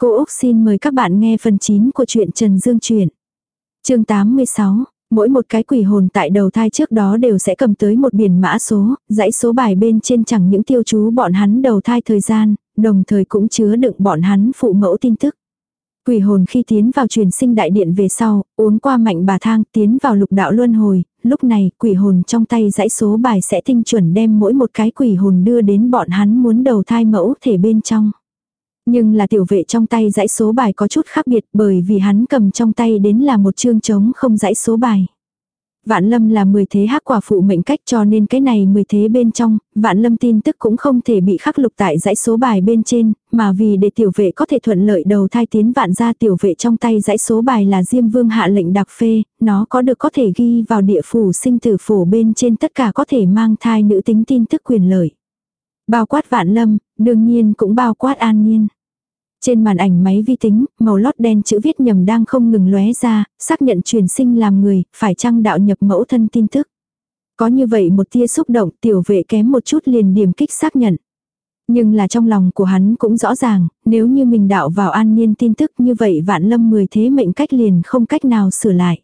Cô Úc xin mời các bạn nghe phần 9 của truyện Trần Dương truyện. Chương 86, mỗi một cái quỷ hồn tại đầu thai trước đó đều sẽ cầm tới một biển mã số, dãy số bài bên trên chẳng những tiêu chú bọn hắn đầu thai thời gian, đồng thời cũng chứa đựng bọn hắn phụ mẫu tin tức. Quỷ hồn khi tiến vào truyền sinh đại điện về sau, uống qua mạnh bà thang tiến vào lục đạo luân hồi, lúc này quỷ hồn trong tay dãy số bài sẽ tinh chuẩn đem mỗi một cái quỷ hồn đưa đến bọn hắn muốn đầu thai mẫu thể bên trong. Nhưng là tiểu vệ trong tay dãy số bài có chút khác biệt bởi vì hắn cầm trong tay đến là một chương trống không dãy số bài. Vạn lâm là 10 thế hắc quả phụ mệnh cách cho nên cái này 10 thế bên trong, vạn lâm tin tức cũng không thể bị khắc lục tại dãy số bài bên trên, mà vì để tiểu vệ có thể thuận lợi đầu thai tiến vạn ra tiểu vệ trong tay dãy số bài là diêm vương hạ lệnh đặc phê, nó có được có thể ghi vào địa phủ sinh tử phổ bên trên tất cả có thể mang thai nữ tính tin tức quyền lợi. Bao quát vạn lâm, đương nhiên cũng bao quát an nhiên. Trên màn ảnh máy vi tính, màu lót đen chữ viết nhầm đang không ngừng lóe ra, xác nhận truyền sinh làm người, phải chăng đạo nhập mẫu thân tin tức. Có như vậy một tia xúc động tiểu vệ kém một chút liền điểm kích xác nhận. Nhưng là trong lòng của hắn cũng rõ ràng, nếu như mình đạo vào an niên tin tức như vậy vạn lâm mười thế mệnh cách liền không cách nào sửa lại.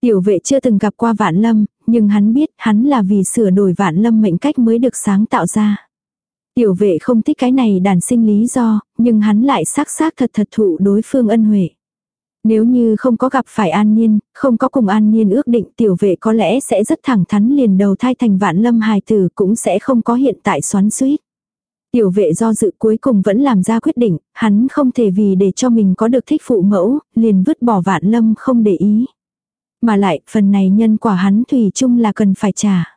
Tiểu vệ chưa từng gặp qua vạn lâm, nhưng hắn biết hắn là vì sửa đổi vạn lâm mệnh cách mới được sáng tạo ra. Tiểu vệ không thích cái này đàn sinh lý do, nhưng hắn lại xác xác thật thật thụ đối phương ân huệ. Nếu như không có gặp phải an niên, không có cùng an niên ước định tiểu vệ có lẽ sẽ rất thẳng thắn liền đầu thai thành vạn lâm hài tử cũng sẽ không có hiện tại xoắn suýt. Tiểu vệ do dự cuối cùng vẫn làm ra quyết định, hắn không thể vì để cho mình có được thích phụ mẫu, liền vứt bỏ vạn lâm không để ý. Mà lại, phần này nhân quả hắn thủy chung là cần phải trả.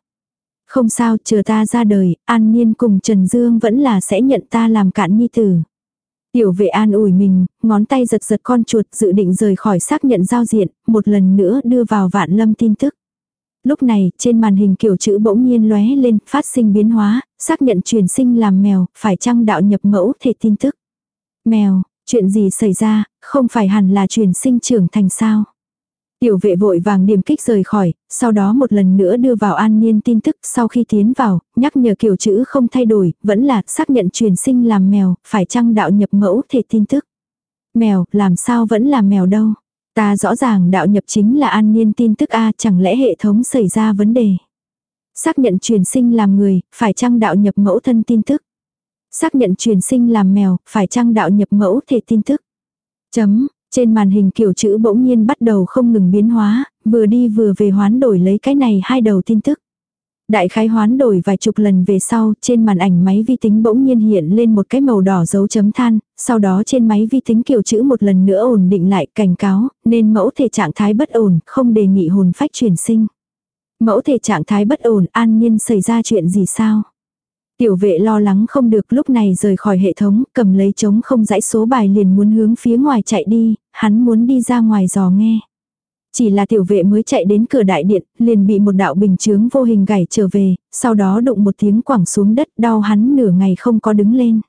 Không sao, chờ ta ra đời, An Niên cùng Trần Dương vẫn là sẽ nhận ta làm cạn nhi tử. Tiểu vệ an ủi mình, ngón tay giật giật con chuột dự định rời khỏi xác nhận giao diện, một lần nữa đưa vào vạn lâm tin tức. Lúc này, trên màn hình kiểu chữ bỗng nhiên lóe lên, phát sinh biến hóa, xác nhận truyền sinh làm mèo, phải chăng đạo nhập mẫu thể tin tức. Mèo, chuyện gì xảy ra, không phải hẳn là truyền sinh trưởng thành sao. Tiểu vệ vội vàng điểm kích rời khỏi, sau đó một lần nữa đưa vào an niên tin tức sau khi tiến vào, nhắc nhở kiểu chữ không thay đổi, vẫn là xác nhận truyền sinh làm mèo, phải chăng đạo nhập mẫu thể tin tức. Mèo, làm sao vẫn là mèo đâu. Ta rõ ràng đạo nhập chính là an niên tin tức A chẳng lẽ hệ thống xảy ra vấn đề. Xác nhận truyền sinh làm người, phải chăng đạo nhập mẫu thân tin tức. Xác nhận truyền sinh làm mèo, phải chăng đạo nhập mẫu thể tin tức. Chấm, trên màn hình kiểu chữ bỗng nhiên bắt đầu không ngừng biến hóa, vừa đi vừa về hoán đổi lấy cái này hai đầu tin tức. Đại khái hoán đổi vài chục lần về sau, trên màn ảnh máy vi tính bỗng nhiên hiện lên một cái màu đỏ dấu chấm than, sau đó trên máy vi tính kiểu chữ một lần nữa ổn định lại cảnh cáo, nên mẫu thể trạng thái bất ổn, không đề nghị hồn phách chuyển sinh. Mẫu thể trạng thái bất ổn, an nhiên xảy ra chuyện gì sao? Tiểu vệ lo lắng không được lúc này rời khỏi hệ thống, cầm lấy trống không dãy số bài liền muốn hướng phía ngoài chạy đi, hắn muốn đi ra ngoài dò nghe. Chỉ là tiểu vệ mới chạy đến cửa đại điện, liền bị một đạo bình chướng vô hình gảy trở về, sau đó đụng một tiếng quẳng xuống đất đau hắn nửa ngày không có đứng lên.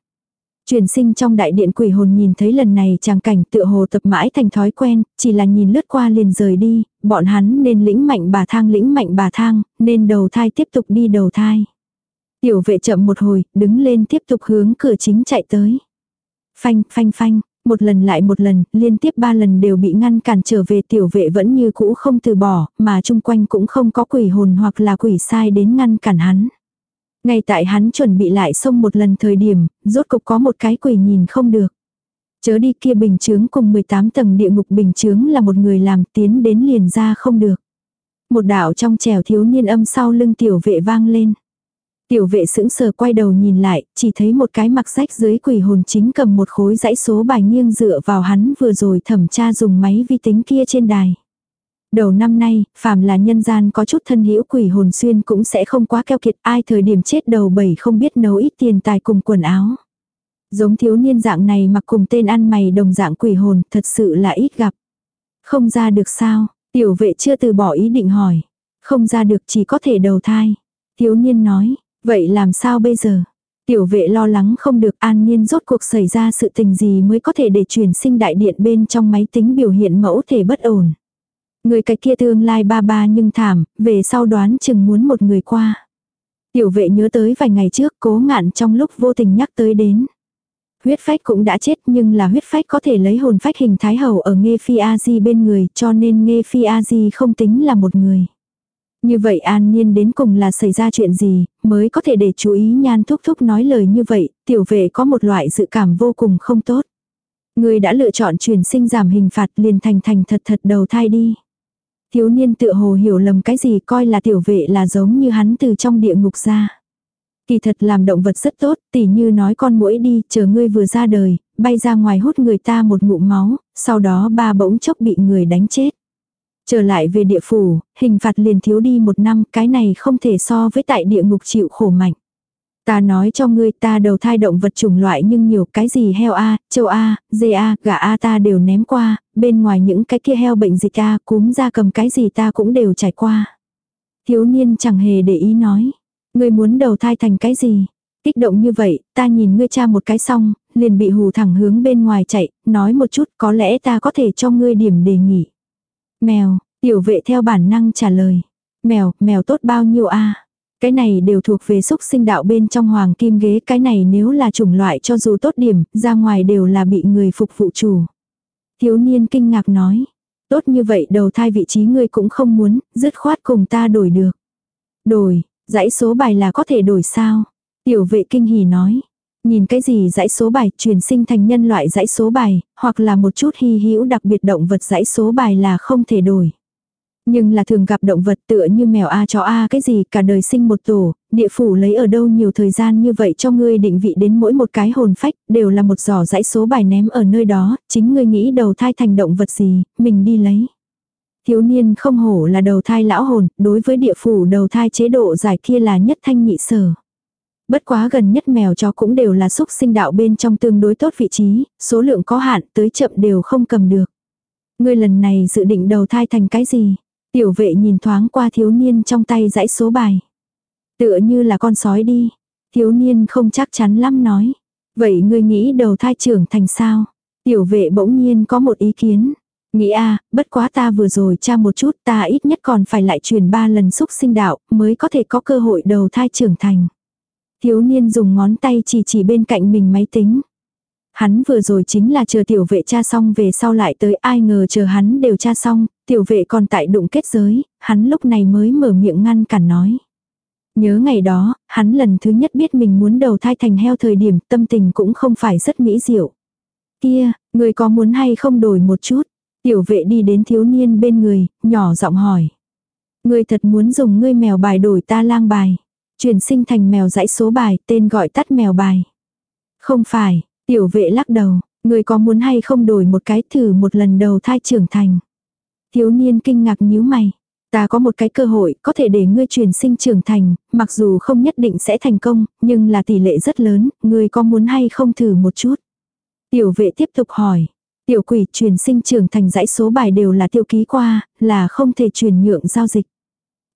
Truyền sinh trong đại điện quỷ hồn nhìn thấy lần này chàng cảnh tựa hồ tập mãi thành thói quen, chỉ là nhìn lướt qua liền rời đi, bọn hắn nên lĩnh mạnh bà thang lĩnh mạnh bà thang, nên đầu thai tiếp tục đi đầu thai. Tiểu vệ chậm một hồi, đứng lên tiếp tục hướng cửa chính chạy tới. Phanh, phanh phanh, một lần lại một lần, liên tiếp ba lần đều bị ngăn cản trở về tiểu vệ vẫn như cũ không từ bỏ, mà chung quanh cũng không có quỷ hồn hoặc là quỷ sai đến ngăn cản hắn. Ngay tại hắn chuẩn bị lại xông một lần thời điểm, rốt cục có một cái quỷ nhìn không được. Chớ đi kia bình chướng cùng 18 tầng địa ngục bình chướng là một người làm tiến đến liền ra không được. Một đạo trong trẻo thiếu niên âm sau lưng tiểu vệ vang lên. Tiểu vệ sững sờ quay đầu nhìn lại, chỉ thấy một cái mặc rách dưới quỷ hồn chính cầm một khối dãy số bài nghiêng dựa vào hắn vừa rồi thẩm tra dùng máy vi tính kia trên đài. Đầu năm nay, phàm là nhân gian có chút thân hữu quỷ hồn xuyên cũng sẽ không quá keo kiệt ai thời điểm chết đầu bảy không biết nấu ít tiền tài cùng quần áo. Giống thiếu niên dạng này mặc cùng tên ăn mày đồng dạng quỷ hồn thật sự là ít gặp. Không ra được sao, tiểu vệ chưa từ bỏ ý định hỏi. Không ra được chỉ có thể đầu thai. Thiếu niên nói, Vậy làm sao bây giờ? Tiểu vệ lo lắng không được an nhiên rốt cuộc xảy ra sự tình gì mới có thể để truyền sinh đại điện bên trong máy tính biểu hiện mẫu thể bất ổn. Người cái kia tương lai ba ba nhưng thảm, về sau đoán chừng muốn một người qua. Tiểu vệ nhớ tới vài ngày trước cố ngạn trong lúc vô tình nhắc tới đến. Huyết phách cũng đã chết nhưng là huyết phách có thể lấy hồn phách hình thái hầu ở nghe phi A-di bên người cho nên nghe phi A-di không tính là một người. Như vậy an nhiên đến cùng là xảy ra chuyện gì, mới có thể để chú ý nhan thúc thúc nói lời như vậy, tiểu vệ có một loại dự cảm vô cùng không tốt. Người đã lựa chọn chuyển sinh giảm hình phạt liền thành thành thật thật đầu thai đi. Thiếu niên tựa hồ hiểu lầm cái gì coi là tiểu vệ là giống như hắn từ trong địa ngục ra. Kỳ thật làm động vật rất tốt, tỉ như nói con muỗi đi, chờ ngươi vừa ra đời, bay ra ngoài hút người ta một ngụm máu, sau đó ba bỗng chốc bị người đánh chết. Trở lại về địa phủ, hình phạt liền thiếu đi một năm, cái này không thể so với tại địa ngục chịu khổ mạnh. Ta nói cho ngươi ta đầu thai động vật chủng loại nhưng nhiều cái gì heo A, châu A, dê A, gà A ta đều ném qua, bên ngoài những cái kia heo bệnh dịch A, cúm ra cầm cái gì ta cũng đều trải qua. Thiếu niên chẳng hề để ý nói. Ngươi muốn đầu thai thành cái gì? Kích động như vậy, ta nhìn ngươi cha một cái xong, liền bị hù thẳng hướng bên ngoài chạy, nói một chút có lẽ ta có thể cho ngươi điểm đề nghị. Mèo, tiểu vệ theo bản năng trả lời. Mèo, mèo tốt bao nhiêu a Cái này đều thuộc về xúc sinh đạo bên trong hoàng kim ghế, cái này nếu là chủng loại cho dù tốt điểm, ra ngoài đều là bị người phục vụ chủ. Thiếu niên kinh ngạc nói, tốt như vậy đầu thai vị trí ngươi cũng không muốn, dứt khoát cùng ta đổi được. Đổi, dãy số bài là có thể đổi sao? Tiểu vệ kinh hỉ nói. Nhìn cái gì dãy số bài truyền sinh thành nhân loại dãy số bài, hoặc là một chút hy hữu đặc biệt động vật dãy số bài là không thể đổi. Nhưng là thường gặp động vật tựa như mèo A chó A cái gì cả đời sinh một tổ, địa phủ lấy ở đâu nhiều thời gian như vậy cho ngươi định vị đến mỗi một cái hồn phách, đều là một giỏ dãy số bài ném ở nơi đó, chính ngươi nghĩ đầu thai thành động vật gì, mình đi lấy. Thiếu niên không hổ là đầu thai lão hồn, đối với địa phủ đầu thai chế độ giải kia là nhất thanh nhị sở. Bất quá gần nhất mèo chó cũng đều là xúc sinh đạo bên trong tương đối tốt vị trí, số lượng có hạn tới chậm đều không cầm được. Ngươi lần này dự định đầu thai thành cái gì? Tiểu vệ nhìn thoáng qua thiếu niên trong tay dãy số bài. Tựa như là con sói đi. Thiếu niên không chắc chắn lắm nói. Vậy ngươi nghĩ đầu thai trưởng thành sao? Tiểu vệ bỗng nhiên có một ý kiến. Nghĩ a bất quá ta vừa rồi tra một chút ta ít nhất còn phải lại truyền ba lần xúc sinh đạo mới có thể có cơ hội đầu thai trưởng thành. Thiếu niên dùng ngón tay chỉ chỉ bên cạnh mình máy tính. Hắn vừa rồi chính là chờ tiểu vệ cha xong về sau lại tới ai ngờ chờ hắn đều cha xong, tiểu vệ còn tại đụng kết giới, hắn lúc này mới mở miệng ngăn cản nói. Nhớ ngày đó, hắn lần thứ nhất biết mình muốn đầu thai thành heo thời điểm tâm tình cũng không phải rất mỹ diệu. Kia, người có muốn hay không đổi một chút? Tiểu vệ đi đến thiếu niên bên người, nhỏ giọng hỏi. Người thật muốn dùng ngươi mèo bài đổi ta lang bài. Chuyển sinh thành mèo dãy số bài, tên gọi tắt mèo bài. Không phải, tiểu vệ lắc đầu, người có muốn hay không đổi một cái thử một lần đầu thai trưởng thành. Thiếu niên kinh ngạc nhíu mày. Ta có một cái cơ hội có thể để ngươi truyền sinh trưởng thành, mặc dù không nhất định sẽ thành công, nhưng là tỷ lệ rất lớn, ngươi có muốn hay không thử một chút. Tiểu vệ tiếp tục hỏi. Tiểu quỷ truyền sinh trưởng thành dãy số bài đều là tiêu ký qua, là không thể truyền nhượng giao dịch.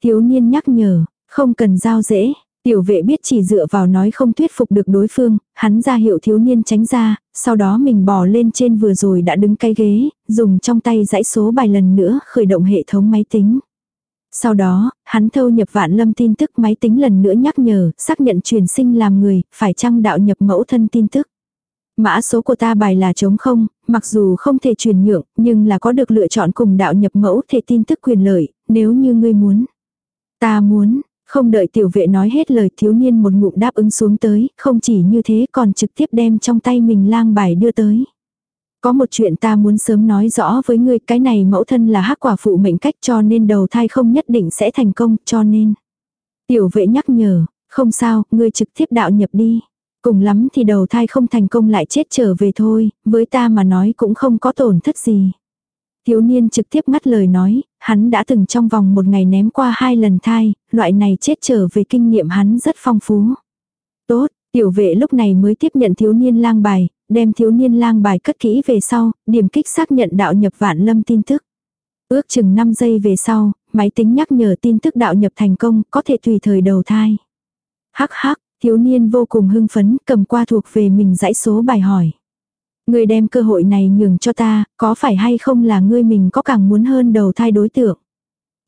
Thiếu niên nhắc nhở, không cần giao dễ. Tiểu vệ biết chỉ dựa vào nói không thuyết phục được đối phương, hắn ra hiệu thiếu niên tránh ra, sau đó mình bò lên trên vừa rồi đã đứng cây ghế, dùng trong tay dãy số bài lần nữa khởi động hệ thống máy tính. Sau đó, hắn thâu nhập vạn lâm tin tức máy tính lần nữa nhắc nhở, xác nhận truyền sinh làm người, phải chăng đạo nhập mẫu thân tin tức. Mã số của ta bài là chống không, mặc dù không thể truyền nhượng, nhưng là có được lựa chọn cùng đạo nhập mẫu thể tin tức quyền lợi, nếu như ngươi muốn. Ta muốn, không đợi tiểu vệ nói hết lời thiếu niên một ngụm đáp ứng xuống tới, không chỉ như thế còn trực tiếp đem trong tay mình lang bài đưa tới. Có một chuyện ta muốn sớm nói rõ với ngươi, cái này mẫu thân là hắc quả phụ mệnh cách cho nên đầu thai không nhất định sẽ thành công, cho nên. Tiểu vệ nhắc nhở, không sao, ngươi trực tiếp đạo nhập đi. Cùng lắm thì đầu thai không thành công lại chết trở về thôi, với ta mà nói cũng không có tổn thất gì. Thiếu niên trực tiếp ngắt lời nói, hắn đã từng trong vòng một ngày ném qua hai lần thai, loại này chết trở về kinh nghiệm hắn rất phong phú. Tốt, tiểu vệ lúc này mới tiếp nhận thiếu niên lang bài, đem thiếu niên lang bài cất kỹ về sau, điểm kích xác nhận đạo nhập vạn lâm tin tức. Ước chừng 5 giây về sau, máy tính nhắc nhở tin tức đạo nhập thành công, có thể tùy thời đầu thai. Hắc hắc, thiếu niên vô cùng hưng phấn, cầm qua thuộc về mình dãy số bài hỏi. Ngươi đem cơ hội này nhường cho ta, có phải hay không là ngươi mình có càng muốn hơn đầu thai đối tượng?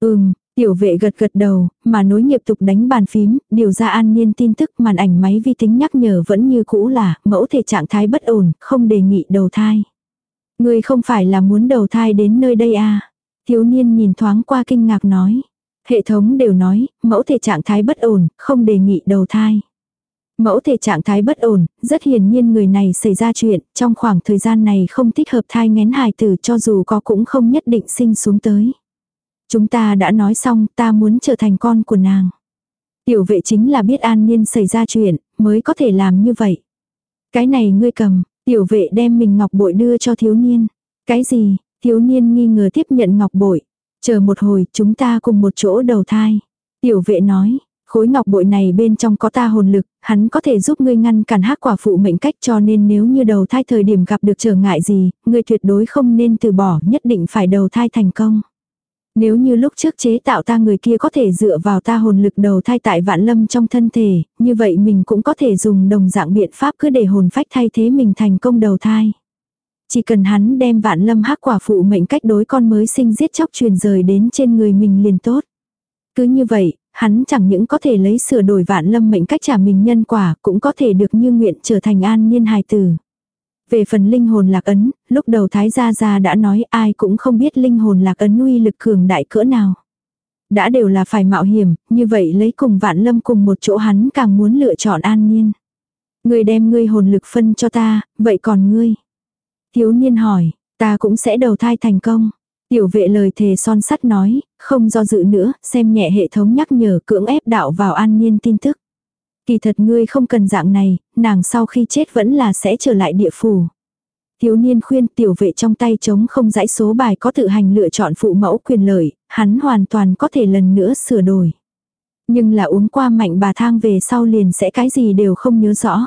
Ừm, Tiểu vệ gật gật đầu, mà nối nghiệp tục đánh bàn phím, điều ra an niên tin tức màn ảnh máy vi tính nhắc nhở vẫn như cũ là mẫu thể trạng thái bất ổn, không đề nghị đầu thai. Người không phải là muốn đầu thai đến nơi đây à? Thiếu niên nhìn thoáng qua kinh ngạc nói. Hệ thống đều nói, mẫu thể trạng thái bất ổn, không đề nghị đầu thai. Mẫu thể trạng thái bất ổn, rất hiển nhiên người này xảy ra chuyện, trong khoảng thời gian này không thích hợp thai ngén hài tử cho dù có cũng không nhất định sinh xuống tới. Chúng ta đã nói xong, ta muốn trở thành con của nàng. Tiểu vệ chính là biết an niên xảy ra chuyện, mới có thể làm như vậy. Cái này ngươi cầm, tiểu vệ đem mình ngọc bội đưa cho thiếu niên. Cái gì, thiếu niên nghi ngờ tiếp nhận ngọc bội. Chờ một hồi, chúng ta cùng một chỗ đầu thai. Tiểu vệ nói, khối ngọc bội này bên trong có ta hồn lực, hắn có thể giúp ngươi ngăn cản hắc quả phụ mệnh cách cho nên nếu như đầu thai thời điểm gặp được trở ngại gì, ngươi tuyệt đối không nên từ bỏ, nhất định phải đầu thai thành công. Nếu như lúc trước chế tạo ta người kia có thể dựa vào ta hồn lực đầu thai tại vạn lâm trong thân thể, như vậy mình cũng có thể dùng đồng dạng biện pháp cứ để hồn phách thay thế mình thành công đầu thai. Chỉ cần hắn đem vạn lâm hắc quả phụ mệnh cách đối con mới sinh giết chóc truyền rời đến trên người mình liền tốt. Cứ như vậy, hắn chẳng những có thể lấy sửa đổi vạn lâm mệnh cách trả mình nhân quả, cũng có thể được như nguyện trở thành an niên hài tử. Về phần linh hồn lạc ấn, lúc đầu Thái Gia Gia đã nói ai cũng không biết linh hồn lạc ấn uy lực cường đại cỡ nào. Đã đều là phải mạo hiểm, như vậy lấy cùng vạn lâm cùng một chỗ hắn càng muốn lựa chọn an nhiên. Ngươi đem ngươi hồn lực phân cho ta, vậy còn ngươi? Thiếu niên hỏi, ta cũng sẽ đầu thai thành công. Tiểu vệ lời thề son sắt nói, không do dự nữa, xem nhẹ hệ thống nhắc nhở cưỡng ép đạo vào an nhiên tin tức. Kỳ thật ngươi không cần dạng này, nàng sau khi chết vẫn là sẽ trở lại địa phủ. Thiếu niên khuyên tiểu vệ trong tay chống không dãy số bài có tự hành lựa chọn phụ mẫu quyền lợi, hắn hoàn toàn có thể lần nữa sửa đổi. Nhưng là uống qua mạnh bà thang về sau liền sẽ cái gì đều không nhớ rõ.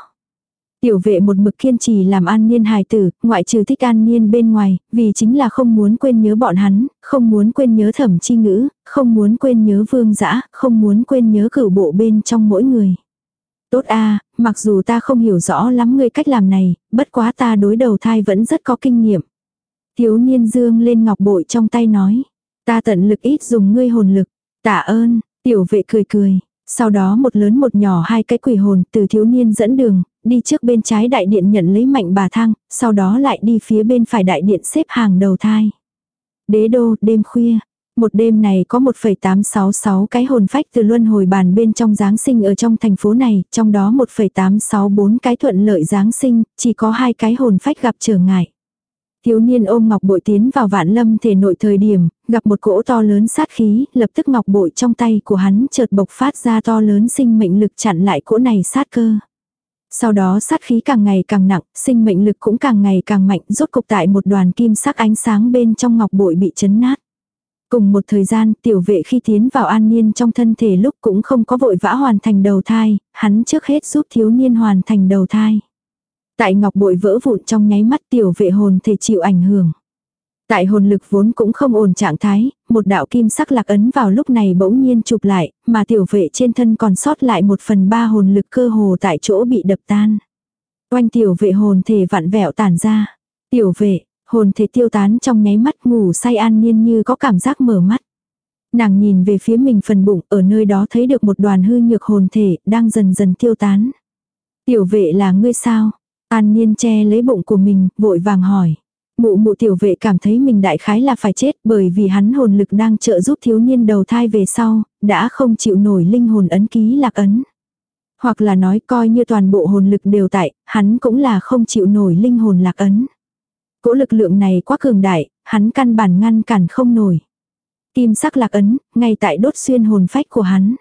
Tiểu vệ một mực kiên trì làm an niên hài tử, ngoại trừ thích an niên bên ngoài, vì chính là không muốn quên nhớ bọn hắn, không muốn quên nhớ thẩm chi ngữ, không muốn quên nhớ vương dã không muốn quên nhớ cửu bộ bên trong mỗi người. Tốt a mặc dù ta không hiểu rõ lắm ngươi cách làm này, bất quá ta đối đầu thai vẫn rất có kinh nghiệm. Thiếu niên dương lên ngọc bội trong tay nói. Ta tận lực ít dùng ngươi hồn lực. Tạ ơn, tiểu vệ cười cười. Sau đó một lớn một nhỏ hai cái quỷ hồn từ thiếu niên dẫn đường, đi trước bên trái đại điện nhận lấy mạnh bà thang, sau đó lại đi phía bên phải đại điện xếp hàng đầu thai. Đế đô, đêm khuya, một đêm này có 1,866 cái hồn phách từ luân hồi bàn bên trong Giáng sinh ở trong thành phố này, trong đó 1,864 cái thuận lợi Giáng sinh, chỉ có hai cái hồn phách gặp trở ngại. Thiếu niên ôm ngọc bội tiến vào vạn lâm thể nội thời điểm, gặp một cỗ to lớn sát khí, lập tức ngọc bội trong tay của hắn chợt bộc phát ra to lớn sinh mệnh lực chặn lại cỗ này sát cơ. Sau đó sát khí càng ngày càng nặng, sinh mệnh lực cũng càng ngày càng mạnh, rốt cục tại một đoàn kim sắc ánh sáng bên trong ngọc bội bị chấn nát. Cùng một thời gian, tiểu vệ khi tiến vào an niên trong thân thể lúc cũng không có vội vã hoàn thành đầu thai, hắn trước hết giúp thiếu niên hoàn thành đầu thai. Tại ngọc bội vỡ vụn trong nháy mắt tiểu vệ hồn thể chịu ảnh hưởng. Tại hồn lực vốn cũng không ổn trạng thái, một đạo kim sắc lạc ấn vào lúc này bỗng nhiên chụp lại, mà tiểu vệ trên thân còn sót lại một phần ba hồn lực cơ hồ tại chỗ bị đập tan. Oanh tiểu vệ hồn thể vặn vẹo tản ra. Tiểu vệ, hồn thể tiêu tán trong nháy mắt ngủ say an nhiên như có cảm giác mở mắt. Nàng nhìn về phía mình phần bụng ở nơi đó thấy được một đoàn hư nhược hồn thể đang dần dần tiêu tán. Tiểu vệ là ngươi sao? An nhiên che lấy bụng của mình, vội vàng hỏi. Mụ mụ tiểu vệ cảm thấy mình đại khái là phải chết bởi vì hắn hồn lực đang trợ giúp thiếu niên đầu thai về sau, đã không chịu nổi linh hồn ấn ký lạc ấn. Hoặc là nói coi như toàn bộ hồn lực đều tại, hắn cũng là không chịu nổi linh hồn lạc ấn. Cỗ lực lượng này quá cường đại, hắn căn bản ngăn cản không nổi. tim sắc lạc ấn, ngay tại đốt xuyên hồn phách của hắn.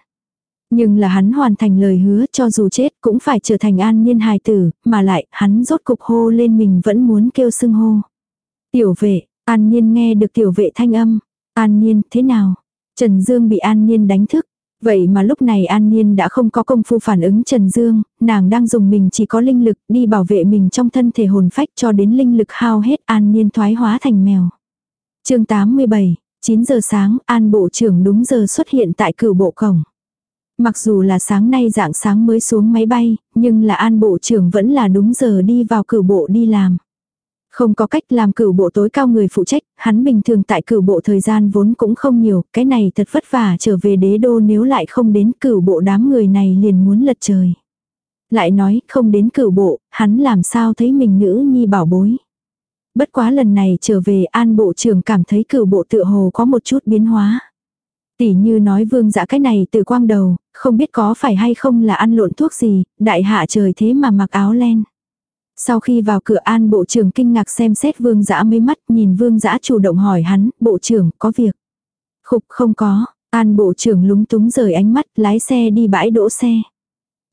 Nhưng là hắn hoàn thành lời hứa cho dù chết cũng phải trở thành an niên hài tử, mà lại hắn rốt cục hô lên mình vẫn muốn kêu xưng hô. Tiểu vệ, an Nhiên nghe được tiểu vệ thanh âm. An Nhiên, thế nào? Trần Dương bị an Nhiên đánh thức. Vậy mà lúc này An Nhiên đã không có công phu phản ứng Trần Dương, nàng đang dùng mình chỉ có linh lực đi bảo vệ mình trong thân thể hồn phách cho đến linh lực hao hết An Nhiên thoái hóa thành mèo. chương 87, 9 giờ sáng, An Bộ trưởng đúng giờ xuất hiện tại cửu bộ cổng. Mặc dù là sáng nay dạng sáng mới xuống máy bay, nhưng là An Bộ trưởng vẫn là đúng giờ đi vào cửu bộ đi làm. Không có cách làm cửu bộ tối cao người phụ trách, hắn bình thường tại cửu bộ thời gian vốn cũng không nhiều, cái này thật vất vả trở về đế đô nếu lại không đến cửu bộ đám người này liền muốn lật trời. Lại nói, không đến cửu bộ, hắn làm sao thấy mình nữ nhi bảo bối. Bất quá lần này trở về an bộ trưởng cảm thấy cửu bộ tựa hồ có một chút biến hóa. Tỷ như nói vương dã cái này từ quang đầu, không biết có phải hay không là ăn lộn thuốc gì, đại hạ trời thế mà mặc áo len. Sau khi vào cửa an bộ trưởng kinh ngạc xem xét vương dã mấy mắt nhìn vương dã chủ động hỏi hắn, bộ trưởng có việc. Khục không có, an bộ trưởng lúng túng rời ánh mắt lái xe đi bãi đỗ xe.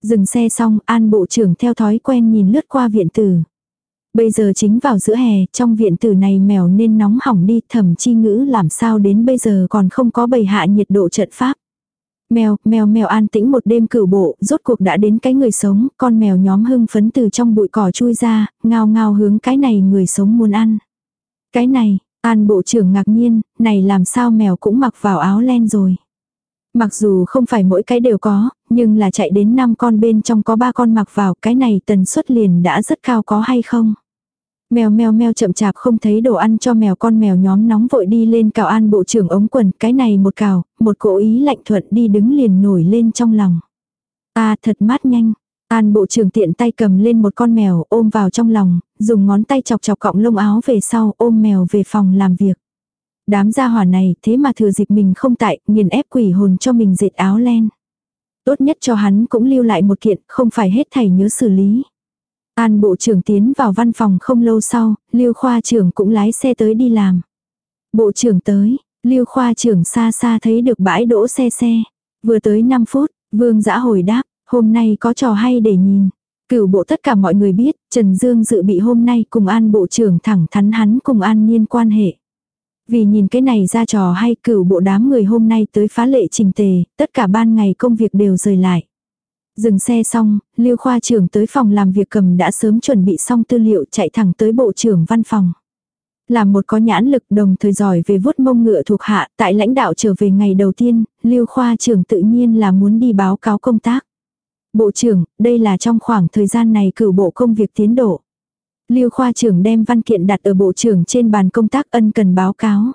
Dừng xe xong an bộ trưởng theo thói quen nhìn lướt qua viện tử. Bây giờ chính vào giữa hè, trong viện tử này mèo nên nóng hỏng đi, thẩm chi ngữ làm sao đến bây giờ còn không có bày hạ nhiệt độ trận pháp. Mèo, mèo mèo an tĩnh một đêm cửu bộ, rốt cuộc đã đến cái người sống, con mèo nhóm hưng phấn từ trong bụi cỏ chui ra, ngao ngao hướng cái này người sống muốn ăn. Cái này, an bộ trưởng ngạc nhiên, này làm sao mèo cũng mặc vào áo len rồi. Mặc dù không phải mỗi cái đều có, nhưng là chạy đến 5 con bên trong có 3 con mặc vào, cái này tần suất liền đã rất cao có hay không. Mèo mèo mèo chậm chạp không thấy đồ ăn cho mèo con mèo nhóm nóng vội đi lên cào an bộ trưởng ống quần, cái này một cào, một cỗ ý lạnh thuận đi đứng liền nổi lên trong lòng. À thật mát nhanh. An bộ trưởng tiện tay cầm lên một con mèo ôm vào trong lòng, dùng ngón tay chọc chọc cọng lông áo về sau ôm mèo về phòng làm việc. Đám gia hỏa này thế mà thừa dịp mình không tại, nghiền ép quỷ hồn cho mình dệt áo len. Tốt nhất cho hắn cũng lưu lại một kiện, không phải hết thầy nhớ xử lý. An bộ trưởng tiến vào văn phòng không lâu sau, Lưu khoa trưởng cũng lái xe tới đi làm. Bộ trưởng tới, Lưu khoa trưởng xa xa thấy được bãi đỗ xe xe. Vừa tới 5 phút, Vương Dã hồi đáp, hôm nay có trò hay để nhìn. Cửu bộ tất cả mọi người biết, Trần Dương dự bị hôm nay cùng An bộ trưởng thẳng thắn hắn cùng An Niên quan hệ. Vì nhìn cái này ra trò hay cửu bộ đám người hôm nay tới phá lệ trình tề, tất cả ban ngày công việc đều rời lại. Dừng xe xong, Lưu khoa trưởng tới phòng làm việc cầm đã sớm chuẩn bị xong tư liệu chạy thẳng tới bộ trưởng văn phòng. Là một có nhãn lực đồng thời giỏi về vuốt mông ngựa thuộc hạ, tại lãnh đạo trở về ngày đầu tiên, Lưu khoa trưởng tự nhiên là muốn đi báo cáo công tác. Bộ trưởng, đây là trong khoảng thời gian này cử bộ công việc tiến độ. Lưu khoa trưởng đem văn kiện đặt ở bộ trưởng trên bàn công tác ân cần báo cáo.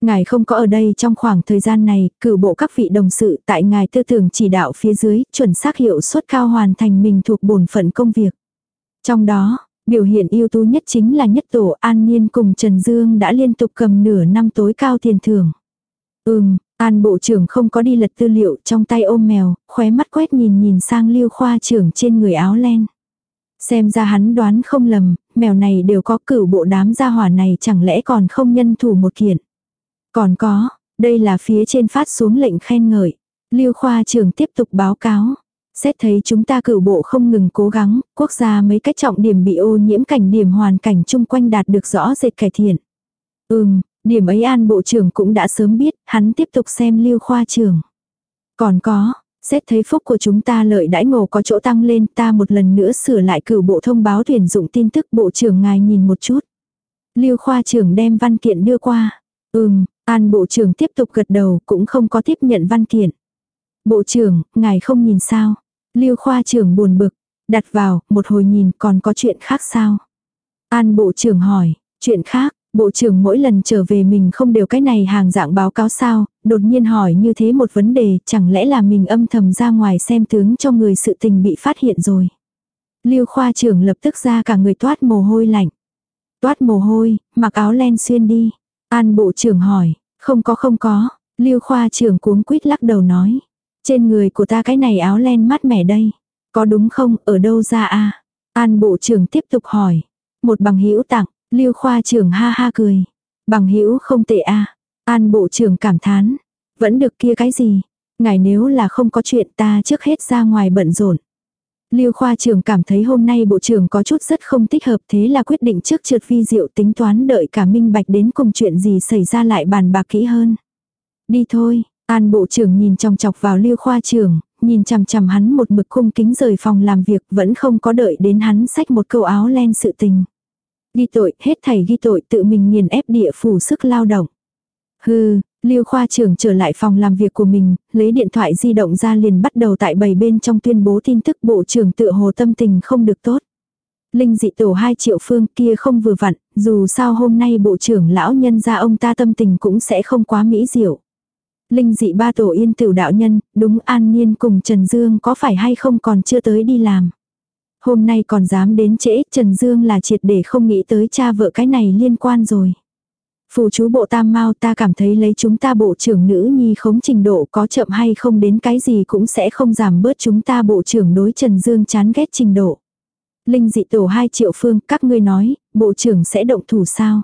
Ngài không có ở đây trong khoảng thời gian này, cử bộ các vị đồng sự tại ngài tư tưởng chỉ đạo phía dưới, chuẩn xác hiệu suất cao hoàn thành mình thuộc bổn phận công việc. Trong đó, biểu hiện ưu tú nhất chính là nhất tổ An Niên cùng Trần Dương đã liên tục cầm nửa năm tối cao tiền thưởng. Ừm, An Bộ trưởng không có đi lật tư liệu trong tay ôm mèo, khóe mắt quét nhìn nhìn sang lưu khoa trưởng trên người áo len. Xem ra hắn đoán không lầm, mèo này đều có cửu bộ đám gia hỏa này chẳng lẽ còn không nhân thủ một kiện. Còn có, đây là phía trên phát xuống lệnh khen ngợi. Lưu khoa trưởng tiếp tục báo cáo. Xét thấy chúng ta cửu bộ không ngừng cố gắng, quốc gia mấy cách trọng điểm bị ô nhiễm cảnh điểm hoàn cảnh chung quanh đạt được rõ rệt cải thiện. Ừm, điểm ấy an bộ trưởng cũng đã sớm biết, hắn tiếp tục xem lưu khoa trưởng. Còn có, xét thấy phúc của chúng ta lợi đãi ngộ có chỗ tăng lên ta một lần nữa sửa lại cửu bộ thông báo tuyển dụng tin tức bộ trưởng ngài nhìn một chút. Lưu khoa trưởng đem văn kiện đưa qua. Ừm, An bộ trưởng tiếp tục gật đầu cũng không có tiếp nhận văn kiện. Bộ trưởng, ngài không nhìn sao. Lưu khoa trưởng buồn bực. Đặt vào, một hồi nhìn còn có chuyện khác sao. An bộ trưởng hỏi, chuyện khác, bộ trưởng mỗi lần trở về mình không đều cái này hàng dạng báo cáo sao, đột nhiên hỏi như thế một vấn đề, chẳng lẽ là mình âm thầm ra ngoài xem tướng cho người sự tình bị phát hiện rồi. Lưu khoa trưởng lập tức ra cả người toát mồ hôi lạnh. Toát mồ hôi, mặc áo len xuyên đi. An bộ trưởng hỏi, không có không có, Lưu khoa trưởng cuống quýt lắc đầu nói. Trên người của ta cái này áo len mát mẻ đây. Có đúng không, ở đâu ra a An bộ trưởng tiếp tục hỏi. Một bằng hữu tặng, Lưu khoa trưởng ha ha cười. Bằng hữu không tệ a An bộ trưởng cảm thán. Vẫn được kia cái gì. Ngài nếu là không có chuyện ta trước hết ra ngoài bận rộn. Lưu khoa trưởng cảm thấy hôm nay bộ trưởng có chút rất không thích hợp thế là quyết định trước trượt vi diệu tính toán đợi cả minh bạch đến cùng chuyện gì xảy ra lại bàn bạc kỹ hơn. Đi thôi, an bộ trưởng nhìn trong chọc vào lưu khoa trưởng, nhìn chằm chằm hắn một mực cung kính rời phòng làm việc vẫn không có đợi đến hắn xách một câu áo len sự tình. Ghi tội, hết thảy ghi tội tự mình nghiền ép địa phủ sức lao động. Hừ, Lưu khoa trưởng trở lại phòng làm việc của mình, lấy điện thoại di động ra liền bắt đầu tại bầy bên trong tuyên bố tin tức bộ trưởng tự hồ tâm tình không được tốt. Linh dị tổ 2 triệu phương kia không vừa vặn, dù sao hôm nay bộ trưởng lão nhân ra ông ta tâm tình cũng sẽ không quá mỹ diệu. Linh dị ba tổ yên tiểu đạo nhân, đúng an nhiên cùng Trần Dương có phải hay không còn chưa tới đi làm. Hôm nay còn dám đến trễ, Trần Dương là triệt để không nghĩ tới cha vợ cái này liên quan rồi. Phù chú bộ tam mau ta cảm thấy lấy chúng ta bộ trưởng nữ nhi khống trình độ có chậm hay không đến cái gì cũng sẽ không giảm bớt chúng ta bộ trưởng đối Trần Dương chán ghét trình độ. Linh dị tổ 2 triệu phương, các ngươi nói, bộ trưởng sẽ động thủ sao?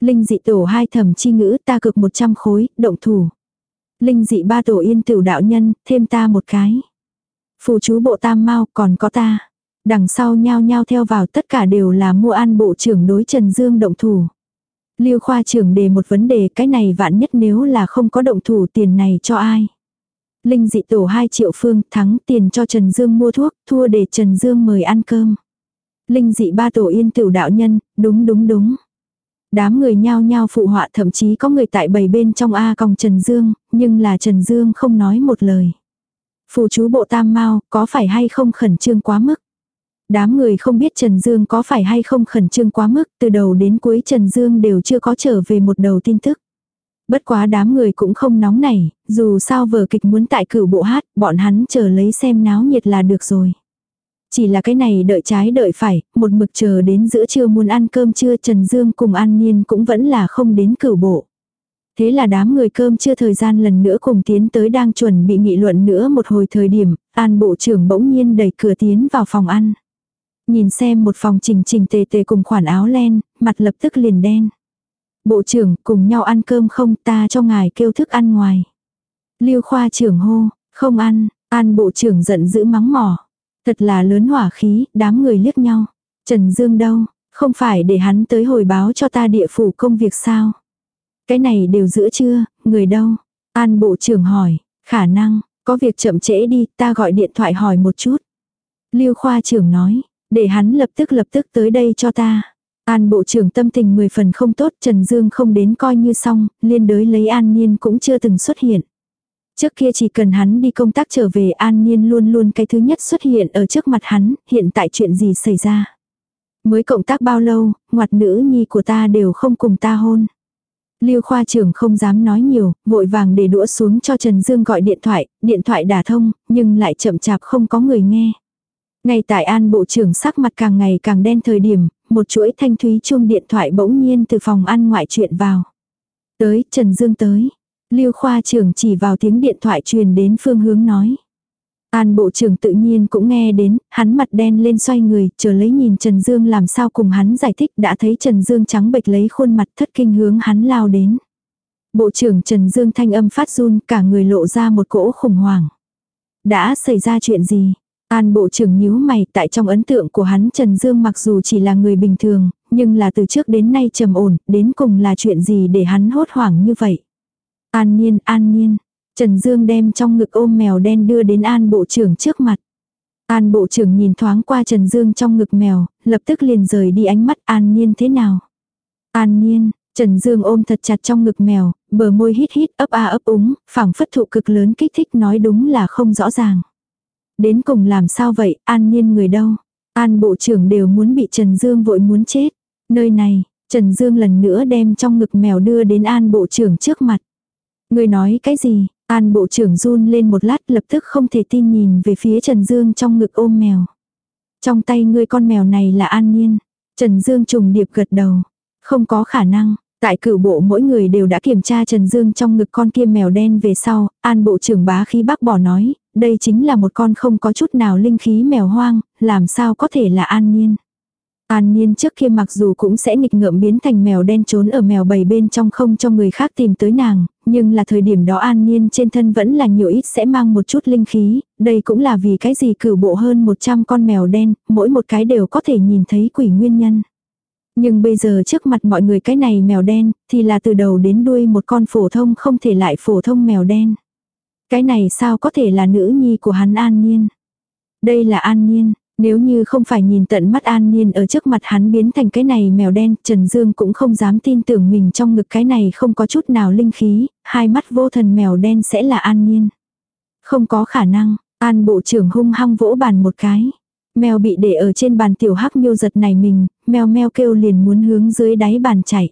Linh dị tổ 2 thẩm chi ngữ ta cực 100 khối, động thủ. Linh dị ba tổ yên tiểu đạo nhân, thêm ta một cái. Phù chú bộ tam mau còn có ta. Đằng sau nhao nhao theo vào tất cả đều là mua ăn bộ trưởng đối Trần Dương động thủ. Lưu khoa trưởng đề một vấn đề cái này vạn nhất nếu là không có động thủ tiền này cho ai. Linh dị tổ 2 triệu phương thắng tiền cho Trần Dương mua thuốc, thua để Trần Dương mời ăn cơm. Linh dị ba tổ yên tiểu đạo nhân, đúng đúng đúng. Đám người nhao nhao phụ họa thậm chí có người tại bầy bên trong A còng Trần Dương, nhưng là Trần Dương không nói một lời. Phù chú bộ tam mau có phải hay không khẩn trương quá mức. Đám người không biết Trần Dương có phải hay không khẩn trương quá mức, từ đầu đến cuối Trần Dương đều chưa có trở về một đầu tin tức. Bất quá đám người cũng không nóng nảy, dù sao vở kịch muốn tại cửu bộ hát, bọn hắn chờ lấy xem náo nhiệt là được rồi. Chỉ là cái này đợi trái đợi phải, một mực chờ đến giữa trưa muốn ăn cơm trưa Trần Dương cùng An Niên cũng vẫn là không đến cửu bộ. Thế là đám người cơm chưa thời gian lần nữa cùng tiến tới đang chuẩn bị nghị luận nữa một hồi thời điểm, An Bộ trưởng bỗng nhiên đẩy cửa tiến vào phòng ăn. Nhìn xem một phòng chỉnh chỉnh tề tề cùng khoản áo len, mặt lập tức liền đen. Bộ trưởng cùng nhau ăn cơm không ta cho ngài kêu thức ăn ngoài. Lưu khoa trưởng hô, không ăn, an bộ trưởng giận dữ mắng mỏ. Thật là lớn hỏa khí, đám người liếc nhau. Trần Dương đâu, không phải để hắn tới hồi báo cho ta địa phủ công việc sao? Cái này đều giữa chưa, người đâu? An bộ trưởng hỏi, khả năng, có việc chậm trễ đi, ta gọi điện thoại hỏi một chút. Lưu khoa trưởng nói, để hắn lập tức lập tức tới đây cho ta. An bộ trưởng tâm tình 10 phần không tốt, Trần Dương không đến coi như xong, liên đới lấy An Niên cũng chưa từng xuất hiện. Trước kia chỉ cần hắn đi công tác trở về An Niên luôn luôn cái thứ nhất xuất hiện ở trước mặt hắn, hiện tại chuyện gì xảy ra. Mới cộng tác bao lâu, ngoặt nữ nhi của ta đều không cùng ta hôn. Lưu khoa trưởng không dám nói nhiều, vội vàng để đũa xuống cho Trần Dương gọi điện thoại, điện thoại đả thông, nhưng lại chậm chạp không có người nghe. Ngay tại An Bộ trưởng sắc mặt càng ngày càng đen thời điểm, một chuỗi thanh thúy chuông điện thoại bỗng nhiên từ phòng ăn ngoại chuyện vào. Tới, Trần Dương tới. Lưu khoa trưởng chỉ vào tiếng điện thoại truyền đến phương hướng nói. An bộ trưởng tự nhiên cũng nghe đến, hắn mặt đen lên xoay người, chờ lấy nhìn Trần Dương làm sao cùng hắn giải thích đã thấy Trần Dương trắng bệch lấy khuôn mặt thất kinh hướng hắn lao đến. Bộ trưởng Trần Dương thanh âm phát run cả người lộ ra một cỗ khủng hoảng. Đã xảy ra chuyện gì? An bộ trưởng nhíu mày tại trong ấn tượng của hắn Trần Dương mặc dù chỉ là người bình thường, nhưng là từ trước đến nay trầm ổn, đến cùng là chuyện gì để hắn hốt hoảng như vậy. An nhiên, an nhiên. Trần Dương đem trong ngực ôm mèo đen đưa đến an bộ trưởng trước mặt. An bộ trưởng nhìn thoáng qua Trần Dương trong ngực mèo, lập tức liền rời đi ánh mắt an nhiên thế nào. An nhiên, Trần Dương ôm thật chặt trong ngực mèo, bờ môi hít hít ấp a ấp úng, phảng phất thụ cực lớn kích thích nói đúng là không rõ ràng. Đến cùng làm sao vậy, an nhiên người đâu? An bộ trưởng đều muốn bị Trần Dương vội muốn chết. Nơi này, Trần Dương lần nữa đem trong ngực mèo đưa đến an bộ trưởng trước mặt. Người nói cái gì? An bộ trưởng run lên một lát lập tức không thể tin nhìn về phía Trần Dương trong ngực ôm mèo. Trong tay ngươi con mèo này là an nhiên. Trần Dương trùng điệp gật đầu. Không có khả năng, Tại cửu bộ mỗi người đều đã kiểm tra Trần Dương trong ngực con kia mèo đen về sau, an bộ trưởng bá khí bác bỏ nói, đây chính là một con không có chút nào linh khí mèo hoang, làm sao có thể là an nhiên. An Nhiên trước kia mặc dù cũng sẽ nghịch ngợm biến thành mèo đen trốn ở mèo bầy bên trong không cho người khác tìm tới nàng, nhưng là thời điểm đó An Nhiên trên thân vẫn là nhiều ít sẽ mang một chút linh khí, đây cũng là vì cái gì cửu bộ hơn 100 con mèo đen, mỗi một cái đều có thể nhìn thấy quỷ nguyên nhân. Nhưng bây giờ trước mặt mọi người cái này mèo đen, thì là từ đầu đến đuôi một con phổ thông không thể lại phổ thông mèo đen. Cái này sao có thể là nữ nhi của hắn An Nhiên. Đây là An Nhiên, nếu như không phải nhìn tận mắt An Nhiên ở trước mặt hắn biến thành cái này mèo đen, Trần Dương cũng không dám tin tưởng mình trong ngực cái này không có chút nào linh khí, hai mắt vô thần mèo đen sẽ là An Nhiên. Không có khả năng, An Bộ trưởng hung hăng vỗ bàn một cái. Mèo bị để ở trên bàn tiểu hắc miêu giật này mình, mèo meo kêu liền muốn hướng dưới đáy bàn chạy.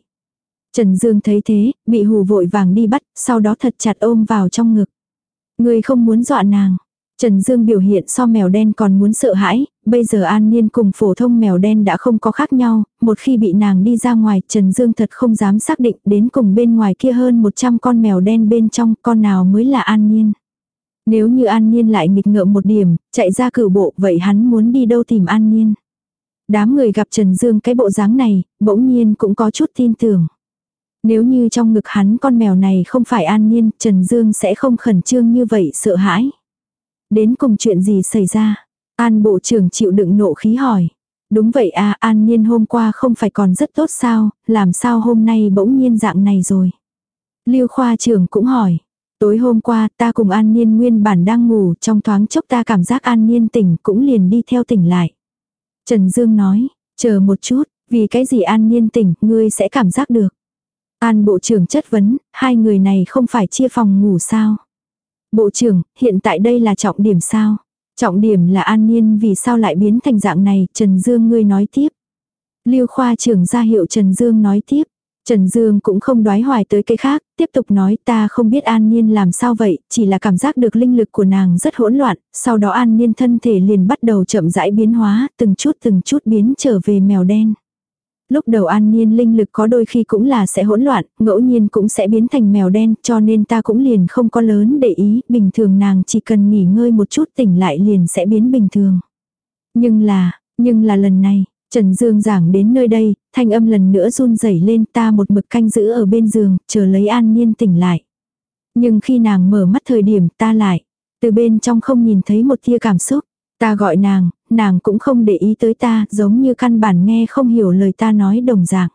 Trần Dương thấy thế, bị hù vội vàng đi bắt, sau đó thật chặt ôm vào trong ngực. Người không muốn dọa nàng. Trần Dương biểu hiện so mèo đen còn muốn sợ hãi, bây giờ An Niên cùng phổ thông mèo đen đã không có khác nhau, một khi bị nàng đi ra ngoài Trần Dương thật không dám xác định đến cùng bên ngoài kia hơn 100 con mèo đen bên trong con nào mới là An Niên. Nếu như An Niên lại nghịch ngợm một điểm, chạy ra cử bộ vậy hắn muốn đi đâu tìm An Niên. Đám người gặp Trần Dương cái bộ dáng này, bỗng nhiên cũng có chút tin tưởng. Nếu như trong ngực hắn con mèo này không phải An nhiên, Trần Dương sẽ không khẩn trương như vậy sợ hãi. Đến cùng chuyện gì xảy ra? An bộ trưởng chịu đựng nộ khí hỏi. Đúng vậy à, An nhiên hôm qua không phải còn rất tốt sao, làm sao hôm nay bỗng nhiên dạng này rồi. Lưu khoa trưởng cũng hỏi. Tối hôm qua ta cùng An Niên nguyên bản đang ngủ trong thoáng chốc ta cảm giác An Niên tỉnh cũng liền đi theo tỉnh lại. Trần Dương nói, chờ một chút, vì cái gì An Niên tỉnh ngươi sẽ cảm giác được. An Bộ trưởng chất vấn, hai người này không phải chia phòng ngủ sao? Bộ trưởng, hiện tại đây là trọng điểm sao? Trọng điểm là An Niên vì sao lại biến thành dạng này, Trần Dương ngươi nói tiếp. Lưu khoa trưởng ra hiệu Trần Dương nói tiếp. Trần Dương cũng không đoái hoài tới cái khác, tiếp tục nói ta không biết An Niên làm sao vậy, chỉ là cảm giác được linh lực của nàng rất hỗn loạn, sau đó An Niên thân thể liền bắt đầu chậm rãi biến hóa, từng chút từng chút biến trở về mèo đen. Lúc đầu an nhiên linh lực có đôi khi cũng là sẽ hỗn loạn, ngẫu nhiên cũng sẽ biến thành mèo đen cho nên ta cũng liền không có lớn để ý, bình thường nàng chỉ cần nghỉ ngơi một chút tỉnh lại liền sẽ biến bình thường. Nhưng là, nhưng là lần này, Trần Dương giảng đến nơi đây, thanh âm lần nữa run rẩy lên ta một mực canh giữ ở bên giường, chờ lấy an nhiên tỉnh lại. Nhưng khi nàng mở mắt thời điểm ta lại, từ bên trong không nhìn thấy một tia cảm xúc. Ta gọi nàng, nàng cũng không để ý tới ta, giống như căn bản nghe không hiểu lời ta nói đồng dạng.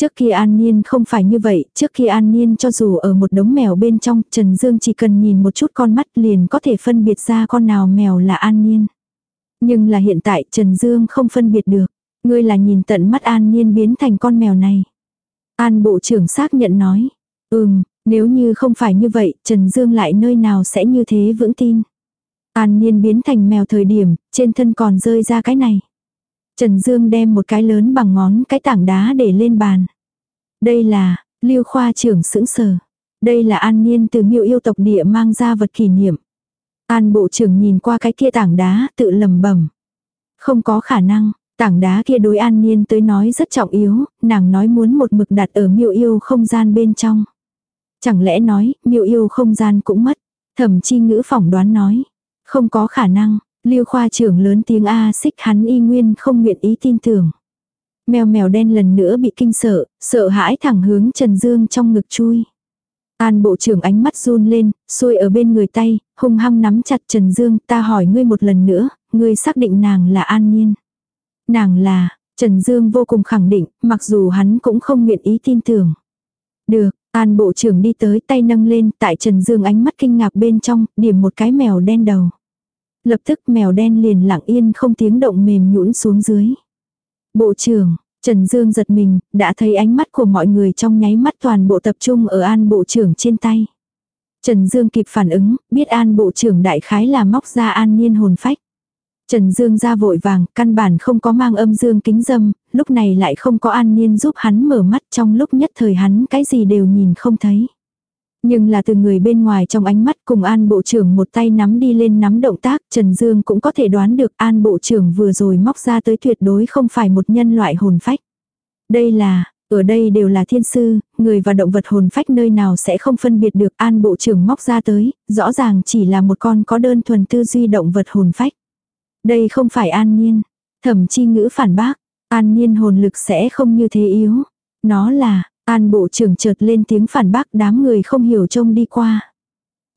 Trước kia An Niên không phải như vậy, trước kia An Niên cho dù ở một đống mèo bên trong, Trần Dương chỉ cần nhìn một chút con mắt liền có thể phân biệt ra con nào mèo là An Niên. Nhưng là hiện tại Trần Dương không phân biệt được. Ngươi là nhìn tận mắt An Niên biến thành con mèo này. An Bộ trưởng xác nhận nói. Ừm, nếu như không phải như vậy, Trần Dương lại nơi nào sẽ như thế vững tin. An Niên biến thành mèo thời điểm, trên thân còn rơi ra cái này. Trần Dương đem một cái lớn bằng ngón cái tảng đá để lên bàn. Đây là, Lưu Khoa trưởng sững sờ. Đây là An Niên từ miêu yêu tộc địa mang ra vật kỷ niệm. An Bộ trưởng nhìn qua cái kia tảng đá tự lầm bẩm Không có khả năng, tảng đá kia đối An Niên tới nói rất trọng yếu, nàng nói muốn một mực đặt ở miêu yêu không gian bên trong. Chẳng lẽ nói, miêu yêu không gian cũng mất. Thẩm chi ngữ phỏng đoán nói. Không có khả năng, Lưu khoa trưởng lớn tiếng A xích hắn y nguyên không nguyện ý tin tưởng. Mèo mèo đen lần nữa bị kinh sợ, sợ hãi thẳng hướng Trần Dương trong ngực chui. An bộ trưởng ánh mắt run lên, xuôi ở bên người tay, hung hăng nắm chặt Trần Dương, ta hỏi ngươi một lần nữa, ngươi xác định nàng là An Nhiên. Nàng là, Trần Dương vô cùng khẳng định, mặc dù hắn cũng không nguyện ý tin tưởng. Được, An bộ trưởng đi tới tay nâng lên, tại Trần Dương ánh mắt kinh ngạc bên trong, điểm một cái mèo đen đầu. Lập tức mèo đen liền lặng yên không tiếng động mềm nhũn xuống dưới. Bộ trưởng, Trần Dương giật mình, đã thấy ánh mắt của mọi người trong nháy mắt toàn bộ tập trung ở an bộ trưởng trên tay. Trần Dương kịp phản ứng, biết an bộ trưởng đại khái là móc ra an niên hồn phách. Trần Dương ra vội vàng, căn bản không có mang âm dương kính dâm, lúc này lại không có an niên giúp hắn mở mắt trong lúc nhất thời hắn cái gì đều nhìn không thấy. Nhưng là từ người bên ngoài trong ánh mắt cùng An Bộ trưởng một tay nắm đi lên nắm động tác, Trần Dương cũng có thể đoán được An Bộ trưởng vừa rồi móc ra tới tuyệt đối không phải một nhân loại hồn phách. Đây là, ở đây đều là thiên sư, người và động vật hồn phách nơi nào sẽ không phân biệt được An Bộ trưởng móc ra tới, rõ ràng chỉ là một con có đơn thuần tư duy động vật hồn phách. Đây không phải An Nhiên, thẩm chi ngữ phản bác, An Nhiên hồn lực sẽ không như thế yếu. Nó là, An bộ trưởng chợt lên tiếng phản bác đám người không hiểu trông đi qua.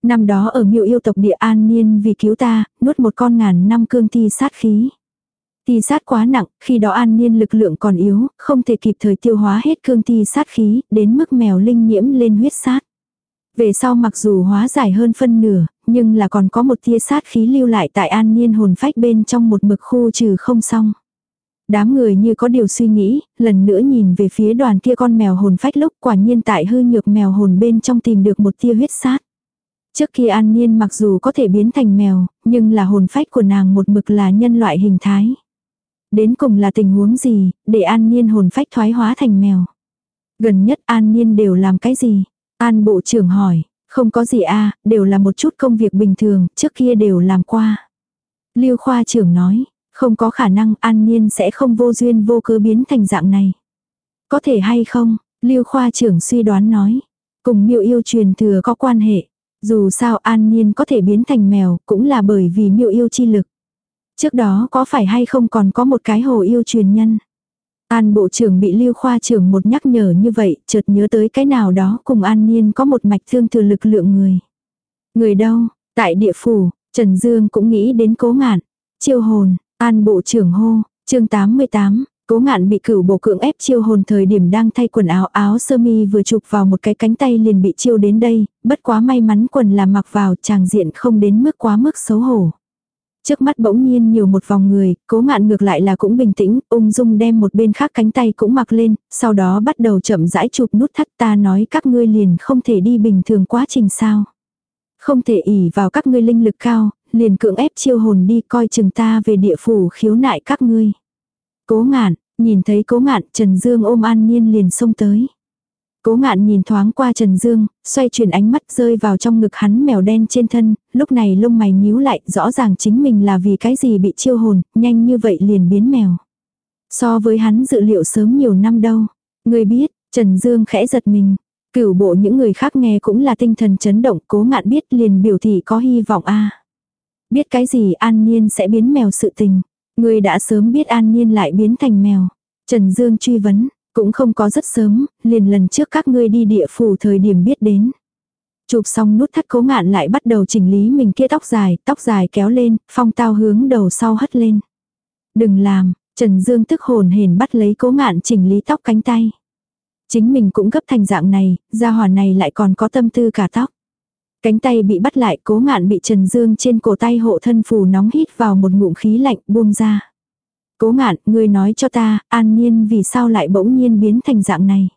Năm đó ở miệu yêu tộc địa an niên vì cứu ta, nuốt một con ngàn năm cương thi sát khí. Thi sát quá nặng, khi đó an niên lực lượng còn yếu, không thể kịp thời tiêu hóa hết cương thi sát khí, đến mức mèo linh nhiễm lên huyết sát. Về sau mặc dù hóa giải hơn phân nửa, nhưng là còn có một tia sát khí lưu lại tại an niên hồn phách bên trong một mực khu trừ không xong. Đám người như có điều suy nghĩ, lần nữa nhìn về phía đoàn kia con mèo hồn phách lúc quả nhiên tại hư nhược mèo hồn bên trong tìm được một tia huyết sát. Trước kia An Niên mặc dù có thể biến thành mèo, nhưng là hồn phách của nàng một mực là nhân loại hình thái. Đến cùng là tình huống gì, để An Niên hồn phách thoái hóa thành mèo. Gần nhất An Niên đều làm cái gì? An Bộ trưởng hỏi, không có gì a đều là một chút công việc bình thường, trước kia đều làm qua. Lưu Khoa trưởng nói, không có khả năng An Niên sẽ không vô duyên vô cớ biến thành dạng này. Có thể hay không? Lưu Khoa trưởng suy đoán nói. Cùng miêu yêu truyền thừa có quan hệ. Dù sao An Niên có thể biến thành mèo cũng là bởi vì miêu yêu chi lực. Trước đó có phải hay không còn có một cái hồ yêu truyền nhân. An bộ trưởng bị lưu khoa trưởng một nhắc nhở như vậy, chợt nhớ tới cái nào đó cùng An Niên có một mạch thương thừa lực lượng người. Người đâu, tại địa phủ, Trần Dương cũng nghĩ đến cố ngạn. Chiêu hồn, An bộ trưởng hô, chương 88, Cố ngạn bị cửu bộ cưỡng ép chiêu hồn thời điểm đang thay quần áo áo sơ mi vừa chụp vào một cái cánh tay liền bị chiêu đến đây, bất quá may mắn quần là mặc vào chàng diện không đến mức quá mức xấu hổ. Trước mắt bỗng nhiên nhiều một vòng người, cố ngạn ngược lại là cũng bình tĩnh, ung dung đem một bên khác cánh tay cũng mặc lên, sau đó bắt đầu chậm rãi chụp nút thắt ta nói các ngươi liền không thể đi bình thường quá trình sao. Không thể ỉ vào các ngươi linh lực cao, liền cưỡng ép chiêu hồn đi coi chừng ta về địa phủ khiếu nại các ngươi. Cố ngạn, nhìn thấy cố ngạn, Trần Dương ôm An Nhiên liền xông tới. Cố ngạn nhìn thoáng qua Trần Dương, xoay chuyển ánh mắt rơi vào trong ngực hắn mèo đen trên thân, lúc này lông mày nhíu lại, rõ ràng chính mình là vì cái gì bị chiêu hồn, nhanh như vậy liền biến mèo. So với hắn dự liệu sớm nhiều năm đâu. Người biết, Trần Dương khẽ giật mình. Cửu bộ những người khác nghe cũng là tinh thần chấn động, cố ngạn biết liền biểu thị có hy vọng a Biết cái gì an nhiên sẽ biến mèo sự tình. Người đã sớm biết an nhiên lại biến thành mèo. Trần Dương truy vấn, cũng không có rất sớm, liền lần trước các ngươi đi địa phủ thời điểm biết đến. Chụp xong nút thắt cố ngạn lại bắt đầu chỉnh lý mình kia tóc dài, tóc dài kéo lên, phong tao hướng đầu sau hất lên. Đừng làm, Trần Dương tức hồn hển bắt lấy cố ngạn chỉnh lý tóc cánh tay. Chính mình cũng gấp thành dạng này, gia hỏa này lại còn có tâm tư cả tóc. Cánh tay bị bắt lại cố ngạn bị Trần Dương trên cổ tay hộ thân phù nóng hít vào một ngụm khí lạnh buông ra. Cố ngạn, ngươi nói cho ta, an nhiên vì sao lại bỗng nhiên biến thành dạng này.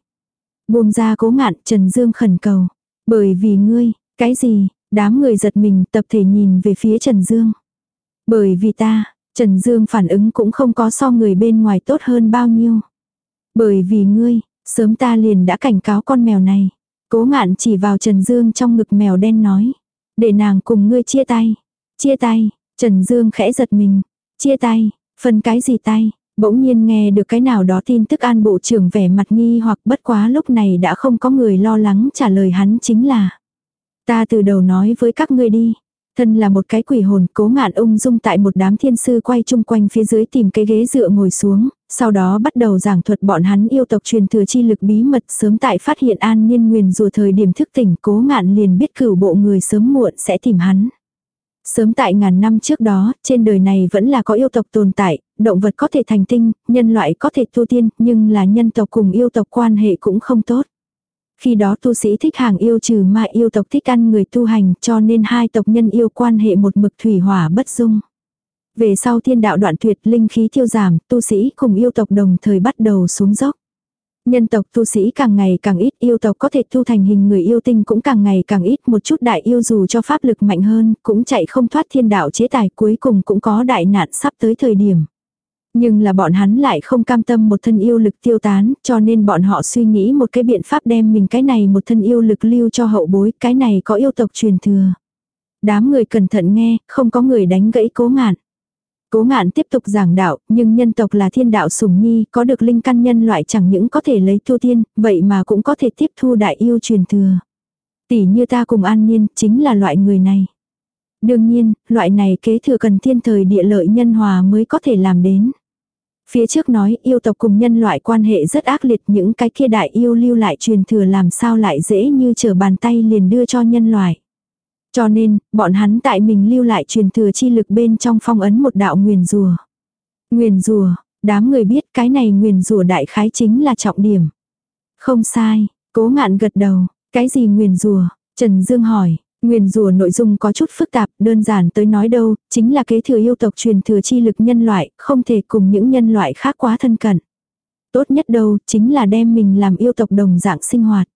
Buông ra cố ngạn, Trần Dương khẩn cầu. Bởi vì ngươi, cái gì, đám người giật mình tập thể nhìn về phía Trần Dương. Bởi vì ta, Trần Dương phản ứng cũng không có so người bên ngoài tốt hơn bao nhiêu. Bởi vì ngươi, sớm ta liền đã cảnh cáo con mèo này. Cố ngạn chỉ vào Trần Dương trong ngực mèo đen nói. Để nàng cùng ngươi chia tay. Chia tay, Trần Dương khẽ giật mình. Chia tay, phần cái gì tay? Bỗng nhiên nghe được cái nào đó tin tức an bộ trưởng vẻ mặt nghi hoặc bất quá lúc này đã không có người lo lắng trả lời hắn chính là. Ta từ đầu nói với các ngươi đi. Thân là một cái quỷ hồn cố ngạn ung dung tại một đám thiên sư quay chung quanh phía dưới tìm cái ghế dựa ngồi xuống, sau đó bắt đầu giảng thuật bọn hắn yêu tộc truyền thừa chi lực bí mật sớm tại phát hiện an nhiên nguyền rùa thời điểm thức tỉnh cố ngạn liền biết cửu bộ người sớm muộn sẽ tìm hắn. Sớm tại ngàn năm trước đó, trên đời này vẫn là có yêu tộc tồn tại, động vật có thể thành tinh, nhân loại có thể tu tiên, nhưng là nhân tộc cùng yêu tộc quan hệ cũng không tốt. Khi đó tu sĩ thích hàng yêu trừ mà yêu tộc thích ăn người tu hành cho nên hai tộc nhân yêu quan hệ một mực thủy hỏa bất dung. Về sau thiên đạo đoạn tuyệt linh khí tiêu giảm, tu sĩ cùng yêu tộc đồng thời bắt đầu xuống dốc. Nhân tộc tu sĩ càng ngày càng ít, yêu tộc có thể thu thành hình người yêu tinh cũng càng ngày càng ít, một chút đại yêu dù cho pháp lực mạnh hơn, cũng chạy không thoát thiên đạo chế tài, cuối cùng cũng có đại nạn sắp tới thời điểm. Nhưng là bọn hắn lại không cam tâm một thân yêu lực tiêu tán, cho nên bọn họ suy nghĩ một cái biện pháp đem mình cái này một thân yêu lực lưu cho hậu bối, cái này có yêu tộc truyền thừa. Đám người cẩn thận nghe, không có người đánh gãy cố ngạn. Cố ngạn tiếp tục giảng đạo, nhưng nhân tộc là thiên đạo sủng nhi, có được linh căn nhân loại chẳng những có thể lấy tu tiên, vậy mà cũng có thể tiếp thu đại yêu truyền thừa. Tỷ như ta cùng an nhiên, chính là loại người này. Đương nhiên, loại này kế thừa cần thiên thời địa lợi nhân hòa mới có thể làm đến. Phía trước nói yêu tộc cùng nhân loại quan hệ rất ác liệt những cái kia đại yêu lưu lại truyền thừa làm sao lại dễ như trở bàn tay liền đưa cho nhân loại. Cho nên, bọn hắn tại mình lưu lại truyền thừa chi lực bên trong phong ấn một đạo nguyền rùa. Nguyền rùa, đám người biết cái này nguyền rùa đại khái chính là trọng điểm. Không sai, cố ngạn gật đầu, cái gì nguyền rùa? Trần Dương hỏi, Nguyền rùa nội dung có chút phức tạp, đơn giản tới nói đâu, chính là kế thừa yêu tộc truyền thừa chi lực nhân loại, không thể cùng những nhân loại khác quá thân cận. Tốt nhất đâu, chính là đem mình làm yêu tộc đồng dạng sinh hoạt.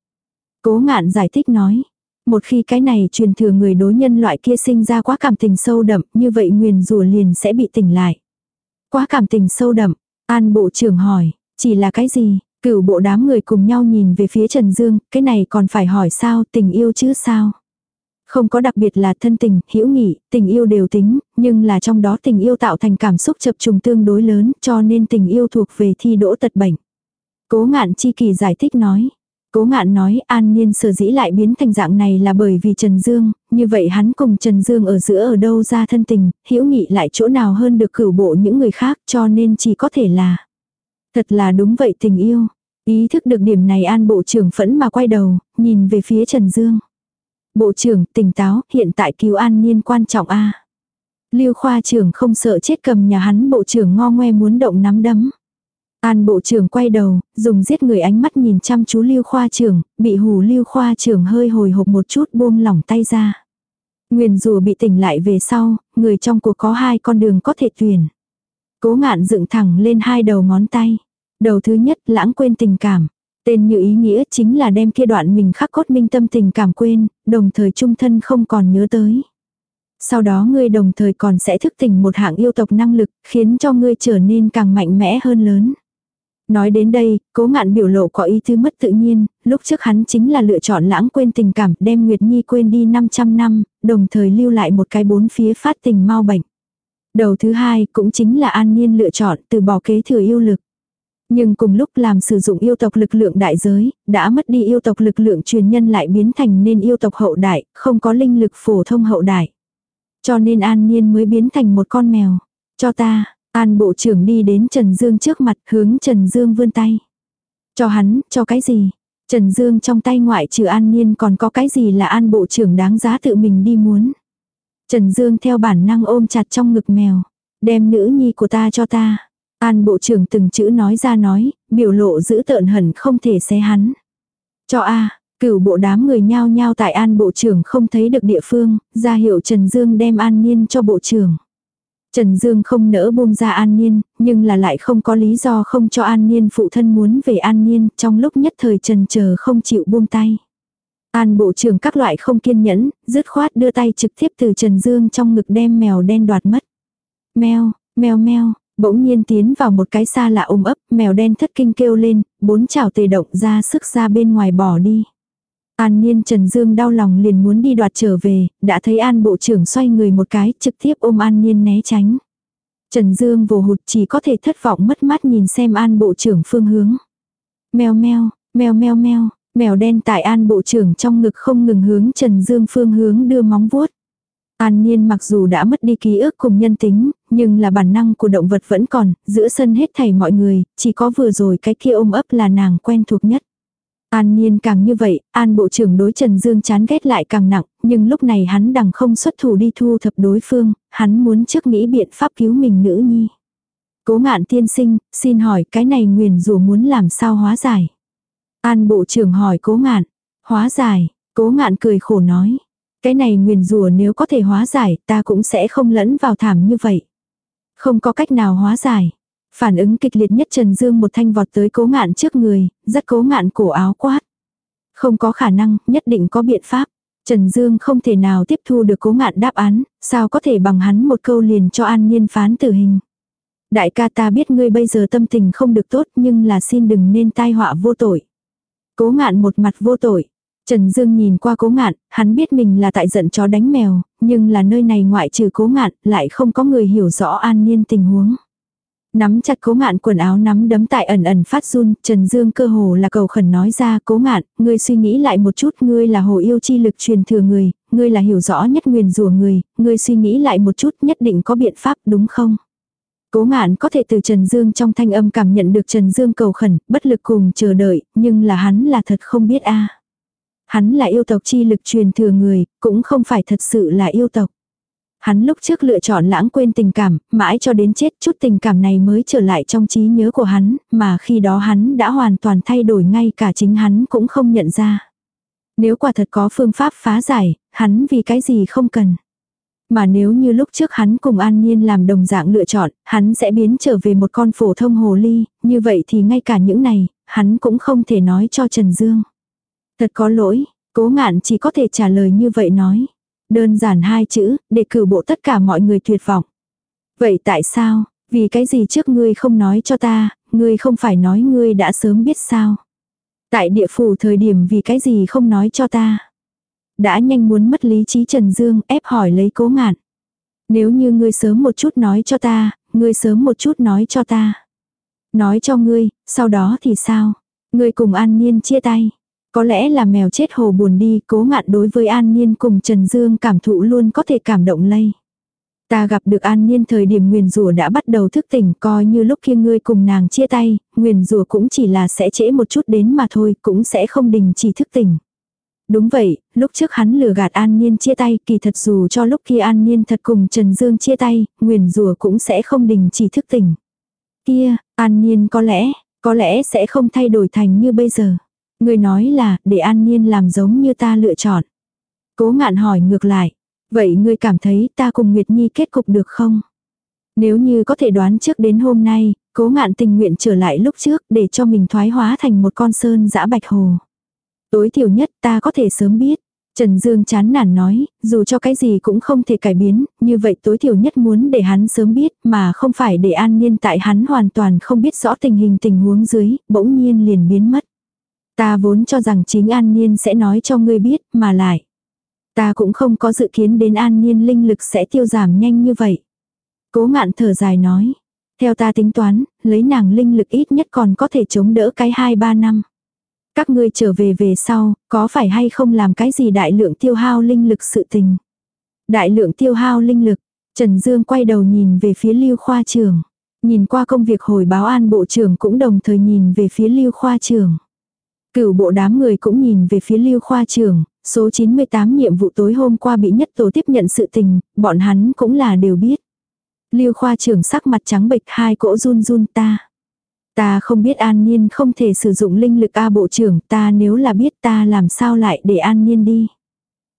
Cố ngạn giải thích nói. Một khi cái này truyền thừa người đối nhân loại kia sinh ra quá cảm tình sâu đậm, như vậy nguyền rủa liền sẽ bị tỉnh lại. Quá cảm tình sâu đậm, An Bộ trưởng hỏi, chỉ là cái gì? Cửu bộ đám người cùng nhau nhìn về phía Trần Dương, cái này còn phải hỏi sao, tình yêu chứ sao? Không có đặc biệt là thân tình, hữu nghị, tình yêu đều tính, nhưng là trong đó tình yêu tạo thành cảm xúc chập trùng tương đối lớn, cho nên tình yêu thuộc về thi đỗ tật bệnh. Cố ngạn chi kỳ giải thích nói. Cố ngạn nói an niên sở dĩ lại biến thành dạng này là bởi vì Trần Dương, như vậy hắn cùng Trần Dương ở giữa ở đâu ra thân tình, hữu nghị lại chỗ nào hơn được cửu bộ những người khác cho nên chỉ có thể là. Thật là đúng vậy tình yêu. Ý thức được điểm này an bộ trưởng phẫn mà quay đầu, nhìn về phía Trần Dương. Bộ trưởng tỉnh táo, hiện tại cứu an niên quan trọng a Lưu khoa trưởng không sợ chết cầm nhà hắn bộ trưởng ngo ngoe muốn động nắm đấm. An bộ trưởng quay đầu, dùng giết người ánh mắt nhìn chăm chú lưu khoa trưởng, bị hù lưu khoa trưởng hơi hồi hộp một chút buông lỏng tay ra. Nguyền rùa bị tỉnh lại về sau, người trong cuộc có hai con đường có thể tuyển. Cố ngạn dựng thẳng lên hai đầu ngón tay. Đầu thứ nhất lãng quên tình cảm. Tên như ý nghĩa chính là đem kia đoạn mình khắc cốt minh tâm tình cảm quên, đồng thời trung thân không còn nhớ tới. Sau đó ngươi đồng thời còn sẽ thức tỉnh một hạng yêu tộc năng lực, khiến cho ngươi trở nên càng mạnh mẽ hơn lớn. Nói đến đây, cố ngạn biểu lộ có ý tư mất tự nhiên, lúc trước hắn chính là lựa chọn lãng quên tình cảm đem Nguyệt Nhi quên đi 500 năm, đồng thời lưu lại một cái bốn phía phát tình mau bệnh. Đầu thứ hai cũng chính là an nhiên lựa chọn từ bỏ kế thừa yêu lực. Nhưng cùng lúc làm sử dụng yêu tộc lực lượng đại giới, đã mất đi yêu tộc lực lượng truyền nhân lại biến thành nên yêu tộc hậu đại, không có linh lực phổ thông hậu đại. Cho nên an niên mới biến thành một con mèo. Cho ta, an bộ trưởng đi đến Trần Dương trước mặt hướng Trần Dương vươn tay. Cho hắn, cho cái gì? Trần Dương trong tay ngoại trừ an niên còn có cái gì là an bộ trưởng đáng giá tự mình đi muốn. Trần Dương theo bản năng ôm chặt trong ngực mèo. Đem nữ nhi của ta cho ta. An bộ trưởng từng chữ nói ra nói, biểu lộ giữ tợn hẳn không thể xé hắn. Cho a cửu bộ đám người nhao nhao tại an bộ trưởng không thấy được địa phương, ra hiệu Trần Dương đem an niên cho bộ trưởng. Trần Dương không nỡ buông ra an niên, nhưng là lại không có lý do không cho an niên phụ thân muốn về an niên, trong lúc nhất thời trần chờ không chịu buông tay. An bộ trưởng các loại không kiên nhẫn, dứt khoát đưa tay trực tiếp từ Trần Dương trong ngực đem mèo đen đoạt mất. Mèo, mèo mèo, Bỗng nhiên tiến vào một cái xa lạ ôm ấp, mèo đen thất kinh kêu lên, bốn chảo tề động ra sức ra bên ngoài bỏ đi. An Niên Trần Dương đau lòng liền muốn đi đoạt trở về, đã thấy An Bộ trưởng xoay người một cái, trực tiếp ôm An Niên né tránh. Trần Dương vồ hụt chỉ có thể thất vọng mất mắt nhìn xem An Bộ trưởng phương hướng. Mèo meo, mèo meo meo, mèo đen tại An Bộ trưởng trong ngực không ngừng hướng Trần Dương phương hướng đưa móng vuốt. An Niên mặc dù đã mất đi ký ức cùng nhân tính, nhưng là bản năng của động vật vẫn còn, giữa sân hết thảy mọi người, chỉ có vừa rồi cái kia ôm ấp là nàng quen thuộc nhất. An Niên càng như vậy, An Bộ trưởng đối Trần Dương chán ghét lại càng nặng, nhưng lúc này hắn đằng không xuất thủ đi thu thập đối phương, hắn muốn trước nghĩ biện pháp cứu mình nữ nhi. Cố ngạn tiên sinh, xin hỏi cái này nguyền rủa muốn làm sao hóa giải. An Bộ trưởng hỏi cố ngạn, hóa giải, cố ngạn cười khổ nói. Cái này nguyền rủa nếu có thể hóa giải ta cũng sẽ không lẫn vào thảm như vậy. Không có cách nào hóa giải. Phản ứng kịch liệt nhất Trần Dương một thanh vọt tới cố ngạn trước người, rất cố ngạn cổ áo quát. Không có khả năng, nhất định có biện pháp. Trần Dương không thể nào tiếp thu được cố ngạn đáp án, sao có thể bằng hắn một câu liền cho an Nhiên phán tử hình. Đại ca ta biết ngươi bây giờ tâm tình không được tốt nhưng là xin đừng nên tai họa vô tội. Cố ngạn một mặt vô tội. Trần Dương nhìn qua cố ngạn, hắn biết mình là tại giận chó đánh mèo, nhưng là nơi này ngoại trừ cố ngạn, lại không có người hiểu rõ an niên tình huống. Nắm chặt cố ngạn quần áo nắm đấm tại ẩn ẩn phát run, Trần Dương cơ hồ là cầu khẩn nói ra cố ngạn, ngươi suy nghĩ lại một chút, ngươi là hồ yêu chi lực truyền thừa người, ngươi là hiểu rõ nhất nguyền rủa người, ngươi suy nghĩ lại một chút nhất định có biện pháp đúng không? Cố ngạn có thể từ Trần Dương trong thanh âm cảm nhận được Trần Dương cầu khẩn, bất lực cùng chờ đợi, nhưng là hắn là thật không biết a Hắn là yêu tộc chi lực truyền thừa người, cũng không phải thật sự là yêu tộc. Hắn lúc trước lựa chọn lãng quên tình cảm, mãi cho đến chết chút tình cảm này mới trở lại trong trí nhớ của hắn, mà khi đó hắn đã hoàn toàn thay đổi ngay cả chính hắn cũng không nhận ra. Nếu quả thật có phương pháp phá giải, hắn vì cái gì không cần. Mà nếu như lúc trước hắn cùng An Nhiên làm đồng dạng lựa chọn, hắn sẽ biến trở về một con phổ thông hồ ly, như vậy thì ngay cả những này, hắn cũng không thể nói cho Trần Dương. Thật có lỗi, Cố ngạn chỉ có thể trả lời như vậy nói. Đơn giản hai chữ, để cử bộ tất cả mọi người tuyệt vọng. Vậy tại sao, vì cái gì trước ngươi không nói cho ta, ngươi không phải nói ngươi đã sớm biết sao? Tại địa phủ thời điểm vì cái gì không nói cho ta? Đã nhanh muốn mất lý trí Trần Dương ép hỏi lấy cố ngạn. Nếu như ngươi sớm một chút nói cho ta, ngươi sớm một chút nói cho ta. Nói cho ngươi, sau đó thì sao? Ngươi cùng An Niên chia tay. Có lẽ là mèo chết hồ buồn đi, cố ngạn đối với An Niên cùng Trần Dương cảm thụ luôn có thể cảm động lây. Ta gặp được An Niên thời điểm nguyền rủa đã bắt đầu thức tỉnh, coi như lúc kia ngươi cùng nàng chia tay, nguyền rủa cũng chỉ là sẽ trễ một chút đến mà thôi, cũng sẽ không đình chỉ thức tỉnh. Đúng vậy, lúc trước hắn lừa gạt An Niên chia tay, kỳ thật dù cho lúc kia An Niên thật cùng Trần Dương chia tay, nguyền rủa cũng sẽ không đình chỉ thức tỉnh. Kia, An Niên có lẽ, có lẽ sẽ không thay đổi thành như bây giờ. Người nói là, để An nhiên làm giống như ta lựa chọn. Cố ngạn hỏi ngược lại. Vậy ngươi cảm thấy ta cùng Nguyệt Nhi kết cục được không? Nếu như có thể đoán trước đến hôm nay, cố ngạn tình nguyện trở lại lúc trước để cho mình thoái hóa thành một con sơn dã bạch hồ. Tối thiểu nhất ta có thể sớm biết. Trần Dương chán nản nói, dù cho cái gì cũng không thể cải biến, như vậy tối thiểu nhất muốn để hắn sớm biết mà không phải để an nhiên tại hắn hoàn toàn không biết rõ tình hình tình huống dưới, bỗng nhiên liền biến mất. Ta vốn cho rằng chính an Niên sẽ nói cho ngươi biết mà lại. Ta cũng không có dự kiến đến an Niên linh lực sẽ tiêu giảm nhanh như vậy. Cố ngạn thở dài nói. Theo ta tính toán, lấy nàng linh lực ít nhất còn có thể chống đỡ cái 2-3 năm. Các ngươi trở về về sau, có phải hay không làm cái gì đại lượng tiêu hao linh lực sự tình? Đại lượng tiêu hao linh lực, Trần Dương quay đầu nhìn về phía lưu khoa trưởng. Nhìn qua công việc hồi báo an bộ trưởng cũng đồng thời nhìn về phía lưu khoa trưởng. Cửu bộ đám người cũng nhìn về phía lưu khoa trưởng, số 98 nhiệm vụ tối hôm qua bị nhất tổ tiếp nhận sự tình, bọn hắn cũng là đều biết. Lưu khoa trưởng sắc mặt trắng bệch hai cỗ run run ta. Ta không biết an nhiên không thể sử dụng linh lực A bộ trưởng ta nếu là biết ta làm sao lại để an nhiên đi.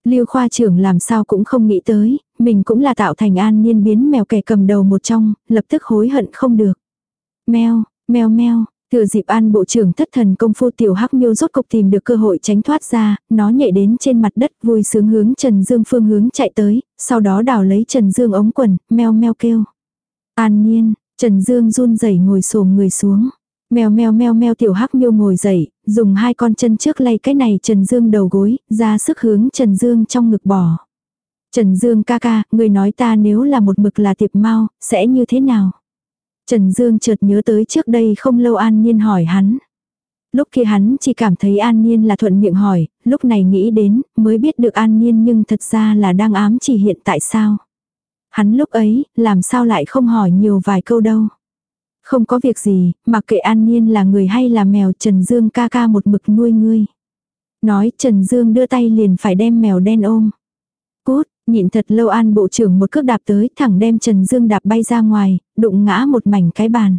Lưu khoa trưởng làm sao cũng không nghĩ tới, mình cũng là tạo thành an nhiên biến mèo kẻ cầm đầu một trong, lập tức hối hận không được. Mèo, mèo mèo, Thừa dịp an bộ trưởng thất thần công phu tiểu hắc miêu rốt cục tìm được cơ hội tránh thoát ra, nó nhảy đến trên mặt đất vui sướng hướng Trần Dương phương hướng chạy tới, sau đó đào lấy Trần Dương ống quần, meo meo kêu. An nhiên, Trần Dương run rẩy ngồi xổm người xuống. Mèo meo meo meo tiểu hắc miêu ngồi dậy, dùng hai con chân trước lay cái này Trần Dương đầu gối, ra sức hướng Trần Dương trong ngực bỏ. Trần Dương ca ca, người nói ta nếu là một mực là tiệp mau, sẽ như thế nào? Trần Dương chợt nhớ tới trước đây không lâu An Nhiên hỏi hắn. Lúc kia hắn chỉ cảm thấy An Nhiên là thuận miệng hỏi, lúc này nghĩ đến, mới biết được An Nhiên nhưng thật ra là đang ám chỉ hiện tại sao. Hắn lúc ấy, làm sao lại không hỏi nhiều vài câu đâu. Không có việc gì, mặc kệ An Nhiên là người hay là mèo Trần Dương ca ca một mực nuôi ngươi. Nói Trần Dương đưa tay liền phải đem mèo đen ôm. Nhịn thật lâu an bộ trưởng một cước đạp tới thẳng đem Trần Dương đạp bay ra ngoài, đụng ngã một mảnh cái bàn.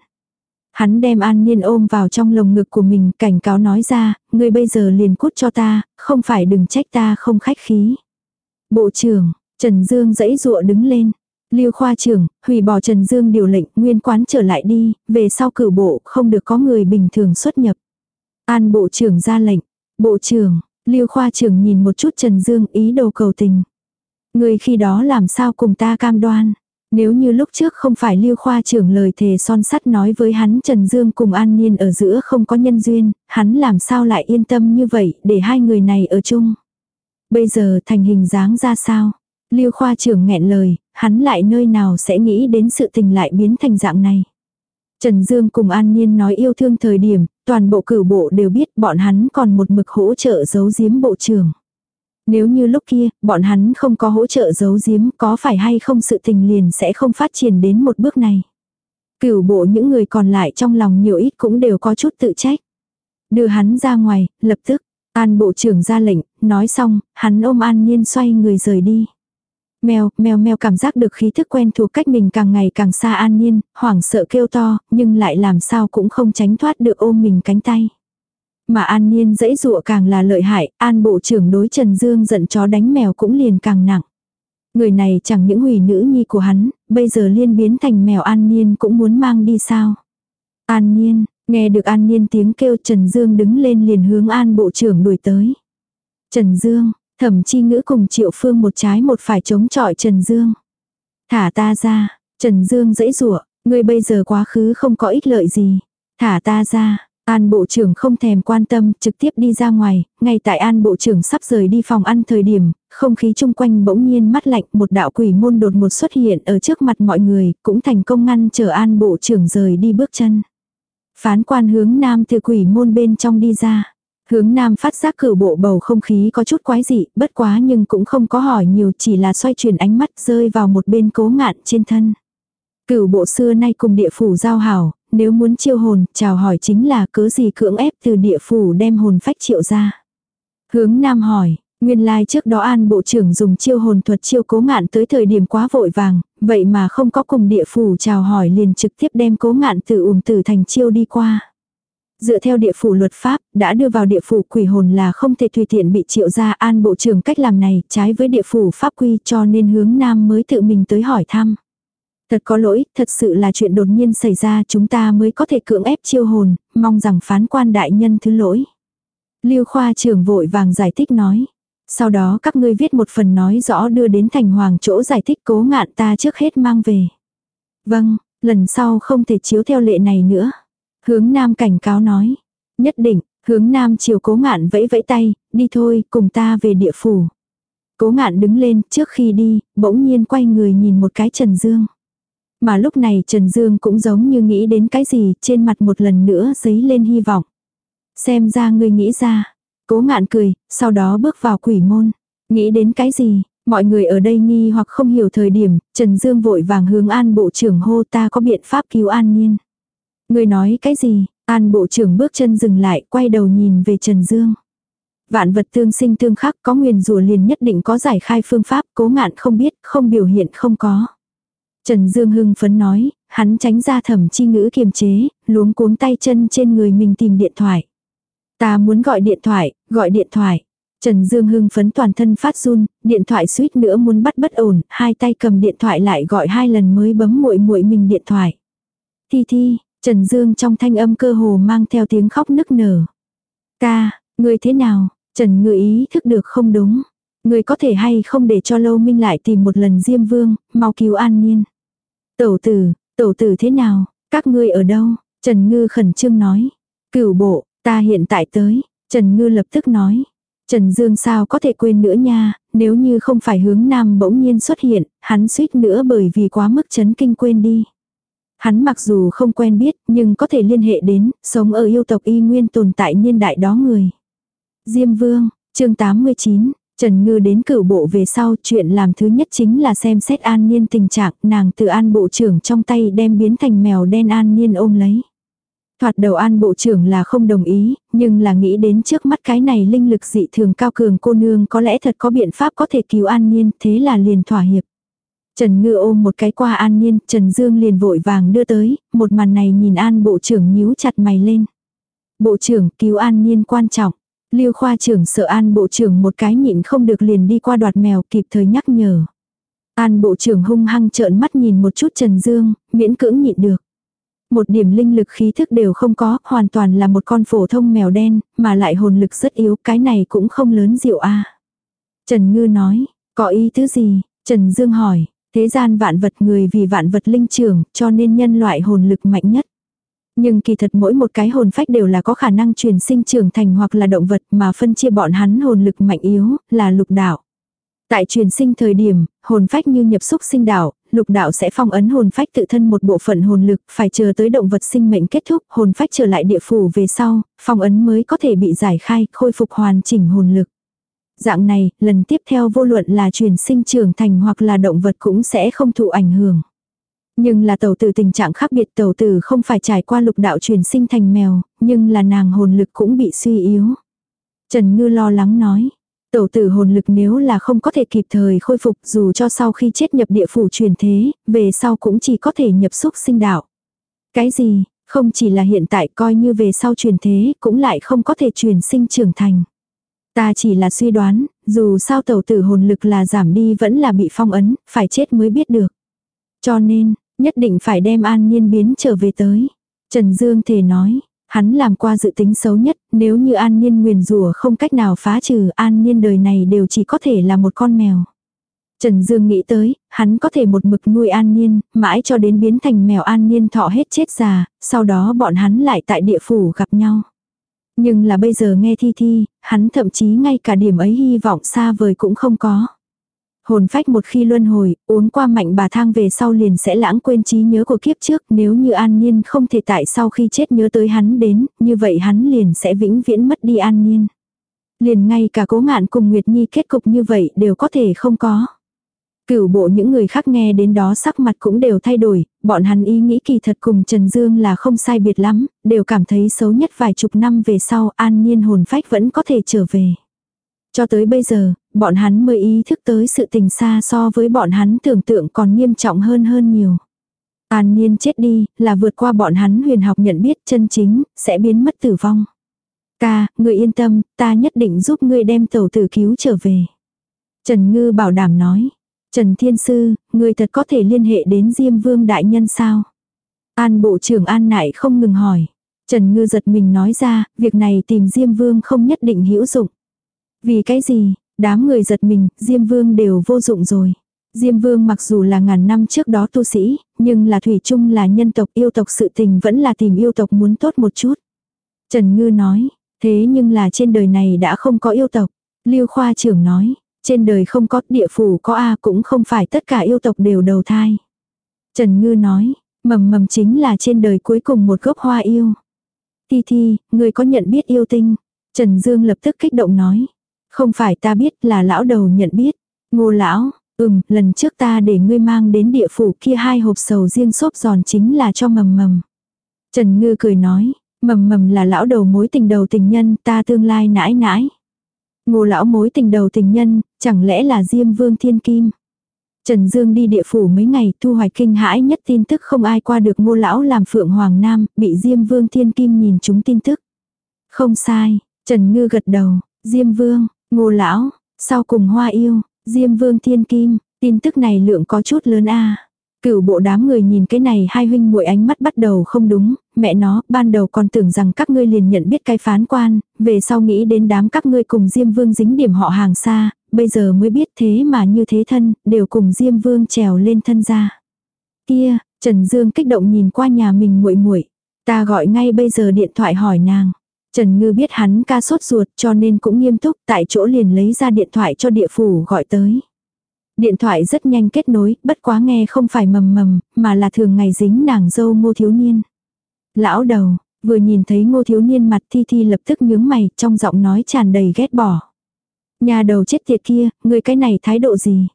Hắn đem an niên ôm vào trong lồng ngực của mình cảnh cáo nói ra, ngươi bây giờ liền cút cho ta, không phải đừng trách ta không khách khí. Bộ trưởng, Trần Dương dãy dụa đứng lên. Lưu khoa trưởng, hủy bỏ Trần Dương điều lệnh, nguyên quán trở lại đi, về sau cử bộ không được có người bình thường xuất nhập. An bộ trưởng ra lệnh. Bộ trưởng, Lưu khoa trưởng nhìn một chút Trần Dương ý đồ cầu tình. Người khi đó làm sao cùng ta cam đoan. Nếu như lúc trước không phải lưu khoa trưởng lời thề son sắt nói với hắn Trần Dương cùng An Niên ở giữa không có nhân duyên, hắn làm sao lại yên tâm như vậy để hai người này ở chung. Bây giờ thành hình dáng ra sao? Lưu khoa trưởng nghẹn lời, hắn lại nơi nào sẽ nghĩ đến sự tình lại biến thành dạng này. Trần Dương cùng An Niên nói yêu thương thời điểm, toàn bộ cử bộ đều biết bọn hắn còn một mực hỗ trợ giấu giếm bộ trưởng. Nếu như lúc kia, bọn hắn không có hỗ trợ giấu giếm có phải hay không sự tình liền sẽ không phát triển đến một bước này. Cửu bộ những người còn lại trong lòng nhiều ít cũng đều có chút tự trách. Đưa hắn ra ngoài, lập tức, an bộ trưởng ra lệnh, nói xong, hắn ôm an nhiên xoay người rời đi. Mèo, mèo mèo cảm giác được khí thức quen thuộc cách mình càng ngày càng xa an nhiên, hoảng sợ kêu to, nhưng lại làm sao cũng không tránh thoát được ôm mình cánh tay. Mà An Niên dãy dụa càng là lợi hại, An Bộ trưởng đối Trần Dương giận chó đánh mèo cũng liền càng nặng. Người này chẳng những hủy nữ nhi của hắn, bây giờ liên biến thành mèo An Niên cũng muốn mang đi sao. An Niên, nghe được An Niên tiếng kêu Trần Dương đứng lên liền hướng An Bộ trưởng đuổi tới. Trần Dương, thẩm chi ngữ cùng triệu phương một trái một phải chống chọi Trần Dương. Thả ta ra, Trần Dương dãy rủa ngươi bây giờ quá khứ không có ích lợi gì. Thả ta ra, An Bộ trưởng không thèm quan tâm, trực tiếp đi ra ngoài, ngay tại An Bộ trưởng sắp rời đi phòng ăn thời điểm, không khí chung quanh bỗng nhiên mắt lạnh, một đạo quỷ môn đột một xuất hiện ở trước mặt mọi người, cũng thành công ngăn chờ An Bộ trưởng rời đi bước chân. Phán quan hướng nam từ quỷ môn bên trong đi ra. Hướng nam phát giác cử bộ bầu không khí có chút quái dị, bất quá nhưng cũng không có hỏi nhiều chỉ là xoay chuyển ánh mắt rơi vào một bên cố ngạn trên thân. Cửu bộ xưa nay cùng địa phủ giao hảo, nếu muốn chiêu hồn, chào hỏi chính là cớ gì cưỡng ép từ địa phủ đem hồn phách triệu ra. Hướng Nam hỏi, nguyên lai trước đó an bộ trưởng dùng chiêu hồn thuật chiêu cố ngạn tới thời điểm quá vội vàng, vậy mà không có cùng địa phủ chào hỏi liền trực tiếp đem cố ngạn từ uổng tử thành chiêu đi qua. Dựa theo địa phủ luật pháp, đã đưa vào địa phủ quỷ hồn là không thể tùy tiện bị triệu ra an bộ trưởng cách làm này trái với địa phủ pháp quy cho nên hướng nam mới tự mình tới hỏi thăm. Thật có lỗi, thật sự là chuyện đột nhiên xảy ra chúng ta mới có thể cưỡng ép chiêu hồn, mong rằng phán quan đại nhân thứ lỗi. Lưu khoa trưởng vội vàng giải thích nói. Sau đó các ngươi viết một phần nói rõ đưa đến thành hoàng chỗ giải thích cố ngạn ta trước hết mang về. Vâng, lần sau không thể chiếu theo lệ này nữa. Hướng nam cảnh cáo nói. Nhất định, hướng nam chiều cố ngạn vẫy vẫy tay, đi thôi, cùng ta về địa phủ. Cố ngạn đứng lên, trước khi đi, bỗng nhiên quay người nhìn một cái Trần Dương. Mà lúc này Trần Dương cũng giống như nghĩ đến cái gì, trên mặt một lần nữa dấy lên hy vọng. Xem ra ngươi nghĩ ra. Cố ngạn cười, sau đó bước vào quỷ môn. Nghĩ đến cái gì, mọi người ở đây nghi hoặc không hiểu thời điểm, Trần Dương vội vàng hướng an bộ trưởng hô ta có biện pháp cứu an nhiên. Ngươi nói cái gì, an bộ trưởng bước chân dừng lại, quay đầu nhìn về Trần Dương. Vạn vật tương sinh tương khắc có nguyền rủa liền nhất định có giải khai phương pháp, cố ngạn không biết, không biểu hiện không có. Trần Dương hưng phấn nói, hắn tránh ra thẩm chi ngữ kiềm chế, luống cuống tay chân trên người mình tìm điện thoại. Ta muốn gọi điện thoại, gọi điện thoại. Trần Dương hưng phấn toàn thân phát run, điện thoại suýt nữa muốn bắt bất ổn, hai tay cầm điện thoại lại gọi hai lần mới bấm muội muội mình điện thoại. Thi thi, Trần Dương trong thanh âm cơ hồ mang theo tiếng khóc nức nở. Ca, người thế nào? Trần ngự ý thức được không đúng. Người có thể hay không để cho lâu minh lại tìm một lần Diêm Vương, mau cứu an nhiên. Tẩu tử, tẩu tử thế nào, các ngươi ở đâu? Trần Ngư khẩn trương nói. Cửu bộ, ta hiện tại tới. Trần Ngư lập tức nói. Trần Dương sao có thể quên nữa nha, nếu như không phải hướng nam bỗng nhiên xuất hiện, hắn suýt nữa bởi vì quá mức chấn kinh quên đi. Hắn mặc dù không quen biết, nhưng có thể liên hệ đến, sống ở yêu tộc y nguyên tồn tại niên đại đó người. Diêm Vương, chương 89, Trần Ngư đến cửu bộ về sau chuyện làm thứ nhất chính là xem xét an niên tình trạng nàng từ an bộ trưởng trong tay đem biến thành mèo đen an niên ôm lấy. Thoạt đầu an bộ trưởng là không đồng ý, nhưng là nghĩ đến trước mắt cái này linh lực dị thường cao cường cô nương có lẽ thật có biện pháp có thể cứu an niên, thế là liền thỏa hiệp. Trần Ngư ôm một cái qua an niên, Trần Dương liền vội vàng đưa tới, một màn này nhìn an bộ trưởng nhíu chặt mày lên. Bộ trưởng cứu an niên quan trọng. Lưu khoa trưởng sợ an bộ trưởng một cái nhịn không được liền đi qua đoạt mèo kịp thời nhắc nhở. An bộ trưởng hung hăng trợn mắt nhìn một chút Trần Dương, miễn cưỡng nhịn được. Một điểm linh lực khí thức đều không có, hoàn toàn là một con phổ thông mèo đen, mà lại hồn lực rất yếu, cái này cũng không lớn diệu a. Trần Ngư nói, có ý thứ gì? Trần Dương hỏi, thế gian vạn vật người vì vạn vật linh trưởng, cho nên nhân loại hồn lực mạnh nhất. Nhưng kỳ thật mỗi một cái hồn phách đều là có khả năng truyền sinh trưởng thành hoặc là động vật mà phân chia bọn hắn hồn lực mạnh yếu, là lục đạo. Tại truyền sinh thời điểm, hồn phách như nhập xúc sinh đạo, lục đạo sẽ phong ấn hồn phách tự thân một bộ phận hồn lực, phải chờ tới động vật sinh mệnh kết thúc, hồn phách trở lại địa phủ về sau, phong ấn mới có thể bị giải khai, khôi phục hoàn chỉnh hồn lực. Dạng này, lần tiếp theo vô luận là truyền sinh trưởng thành hoặc là động vật cũng sẽ không thụ ảnh hưởng. Nhưng là tàu tử tình trạng khác biệt tàu tử không phải trải qua lục đạo truyền sinh thành mèo, nhưng là nàng hồn lực cũng bị suy yếu. Trần Ngư lo lắng nói. Tẩu tử hồn lực nếu là không có thể kịp thời khôi phục dù cho sau khi chết nhập địa phủ truyền thế, về sau cũng chỉ có thể nhập xúc sinh đạo. Cái gì, không chỉ là hiện tại coi như về sau truyền thế cũng lại không có thể truyền sinh trưởng thành. Ta chỉ là suy đoán, dù sao tẩu tử hồn lực là giảm đi vẫn là bị phong ấn, phải chết mới biết được. Cho nên, Nhất định phải đem an nhiên biến trở về tới. Trần Dương thể nói, Hắn làm qua dự tính xấu nhất, nếu như an nhiên nguyền rủa không cách nào phá trừ an nhiên đời này đều chỉ có thể là một con mèo. Trần Dương nghĩ tới, hắn có thể một mực nuôi an nhiên, mãi cho đến biến thành mèo an nhiên thọ hết chết già, sau đó bọn hắn lại tại địa phủ gặp nhau. Nhưng là bây giờ nghe thi thi, hắn thậm chí ngay cả điểm ấy hy vọng xa vời cũng không có. Hồn phách một khi luân hồi, uống qua mạnh bà thang về sau liền sẽ lãng quên trí nhớ của kiếp trước nếu như an nhiên không thể tại sau khi chết nhớ tới hắn đến, như vậy hắn liền sẽ vĩnh viễn mất đi an nhiên. Liền ngay cả cố ngạn cùng Nguyệt Nhi kết cục như vậy đều có thể không có. Cửu bộ những người khác nghe đến đó sắc mặt cũng đều thay đổi, bọn hắn ý nghĩ kỳ thật cùng Trần Dương là không sai biệt lắm, đều cảm thấy xấu nhất vài chục năm về sau an nhiên hồn phách vẫn có thể trở về. Cho tới bây giờ, bọn hắn mới ý thức tới sự tình xa so với bọn hắn tưởng tượng còn nghiêm trọng hơn hơn nhiều. An nhiên chết đi, là vượt qua bọn hắn huyền học nhận biết chân chính, sẽ biến mất tử vong. Ca, người yên tâm, ta nhất định giúp ngươi đem tàu tử cứu trở về. Trần Ngư bảo đảm nói. Trần Thiên Sư, người thật có thể liên hệ đến Diêm Vương Đại Nhân sao? An Bộ trưởng An Nại không ngừng hỏi. Trần Ngư giật mình nói ra, việc này tìm Diêm Vương không nhất định hữu dụng. Vì cái gì, đám người giật mình, Diêm Vương đều vô dụng rồi. Diêm Vương mặc dù là ngàn năm trước đó tu sĩ, nhưng là thủy chung là nhân tộc yêu tộc sự tình vẫn là tìm yêu tộc muốn tốt một chút. Trần Ngư nói, thế nhưng là trên đời này đã không có yêu tộc. Lưu Khoa trưởng nói, trên đời không có địa phủ có A cũng không phải tất cả yêu tộc đều đầu thai. Trần Ngư nói, mầm mầm chính là trên đời cuối cùng một gốc hoa yêu. Thi Thi, người có nhận biết yêu tinh? Trần Dương lập tức kích động nói. Không phải ta biết là lão đầu nhận biết. Ngô lão, ừm, lần trước ta để ngươi mang đến địa phủ kia hai hộp sầu riêng xốp giòn chính là cho mầm mầm. Trần Ngư cười nói, mầm mầm là lão đầu mối tình đầu tình nhân ta tương lai nãi nãi. Ngô lão mối tình đầu tình nhân, chẳng lẽ là Diêm Vương Thiên Kim. Trần Dương đi địa phủ mấy ngày thu hoạch kinh hãi nhất tin tức không ai qua được ngô lão làm phượng hoàng nam, bị Diêm Vương Thiên Kim nhìn chúng tin tức. Không sai, Trần Ngư gật đầu, Diêm Vương, ngô lão, sau cùng hoa yêu, Diêm Vương Thiên Kim, tin tức này lượng có chút lớn a Cửu bộ đám người nhìn cái này hai huynh muội ánh mắt bắt đầu không đúng, mẹ nó, ban đầu còn tưởng rằng các ngươi liền nhận biết cái phán quan, về sau nghĩ đến đám các ngươi cùng Diêm Vương dính điểm họ hàng xa, bây giờ mới biết thế mà như thế thân, đều cùng Diêm Vương trèo lên thân ra. Kia, Trần Dương kích động nhìn qua nhà mình muội muội, ta gọi ngay bây giờ điện thoại hỏi nàng. Trần Ngư biết hắn ca sốt ruột cho nên cũng nghiêm túc tại chỗ liền lấy ra điện thoại cho địa phủ gọi tới. Điện thoại rất nhanh kết nối, bất quá nghe không phải mầm mầm, mà là thường ngày dính nàng dâu ngô thiếu niên. Lão đầu, vừa nhìn thấy ngô thiếu niên mặt thi thi lập tức nhướng mày, trong giọng nói tràn đầy ghét bỏ. Nhà đầu chết tiệt kia, người cái này thái độ gì?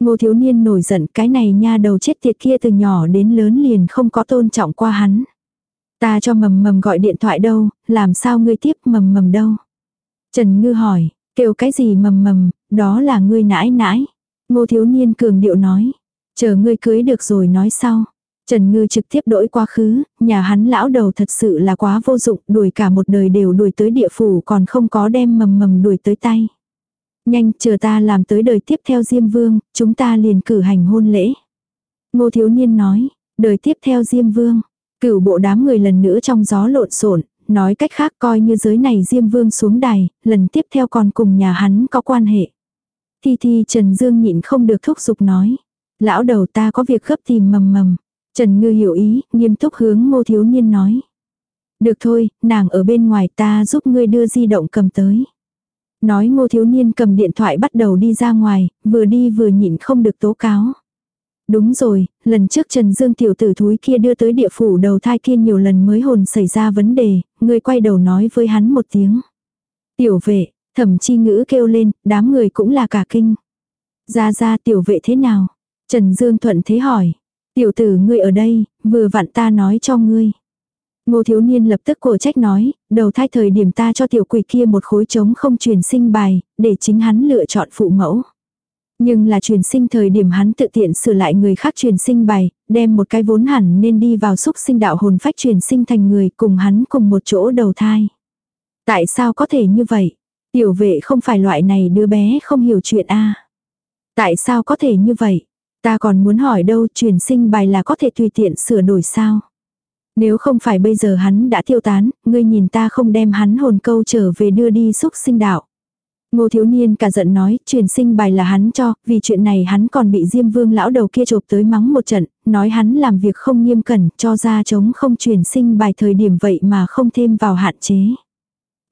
Ngô thiếu niên nổi giận cái này nha đầu chết tiệt kia từ nhỏ đến lớn liền không có tôn trọng qua hắn. Ta cho mầm mầm gọi điện thoại đâu, làm sao ngươi tiếp mầm mầm đâu? Trần Ngư hỏi, kêu cái gì mầm mầm, đó là ngươi nãi nãi. Ngô thiếu niên cường điệu nói. Chờ ngươi cưới được rồi nói sau. Trần Ngư trực tiếp đổi quá khứ, nhà hắn lão đầu thật sự là quá vô dụng, đuổi cả một đời đều đuổi tới địa phủ còn không có đem mầm mầm đuổi tới tay. Nhanh, chờ ta làm tới đời tiếp theo Diêm Vương, chúng ta liền cử hành hôn lễ. Ngô thiếu niên nói, đời tiếp theo Diêm Vương, cửu bộ đám người lần nữa trong gió lộn xộn nói cách khác coi như giới này Diêm Vương xuống đài, lần tiếp theo còn cùng nhà hắn có quan hệ. Thi Thi Trần Dương nhịn không được thúc giục nói. Lão đầu ta có việc gấp tìm mầm mầm. Trần Ngư hiểu ý, nghiêm túc hướng ngô thiếu niên nói. Được thôi, nàng ở bên ngoài ta giúp ngươi đưa di động cầm tới. Nói ngô thiếu niên cầm điện thoại bắt đầu đi ra ngoài, vừa đi vừa nhịn không được tố cáo. Đúng rồi, lần trước Trần Dương tiểu tử thúi kia đưa tới địa phủ đầu thai kia nhiều lần mới hồn xảy ra vấn đề, người quay đầu nói với hắn một tiếng. Tiểu vệ, Thẩm chi ngữ kêu lên, đám người cũng là cả kinh. Ra ra tiểu vệ thế nào? Trần Dương thuận thế hỏi. Tiểu tử ngươi ở đây, vừa vặn ta nói cho ngươi. Ngô thiếu niên lập tức cổ trách nói, đầu thai thời điểm ta cho tiểu quỷ kia một khối trống không truyền sinh bài, để chính hắn lựa chọn phụ mẫu. Nhưng là truyền sinh thời điểm hắn tự tiện sửa lại người khác truyền sinh bài, đem một cái vốn hẳn nên đi vào xúc sinh đạo hồn phách truyền sinh thành người cùng hắn cùng một chỗ đầu thai. Tại sao có thể như vậy? Tiểu vệ không phải loại này đứa bé không hiểu chuyện a Tại sao có thể như vậy? Ta còn muốn hỏi đâu truyền sinh bài là có thể tùy tiện sửa đổi sao? Nếu không phải bây giờ hắn đã tiêu tán, ngươi nhìn ta không đem hắn hồn câu trở về đưa đi xúc sinh đạo. Ngô thiếu niên cả giận nói, truyền sinh bài là hắn cho, vì chuyện này hắn còn bị Diêm Vương lão đầu kia chộp tới mắng một trận, nói hắn làm việc không nghiêm cẩn, cho ra chống không truyền sinh bài thời điểm vậy mà không thêm vào hạn chế.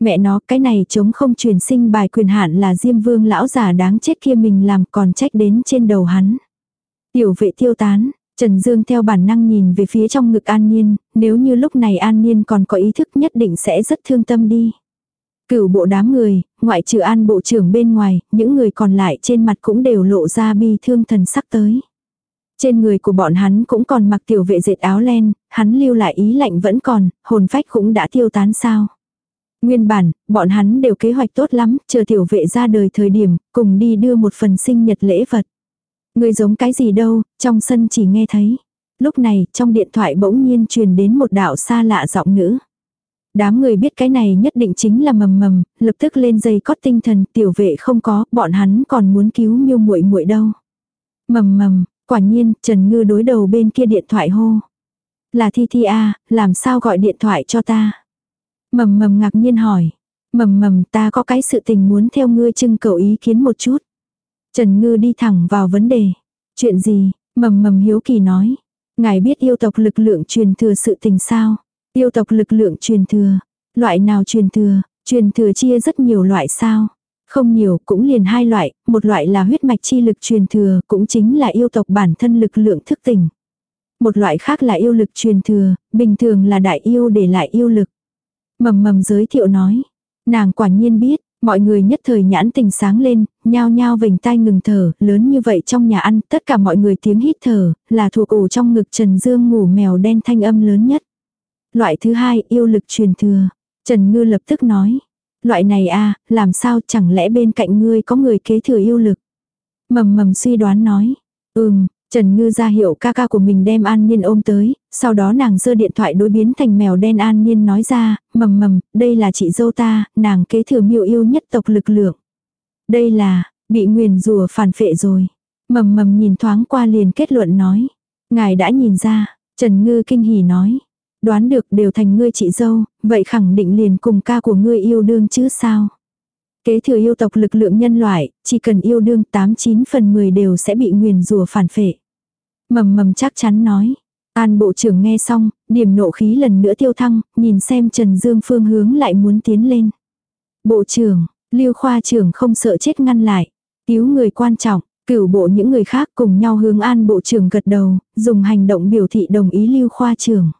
Mẹ nó, cái này chống không truyền sinh bài quyền hạn là Diêm Vương lão già đáng chết kia mình làm còn trách đến trên đầu hắn. Tiểu vệ tiêu tán, Trần Dương theo bản năng nhìn về phía trong ngực An Niên, nếu như lúc này An Niên còn có ý thức nhất định sẽ rất thương tâm đi. Cửu bộ đám người, ngoại trừ an bộ trưởng bên ngoài, những người còn lại trên mặt cũng đều lộ ra bi thương thần sắc tới. Trên người của bọn hắn cũng còn mặc tiểu vệ dệt áo len, hắn lưu lại ý lạnh vẫn còn, hồn phách cũng đã tiêu tán sao. Nguyên bản, bọn hắn đều kế hoạch tốt lắm, chờ tiểu vệ ra đời thời điểm, cùng đi đưa một phần sinh nhật lễ vật. Người giống cái gì đâu, trong sân chỉ nghe thấy. Lúc này, trong điện thoại bỗng nhiên truyền đến một đạo xa lạ giọng nữ. Đám người biết cái này nhất định chính là mầm mầm, lập tức lên dây cót tinh thần, tiểu vệ không có, bọn hắn còn muốn cứu miêu muội muội đâu. Mầm mầm, quả nhiên, Trần Ngư đối đầu bên kia điện thoại hô. Là Thi Thi A, làm sao gọi điện thoại cho ta? Mầm mầm ngạc nhiên hỏi. Mầm mầm ta có cái sự tình muốn theo ngươi trưng cầu ý kiến một chút. Trần Ngư đi thẳng vào vấn đề. Chuyện gì? Mầm mầm hiếu kỳ nói. Ngài biết yêu tộc lực lượng truyền thừa sự tình sao? Yêu tộc lực lượng truyền thừa. Loại nào truyền thừa? Truyền thừa chia rất nhiều loại sao? Không nhiều, cũng liền hai loại, một loại là huyết mạch chi lực truyền thừa, cũng chính là yêu tộc bản thân lực lượng thức tỉnh. Một loại khác là yêu lực truyền thừa, bình thường là đại yêu để lại yêu lực. Mầm mầm giới thiệu nói. Nàng quả nhiên biết, mọi người nhất thời nhãn tình sáng lên, nhao nhao vành tai ngừng thở, lớn như vậy trong nhà ăn, tất cả mọi người tiếng hít thở, là thuộc ủ trong ngực Trần Dương ngủ mèo đen thanh âm lớn nhất. Loại thứ hai, yêu lực truyền thừa. Trần Ngư lập tức nói. Loại này a à, làm sao chẳng lẽ bên cạnh ngươi có người kế thừa yêu lực. Mầm mầm suy đoán nói. Ừm, Trần Ngư ra hiệu ca ca của mình đem An nhiên ôm tới, sau đó nàng giơ điện thoại đối biến thành mèo đen An nhiên nói ra, mầm mầm, đây là chị dâu ta, nàng kế thừa miêu yêu nhất tộc lực lượng. Đây là, bị nguyền rùa phản phệ rồi. Mầm mầm nhìn thoáng qua liền kết luận nói. Ngài đã nhìn ra, Trần Ngư kinh hỉ nói. Đoán được đều thành ngươi chị dâu, vậy khẳng định liền cùng ca của ngươi yêu đương chứ sao. Kế thừa yêu tộc lực lượng nhân loại, chỉ cần yêu đương 89 phần 10 đều sẽ bị nguyền rùa phản phệ. Mầm mầm chắc chắn nói. An bộ trưởng nghe xong, điểm nộ khí lần nữa tiêu thăng, nhìn xem Trần Dương phương hướng lại muốn tiến lên. Bộ trưởng, lưu khoa trưởng không sợ chết ngăn lại. Cứu người quan trọng, cửu bộ những người khác cùng nhau hướng an bộ trưởng gật đầu, dùng hành động biểu thị đồng ý lưu khoa trưởng.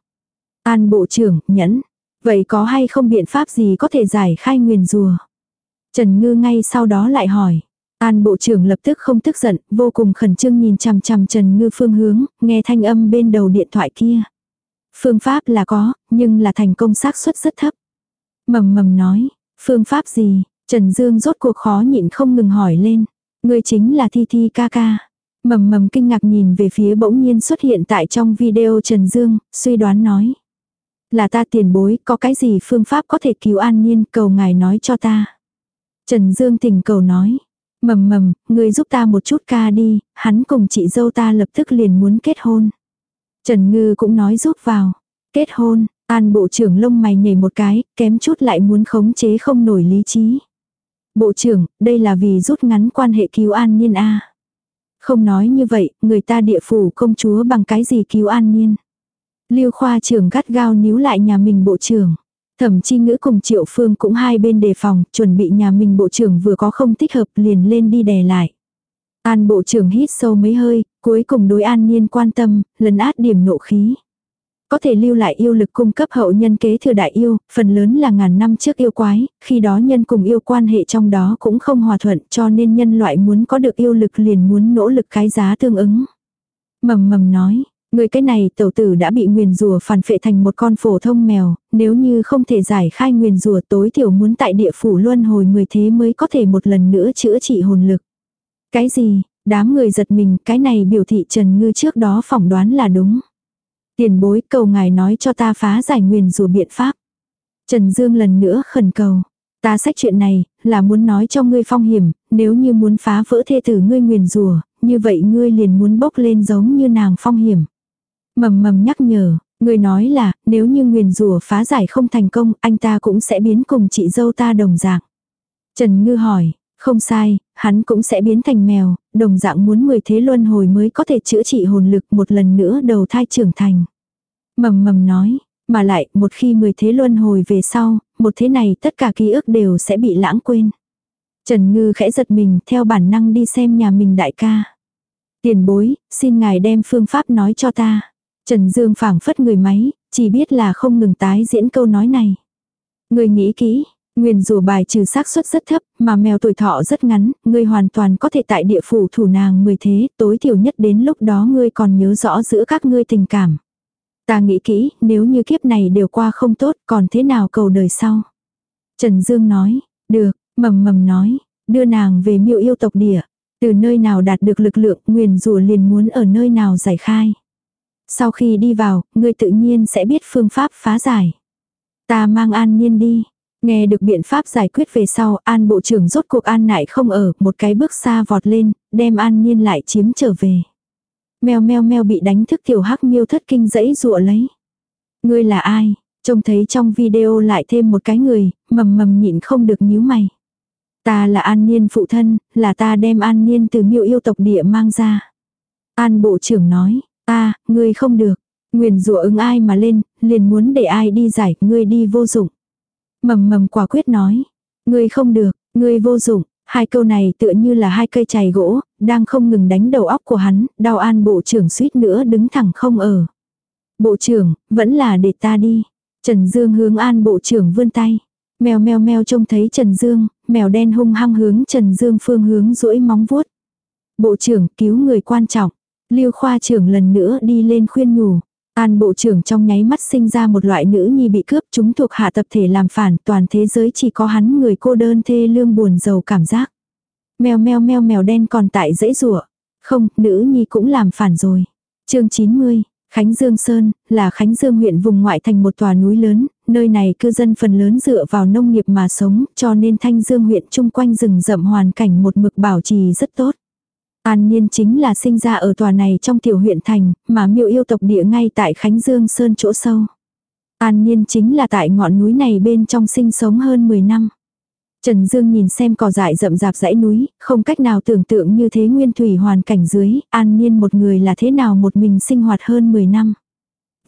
An bộ trưởng, nhẫn. Vậy có hay không biện pháp gì có thể giải khai nguyền rùa? Trần Ngư ngay sau đó lại hỏi. An bộ trưởng lập tức không tức giận, vô cùng khẩn trương nhìn chằm chằm Trần Ngư phương hướng, nghe thanh âm bên đầu điện thoại kia. Phương pháp là có, nhưng là thành công xác suất rất thấp. Mầm mầm nói, phương pháp gì? Trần Dương rốt cuộc khó nhịn không ngừng hỏi lên. Người chính là Thi Thi ca ca. Mầm mầm kinh ngạc nhìn về phía bỗng nhiên xuất hiện tại trong video Trần Dương, suy đoán nói. Là ta tiền bối, có cái gì phương pháp có thể cứu an nhiên cầu ngài nói cho ta. Trần Dương tình cầu nói. Mầm mầm, người giúp ta một chút ca đi, hắn cùng chị dâu ta lập tức liền muốn kết hôn. Trần Ngư cũng nói giúp vào. Kết hôn, an bộ trưởng lông mày nhảy một cái, kém chút lại muốn khống chế không nổi lý trí. Bộ trưởng, đây là vì rút ngắn quan hệ cứu an nhiên a Không nói như vậy, người ta địa phủ công chúa bằng cái gì cứu an nhiên. Lưu khoa trưởng gắt gao níu lại nhà mình bộ trưởng. Thẩm chi ngữ cùng triệu phương cũng hai bên đề phòng, chuẩn bị nhà mình bộ trưởng vừa có không thích hợp liền lên đi đè lại. An bộ trưởng hít sâu mấy hơi, cuối cùng đối an niên quan tâm, lần át điểm nộ khí. Có thể lưu lại yêu lực cung cấp hậu nhân kế thừa đại yêu, phần lớn là ngàn năm trước yêu quái, khi đó nhân cùng yêu quan hệ trong đó cũng không hòa thuận cho nên nhân loại muốn có được yêu lực liền muốn nỗ lực cái giá tương ứng. Mầm mầm nói, Người cái này tẩu tử đã bị nguyền rùa phản phệ thành một con phổ thông mèo, nếu như không thể giải khai nguyền rùa tối thiểu muốn tại địa phủ luân hồi 10 thế mới có thể một lần nữa chữa trị hồn lực. Cái gì, đám người giật mình, cái này biểu thị Trần Ngư trước đó phỏng đoán là đúng. Tiền bối cầu ngài nói cho ta phá giải nguyền rùa biện pháp. Trần Dương lần nữa khẩn cầu. Ta sách chuyện này, là muốn nói cho ngươi phong hiểm, nếu như muốn phá vỡ thê tử ngươi nguyền rùa, như vậy ngươi liền muốn bốc lên giống như nàng phong hiểm. Mầm mầm nhắc nhở, Người nói là, nếu như nguyền rủa phá giải không thành công, anh ta cũng sẽ biến cùng chị dâu ta đồng dạng. Trần Ngư hỏi, không sai, hắn cũng sẽ biến thành mèo, đồng dạng muốn 10 thế luân hồi mới có thể chữa trị hồn lực một lần nữa đầu thai trưởng thành. Mầm mầm nói, mà lại một khi 10 thế luân hồi về sau, một thế này tất cả ký ức đều sẽ bị lãng quên. Trần Ngư khẽ giật mình theo bản năng đi xem nhà mình đại ca. Tiền bối, xin ngài đem phương pháp nói cho ta. Trần Dương phảng phất người máy, chỉ biết là không ngừng tái diễn câu nói này. Người nghĩ kỹ, Nguyên rùa bài trừ xác suất rất thấp, mà mèo tuổi thọ rất ngắn, ngươi hoàn toàn có thể tại địa phủ thủ nàng mười thế, tối thiểu nhất đến lúc đó ngươi còn nhớ rõ giữa các ngươi tình cảm. Ta nghĩ kỹ, nếu như kiếp này đều qua không tốt, còn thế nào cầu đời sau? Trần Dương nói, được, mầm mầm nói, đưa nàng về miêu yêu tộc địa. Từ nơi nào đạt được lực lượng, nguyền rùa liền muốn ở nơi nào giải khai. Sau khi đi vào, ngươi tự nhiên sẽ biết phương pháp phá giải. Ta mang an nhiên đi. Nghe được biện pháp giải quyết về sau, an bộ trưởng rốt cuộc an nại không ở, một cái bước xa vọt lên, đem an nhiên lại chiếm trở về. Mèo meo meo bị đánh thức tiểu hắc miêu thất kinh dẫy rụa lấy. Ngươi là ai? Trông thấy trong video lại thêm một cái người, mầm mầm nhịn không được nhíu mày. Ta là an niên phụ thân, là ta đem an niên từ miêu yêu tộc địa mang ra. An bộ trưởng nói, ta, ngươi không được. Nguyền rủa ứng ai mà lên, liền muốn để ai đi giải, ngươi đi vô dụng. Mầm mầm quả quyết nói, ngươi không được, ngươi vô dụng. Hai câu này tựa như là hai cây chày gỗ, đang không ngừng đánh đầu óc của hắn, đau an bộ trưởng suýt nữa đứng thẳng không ở. Bộ trưởng, vẫn là để ta đi. Trần Dương hướng an bộ trưởng vươn tay. Mèo mèo mèo trông thấy Trần Dương, mèo đen hung hăng hướng Trần Dương phương hướng duỗi móng vuốt. Bộ trưởng cứu người quan trọng. Lưu khoa trưởng lần nữa đi lên khuyên nhủ. An bộ trưởng trong nháy mắt sinh ra một loại nữ nhi bị cướp chúng thuộc hạ tập thể làm phản toàn thế giới chỉ có hắn người cô đơn thê lương buồn giàu cảm giác. Mèo mèo mèo mèo đen còn tại dãy rủa Không, nữ nhi cũng làm phản rồi. chương 90, Khánh Dương Sơn, là Khánh Dương huyện vùng ngoại thành một tòa núi lớn, nơi này cư dân phần lớn dựa vào nông nghiệp mà sống, cho nên Thanh Dương huyện chung quanh rừng rậm hoàn cảnh một mực bảo trì rất tốt. An Niên chính là sinh ra ở tòa này trong tiểu huyện thành, mà miêu yêu tộc địa ngay tại Khánh Dương Sơn chỗ sâu. An Niên chính là tại ngọn núi này bên trong sinh sống hơn 10 năm. Trần Dương nhìn xem cỏ dại rậm rạp dãy núi, không cách nào tưởng tượng như thế nguyên thủy hoàn cảnh dưới, an nhiên một người là thế nào một mình sinh hoạt hơn 10 năm.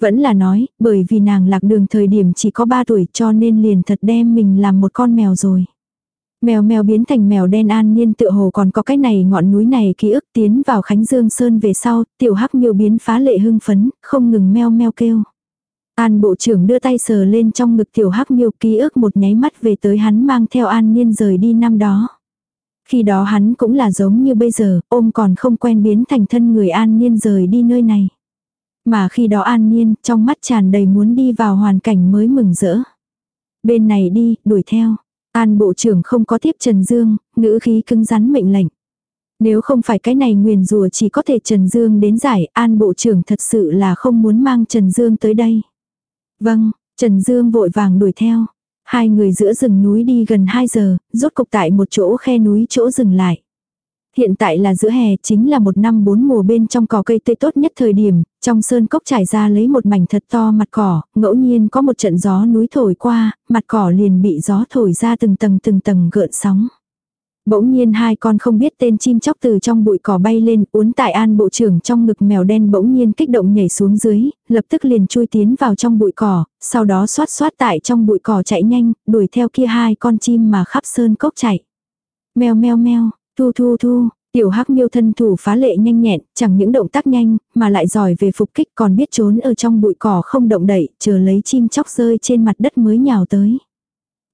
Vẫn là nói, bởi vì nàng lạc đường thời điểm chỉ có 3 tuổi cho nên liền thật đem mình làm một con mèo rồi. Mèo mèo biến thành mèo đen an nhiên tựa hồ còn có cái này ngọn núi này ký ức tiến vào Khánh Dương Sơn về sau, tiểu hắc miêu biến phá lệ hưng phấn, không ngừng meo meo kêu. An bộ trưởng đưa tay sờ lên trong ngực tiểu hắc miêu ký ức một nháy mắt về tới hắn mang theo an nhiên rời đi năm đó. Khi đó hắn cũng là giống như bây giờ, ôm còn không quen biến thành thân người an nhiên rời đi nơi này. Mà khi đó an nhiên, trong mắt tràn đầy muốn đi vào hoàn cảnh mới mừng rỡ. Bên này đi, đuổi theo. An bộ trưởng không có tiếp Trần Dương, ngữ khí cứng rắn mệnh lệnh. Nếu không phải cái này nguyền rùa chỉ có thể Trần Dương đến giải, An bộ trưởng thật sự là không muốn mang Trần Dương tới đây. Vâng, Trần Dương vội vàng đuổi theo. Hai người giữa rừng núi đi gần 2 giờ, rốt cục tại một chỗ khe núi chỗ dừng lại. Hiện tại là giữa hè chính là một năm bốn mùa bên trong cỏ cây tươi tốt nhất thời điểm, trong sơn cốc trải ra lấy một mảnh thật to mặt cỏ, ngẫu nhiên có một trận gió núi thổi qua, mặt cỏ liền bị gió thổi ra từng tầng từng tầng gợn sóng. Bỗng nhiên hai con không biết tên chim chóc từ trong bụi cỏ bay lên, uốn tại an bộ trưởng trong ngực mèo đen bỗng nhiên kích động nhảy xuống dưới, lập tức liền chui tiến vào trong bụi cỏ, sau đó xoát xoát tại trong bụi cỏ chạy nhanh, đuổi theo kia hai con chim mà khắp sơn cốc chạy. Mèo meo meo, thu thu thu, Tiểu hắc miêu thân thủ phá lệ nhanh nhẹn, chẳng những động tác nhanh, mà lại giỏi về phục kích còn biết trốn ở trong bụi cỏ không động đậy, chờ lấy chim chóc rơi trên mặt đất mới nhào tới.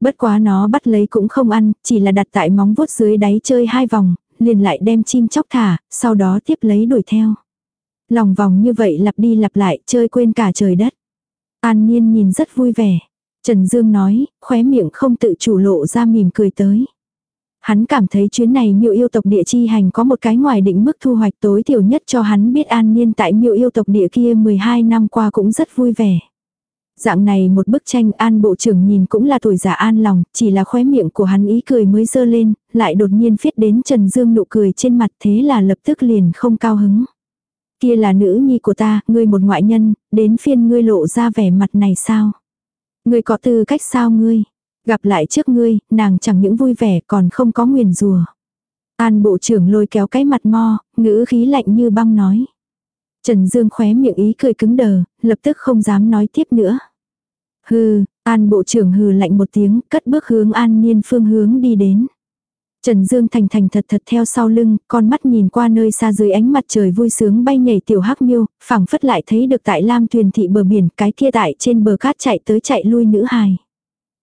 Bất quá nó bắt lấy cũng không ăn, chỉ là đặt tại móng vuốt dưới đáy chơi hai vòng, liền lại đem chim chóc thả, sau đó tiếp lấy đuổi theo. Lòng vòng như vậy lặp đi lặp lại, chơi quên cả trời đất. An Niên nhìn rất vui vẻ. Trần Dương nói, khóe miệng không tự chủ lộ ra mỉm cười tới. Hắn cảm thấy chuyến này miêu yêu tộc địa chi hành có một cái ngoài định mức thu hoạch tối thiểu nhất cho hắn biết an niên tại miêu yêu tộc địa kia 12 năm qua cũng rất vui vẻ. Dạng này một bức tranh an bộ trưởng nhìn cũng là tuổi già an lòng, chỉ là khóe miệng của hắn ý cười mới dơ lên, lại đột nhiên phiết đến Trần Dương nụ cười trên mặt thế là lập tức liền không cao hứng. Kia là nữ nhi của ta, ngươi một ngoại nhân, đến phiên ngươi lộ ra vẻ mặt này sao? Ngươi có tư cách sao ngươi? Gặp lại trước ngươi, nàng chẳng những vui vẻ còn không có nguyền rùa. An bộ trưởng lôi kéo cái mặt mo, ngữ khí lạnh như băng nói. Trần Dương khóe miệng ý cười cứng đờ, lập tức không dám nói tiếp nữa. Hừ, An bộ trưởng hừ lạnh một tiếng, cất bước hướng An Niên phương hướng đi đến. Trần Dương thành thành thật thật theo sau lưng, con mắt nhìn qua nơi xa dưới ánh mặt trời vui sướng bay nhảy tiểu hắc miêu, phẳng phất lại thấy được tại Lam thuyền thị bờ biển, cái kia tại trên bờ cát chạy tới chạy lui nữ hài.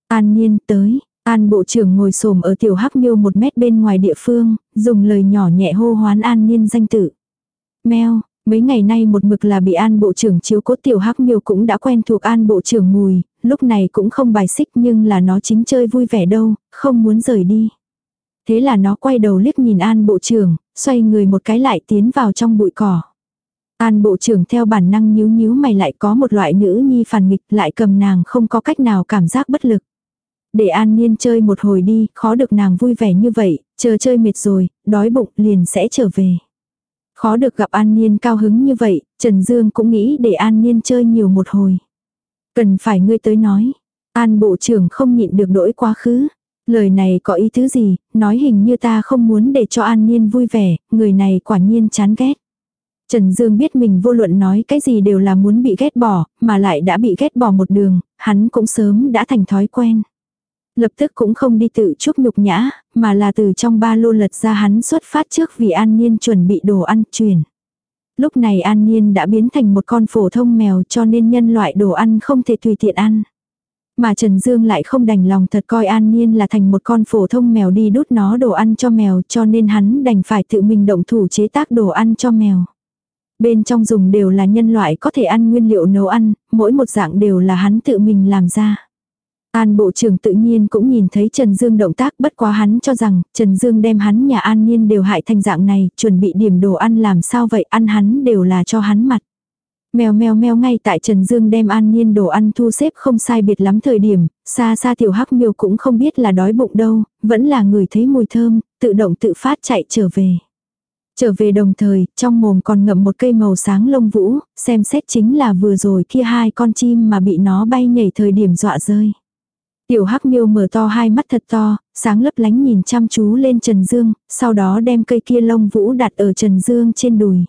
An Niên tới, An bộ trưởng ngồi xổm ở tiểu hắc miêu một mét bên ngoài địa phương, dùng lời nhỏ nhẹ hô hoán An Niên danh tự. Mèo, mấy ngày nay một mực là bị An bộ trưởng chiếu cố tiểu hắc miêu cũng đã quen thuộc An bộ trưởng mùi, lúc này cũng không bài xích nhưng là nó chính chơi vui vẻ đâu, không muốn rời đi. Thế là nó quay đầu liếc nhìn An bộ trưởng, xoay người một cái lại tiến vào trong bụi cỏ. An bộ trưởng theo bản năng nhíu nhíu mày lại có một loại nữ nhi phản nghịch lại cầm nàng không có cách nào cảm giác bất lực. Để An Niên chơi một hồi đi, khó được nàng vui vẻ như vậy, chờ chơi mệt rồi, đói bụng liền sẽ trở về. Khó được gặp An Niên cao hứng như vậy, Trần Dương cũng nghĩ để An Niên chơi nhiều một hồi. Cần phải ngươi tới nói. An bộ trưởng không nhịn được đổi quá khứ. Lời này có ý thứ gì, nói hình như ta không muốn để cho An Niên vui vẻ, người này quả nhiên chán ghét. Trần Dương biết mình vô luận nói cái gì đều là muốn bị ghét bỏ, mà lại đã bị ghét bỏ một đường, hắn cũng sớm đã thành thói quen. Lập tức cũng không đi tự chúc nhục nhã, mà là từ trong ba lô lật ra hắn xuất phát trước vì An Niên chuẩn bị đồ ăn truyền. Lúc này An Niên đã biến thành một con phổ thông mèo cho nên nhân loại đồ ăn không thể tùy tiện ăn. Mà Trần Dương lại không đành lòng thật coi An Niên là thành một con phổ thông mèo đi đút nó đồ ăn cho mèo cho nên hắn đành phải tự mình động thủ chế tác đồ ăn cho mèo. Bên trong dùng đều là nhân loại có thể ăn nguyên liệu nấu ăn, mỗi một dạng đều là hắn tự mình làm ra. An bộ trưởng tự nhiên cũng nhìn thấy Trần Dương động tác bất quá hắn cho rằng Trần Dương đem hắn nhà An Niên đều hại thành dạng này, chuẩn bị điểm đồ ăn làm sao vậy ăn hắn đều là cho hắn mặt. Mèo mèo mèo ngay tại Trần Dương đem An Niên đồ ăn thu xếp không sai biệt lắm thời điểm, xa xa tiểu hắc miêu cũng không biết là đói bụng đâu, vẫn là người thấy mùi thơm, tự động tự phát chạy trở về. Trở về đồng thời, trong mồm còn ngậm một cây màu sáng lông vũ, xem xét chính là vừa rồi kia hai con chim mà bị nó bay nhảy thời điểm dọa rơi. Tiểu hắc miêu mở to hai mắt thật to, sáng lấp lánh nhìn chăm chú lên Trần Dương, sau đó đem cây kia lông vũ đặt ở Trần Dương trên đùi.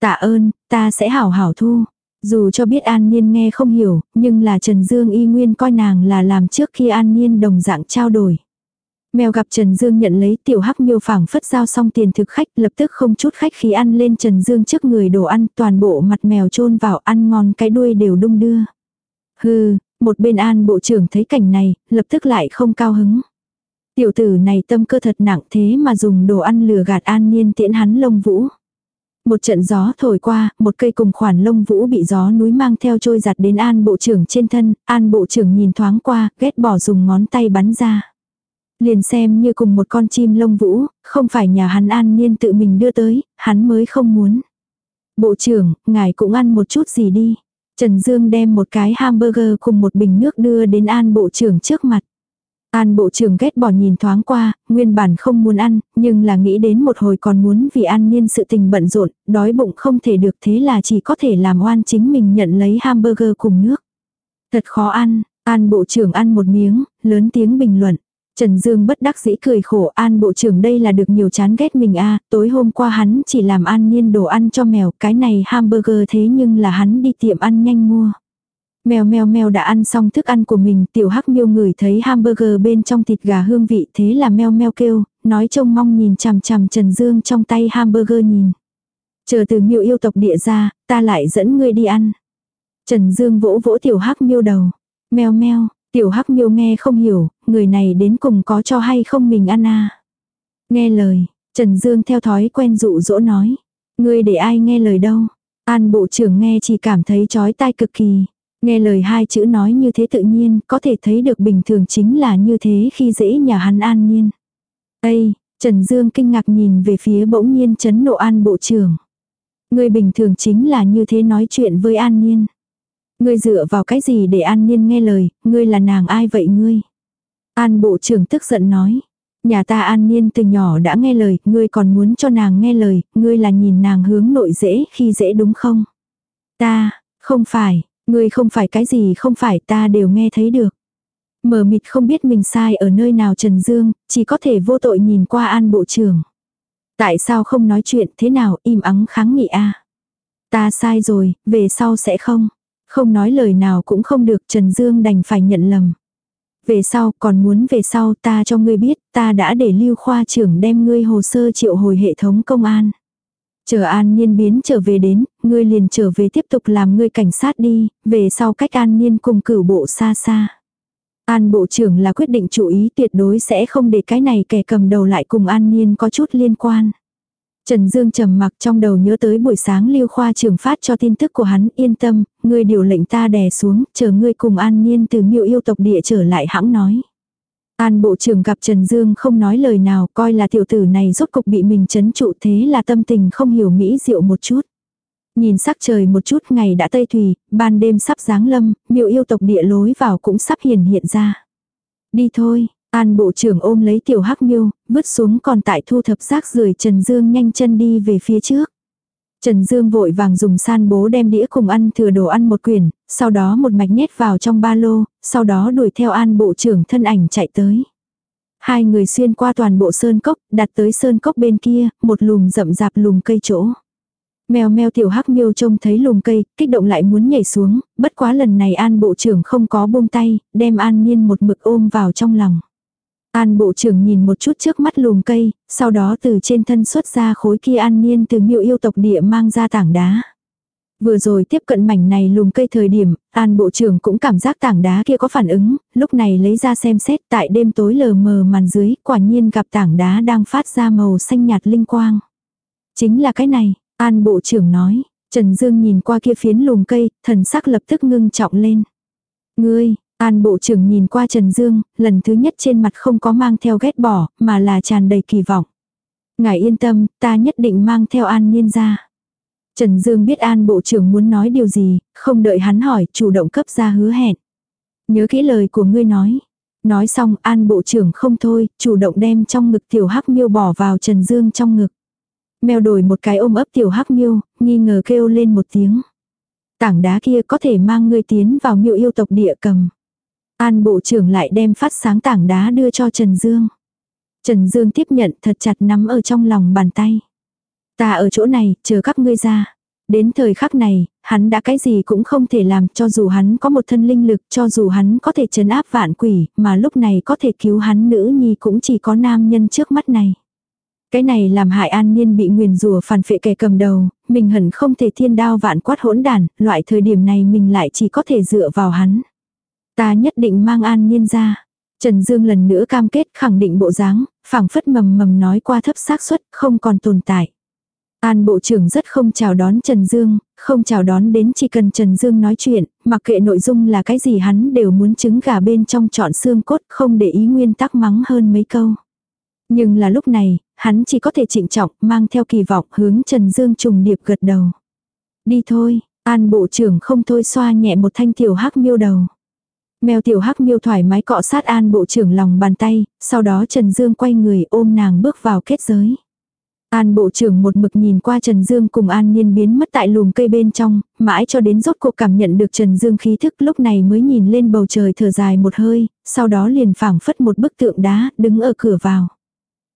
Tạ ơn, ta sẽ hảo hảo thu. Dù cho biết An Niên nghe không hiểu, nhưng là Trần Dương y nguyên coi nàng là làm trước khi An Niên đồng dạng trao đổi. Mèo gặp Trần Dương nhận lấy tiểu hắc miêu phảng phất giao xong tiền thực khách lập tức không chút khách khí ăn lên Trần Dương trước người đồ ăn toàn bộ mặt mèo chôn vào ăn ngon cái đuôi đều đung đưa. Hừ, một bên an bộ trưởng thấy cảnh này, lập tức lại không cao hứng. Tiểu tử này tâm cơ thật nặng thế mà dùng đồ ăn lừa gạt an niên tiễn hắn lông vũ. Một trận gió thổi qua, một cây cùng khoản lông vũ bị gió núi mang theo trôi giặt đến an bộ trưởng trên thân, an bộ trưởng nhìn thoáng qua, ghét bỏ dùng ngón tay bắn ra. Liền xem như cùng một con chim lông vũ, không phải nhà hắn an niên tự mình đưa tới, hắn mới không muốn. Bộ trưởng, ngài cũng ăn một chút gì đi. Trần Dương đem một cái hamburger cùng một bình nước đưa đến An Bộ trưởng trước mặt. An Bộ trưởng ghét bỏ nhìn thoáng qua, nguyên bản không muốn ăn, nhưng là nghĩ đến một hồi còn muốn vì an niên sự tình bận rộn, đói bụng không thể được thế là chỉ có thể làm oan chính mình nhận lấy hamburger cùng nước. Thật khó ăn, An Bộ trưởng ăn một miếng, lớn tiếng bình luận. Trần Dương bất đắc dĩ cười khổ an bộ trưởng đây là được nhiều chán ghét mình a tối hôm qua hắn chỉ làm an niên đồ ăn cho mèo, cái này hamburger thế nhưng là hắn đi tiệm ăn nhanh mua. Mèo mèo mèo đã ăn xong thức ăn của mình, tiểu hắc miêu ngửi thấy hamburger bên trong thịt gà hương vị thế là mèo mèo kêu, nói trông mong nhìn chằm chằm Trần Dương trong tay hamburger nhìn. Chờ từ miêu yêu tộc địa ra, ta lại dẫn ngươi đi ăn. Trần Dương vỗ vỗ tiểu hắc miêu đầu. Mèo mèo, Tiểu hắc miêu nghe không hiểu, người này đến cùng có cho hay không mình ăn à. Nghe lời, Trần Dương theo thói quen dụ dỗ nói. Ngươi để ai nghe lời đâu. An bộ trưởng nghe chỉ cảm thấy chói tai cực kỳ. Nghe lời hai chữ nói như thế tự nhiên, có thể thấy được bình thường chính là như thế khi dễ nhà hắn an nhiên. Ây, Trần Dương kinh ngạc nhìn về phía bỗng nhiên chấn nộ an bộ trưởng. Ngươi bình thường chính là như thế nói chuyện với an nhiên. Ngươi dựa vào cái gì để an nhiên nghe lời, ngươi là nàng ai vậy ngươi? An bộ trưởng tức giận nói. Nhà ta an niên từ nhỏ đã nghe lời, ngươi còn muốn cho nàng nghe lời, ngươi là nhìn nàng hướng nội dễ khi dễ đúng không? Ta, không phải, ngươi không phải cái gì không phải ta đều nghe thấy được. Mờ mịt không biết mình sai ở nơi nào Trần Dương, chỉ có thể vô tội nhìn qua an bộ trưởng. Tại sao không nói chuyện thế nào im ắng kháng nghị a Ta sai rồi, về sau sẽ không. Không nói lời nào cũng không được Trần Dương đành phải nhận lầm. Về sau, còn muốn về sau ta cho ngươi biết, ta đã để lưu khoa trưởng đem ngươi hồ sơ triệu hồi hệ thống công an. Chờ an niên biến trở về đến, ngươi liền trở về tiếp tục làm ngươi cảnh sát đi, về sau cách an niên cùng cửu bộ xa xa. An bộ trưởng là quyết định chủ ý tuyệt đối sẽ không để cái này kẻ cầm đầu lại cùng an niên có chút liên quan. Trần Dương trầm mặc trong đầu nhớ tới buổi sáng Lưu Khoa trưởng phát cho tin tức của hắn, yên tâm, ngươi điều lệnh ta đè xuống, chờ ngươi cùng An Niên từ miêu yêu tộc địa trở lại hãng nói. An bộ trưởng gặp Trần Dương không nói lời nào, coi là tiểu tử này rốt cục bị mình chấn trụ thế là tâm tình không hiểu mỹ diệu một chút. Nhìn sắc trời một chút ngày đã tây thùy, ban đêm sắp giáng lâm, miêu yêu tộc địa lối vào cũng sắp hiển hiện ra. Đi thôi, An bộ trưởng ôm lấy tiểu hắc miêu, vứt xuống còn tại thu thập rác rưởi Trần Dương nhanh chân đi về phía trước. Trần Dương vội vàng dùng san bố đem đĩa cùng ăn thừa đồ ăn một quyển, sau đó một mạch nhét vào trong ba lô, sau đó đuổi theo an bộ trưởng thân ảnh chạy tới. Hai người xuyên qua toàn bộ sơn cốc, đặt tới sơn cốc bên kia, một lùm rậm rạp lùm cây chỗ. Mèo mèo tiểu hắc miêu trông thấy lùm cây, kích động lại muốn nhảy xuống, bất quá lần này an bộ trưởng không có buông tay, đem an niên một mực ôm vào trong lòng. An bộ trưởng nhìn một chút trước mắt lùm cây, sau đó từ trên thân xuất ra khối kia an niên từ miêu yêu tộc địa mang ra tảng đá. Vừa rồi tiếp cận mảnh này lùm cây thời điểm, an bộ trưởng cũng cảm giác tảng đá kia có phản ứng, lúc này lấy ra xem xét tại đêm tối lờ mờ màn dưới, quả nhiên gặp tảng đá đang phát ra màu xanh nhạt linh quang. Chính là cái này, an bộ trưởng nói, Trần Dương nhìn qua kia phiến lùm cây, thần sắc lập tức ngưng trọng lên. Ngươi, An bộ trưởng nhìn qua Trần Dương, lần thứ nhất trên mặt không có mang theo ghét bỏ, mà là tràn đầy kỳ vọng. Ngài yên tâm, ta nhất định mang theo An Niên ra. Trần Dương biết An bộ trưởng muốn nói điều gì, không đợi hắn hỏi, chủ động cấp ra hứa hẹn. Nhớ kỹ lời của ngươi nói. Nói xong An bộ trưởng không thôi, chủ động đem trong ngực tiểu hắc miêu bỏ vào Trần Dương trong ngực. Mèo đổi một cái ôm ấp tiểu hắc miêu, nghi ngờ kêu lên một tiếng. Tảng đá kia có thể mang ngươi tiến vào miêu yêu tộc địa cầm. An bộ trưởng lại đem phát sáng tảng đá đưa cho Trần Dương. Trần Dương tiếp nhận thật chặt nắm ở trong lòng bàn tay. Ta ở chỗ này, chờ các ngươi ra. Đến thời khắc này, hắn đã cái gì cũng không thể làm cho dù hắn có một thân linh lực, cho dù hắn có thể chấn áp vạn quỷ, mà lúc này có thể cứu hắn nữ nhi cũng chỉ có nam nhân trước mắt này. Cái này làm hại an niên bị nguyền rùa phản phệ kẻ cầm đầu, mình hẳn không thể thiên đao vạn quát hỗn đàn, loại thời điểm này mình lại chỉ có thể dựa vào hắn. Ta nhất định mang an nhiên ra. Trần Dương lần nữa cam kết khẳng định bộ dáng, phảng phất mầm mầm nói qua thấp xác suất, không còn tồn tại. An Bộ trưởng rất không chào đón Trần Dương, không chào đón đến chỉ cần Trần Dương nói chuyện, mặc kệ nội dung là cái gì hắn đều muốn trứng gà bên trong chọn xương cốt không để ý nguyên tắc mắng hơn mấy câu. Nhưng là lúc này, hắn chỉ có thể trịnh trọng mang theo kỳ vọng hướng Trần Dương trùng điệp gật đầu. Đi thôi, An Bộ trưởng không thôi xoa nhẹ một thanh tiểu hắc miêu đầu. Mèo tiểu hắc miêu thoải mái cọ sát an bộ trưởng lòng bàn tay, sau đó Trần Dương quay người ôm nàng bước vào kết giới. An bộ trưởng một mực nhìn qua Trần Dương cùng An Niên biến mất tại lùm cây bên trong, mãi cho đến rốt cuộc cảm nhận được Trần Dương khí thức lúc này mới nhìn lên bầu trời thở dài một hơi, sau đó liền phảng phất một bức tượng đá, đứng ở cửa vào.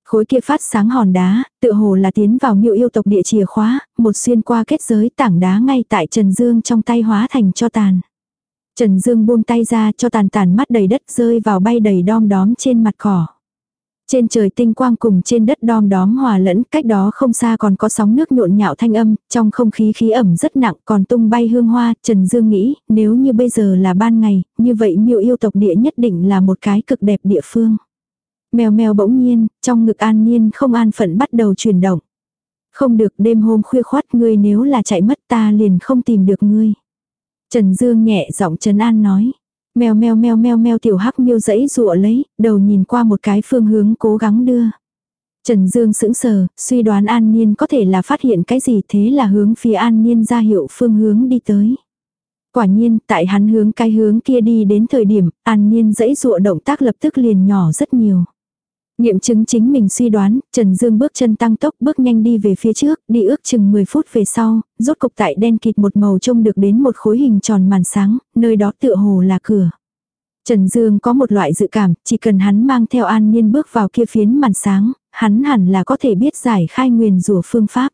Khối kia phát sáng hòn đá, tựa hồ là tiến vào miệu yêu tộc địa chìa khóa, một xuyên qua kết giới tảng đá ngay tại Trần Dương trong tay hóa thành cho tàn. Trần Dương buông tay ra cho tàn tàn mắt đầy đất rơi vào bay đầy đom đóm trên mặt cỏ. Trên trời tinh quang cùng trên đất đom đóm hòa lẫn, cách đó không xa còn có sóng nước nhộn nhạo thanh âm, trong không khí khí ẩm rất nặng còn tung bay hương hoa, Trần Dương nghĩ, nếu như bây giờ là ban ngày, như vậy miêu yêu tộc địa nhất định là một cái cực đẹp địa phương. Mèo mèo bỗng nhiên, trong ngực an nhiên không an phận bắt đầu chuyển động. Không được đêm hôm khuya khoát ngươi nếu là chạy mất ta liền không tìm được ngươi. Trần Dương nhẹ giọng Trần an nói. Mèo mèo mèo mèo mèo tiểu hắc miêu dẫy rụa lấy, đầu nhìn qua một cái phương hướng cố gắng đưa. Trần Dương sững sờ, suy đoán An Niên có thể là phát hiện cái gì thế là hướng phía An Niên ra hiệu phương hướng đi tới. Quả nhiên, tại hắn hướng cái hướng kia đi đến thời điểm, An Niên dẫy rụa động tác lập tức liền nhỏ rất nhiều. Nghiệm chứng chính mình suy đoán, Trần Dương bước chân tăng tốc bước nhanh đi về phía trước, đi ước chừng 10 phút về sau, rốt cục tại đen kịt một màu trông được đến một khối hình tròn màn sáng, nơi đó tựa hồ là cửa. Trần Dương có một loại dự cảm, chỉ cần hắn mang theo an nhiên bước vào kia phiến màn sáng, hắn hẳn là có thể biết giải khai nguyền rủa phương pháp.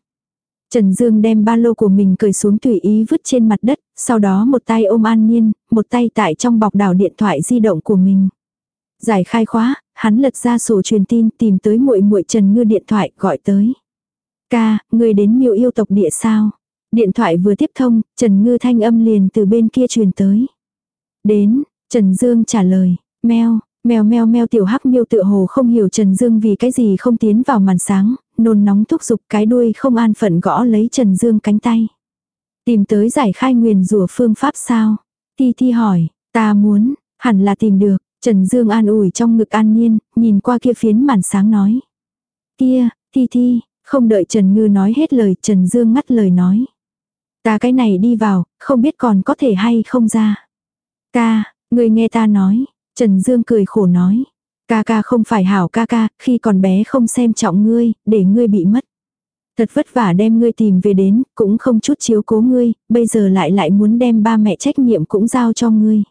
Trần Dương đem ba lô của mình cởi xuống tùy ý vứt trên mặt đất, sau đó một tay ôm an nhiên, một tay tại trong bọc đảo điện thoại di động của mình. Giải khai khóa, hắn lật ra sổ truyền tin tìm tới muội muội Trần Ngư điện thoại gọi tới. Ca, người đến miêu yêu tộc địa sao? Điện thoại vừa tiếp thông, Trần Ngư thanh âm liền từ bên kia truyền tới. Đến, Trần Dương trả lời, meo, mèo meo meo tiểu hắc miêu tựa hồ không hiểu Trần Dương vì cái gì không tiến vào màn sáng, nôn nóng thúc giục cái đuôi không an phận gõ lấy Trần Dương cánh tay. Tìm tới giải khai nguyền rủa phương pháp sao? Ti Ti hỏi, ta muốn, hẳn là tìm được, Trần Dương an ủi trong ngực an nhiên, nhìn qua kia phiến màn sáng nói. Kia, thi thi không đợi Trần Ngư nói hết lời, Trần Dương ngắt lời nói. Ta cái này đi vào, không biết còn có thể hay không ra. Ca, người nghe ta nói, Trần Dương cười khổ nói. Ca ca không phải hảo ca ca, khi còn bé không xem trọng ngươi, để ngươi bị mất. Thật vất vả đem ngươi tìm về đến, cũng không chút chiếu cố ngươi, bây giờ lại lại muốn đem ba mẹ trách nhiệm cũng giao cho ngươi.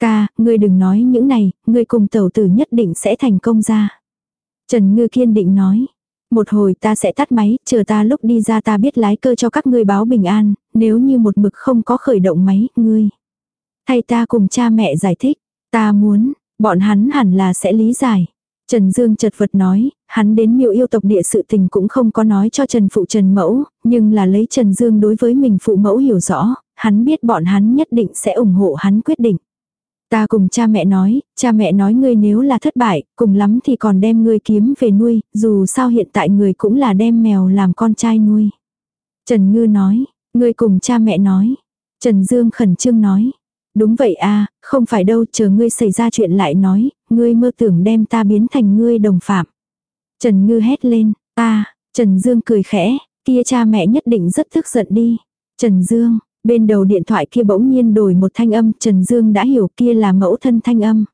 Ca, ngươi đừng nói những này, ngươi cùng tẩu tử nhất định sẽ thành công ra. Trần Ngư kiên định nói. Một hồi ta sẽ tắt máy, chờ ta lúc đi ra ta biết lái cơ cho các ngươi báo bình an, nếu như một mực không có khởi động máy, ngươi. Thay ta cùng cha mẹ giải thích, ta muốn, bọn hắn hẳn là sẽ lý giải. Trần Dương chật vật nói, hắn đến miệu yêu tộc địa sự tình cũng không có nói cho Trần Phụ Trần Mẫu, nhưng là lấy Trần Dương đối với mình Phụ Mẫu hiểu rõ, hắn biết bọn hắn nhất định sẽ ủng hộ hắn quyết định. Ta cùng cha mẹ nói, cha mẹ nói ngươi nếu là thất bại, cùng lắm thì còn đem ngươi kiếm về nuôi, dù sao hiện tại người cũng là đem mèo làm con trai nuôi. Trần Ngư nói, ngươi cùng cha mẹ nói. Trần Dương khẩn trương nói, đúng vậy a không phải đâu, chờ ngươi xảy ra chuyện lại nói, ngươi mơ tưởng đem ta biến thành ngươi đồng phạm. Trần Ngư hét lên, ta, Trần Dương cười khẽ, kia cha mẹ nhất định rất tức giận đi. Trần Dương, Bên đầu điện thoại kia bỗng nhiên đổi một thanh âm, Trần Dương đã hiểu kia là mẫu thân thanh âm.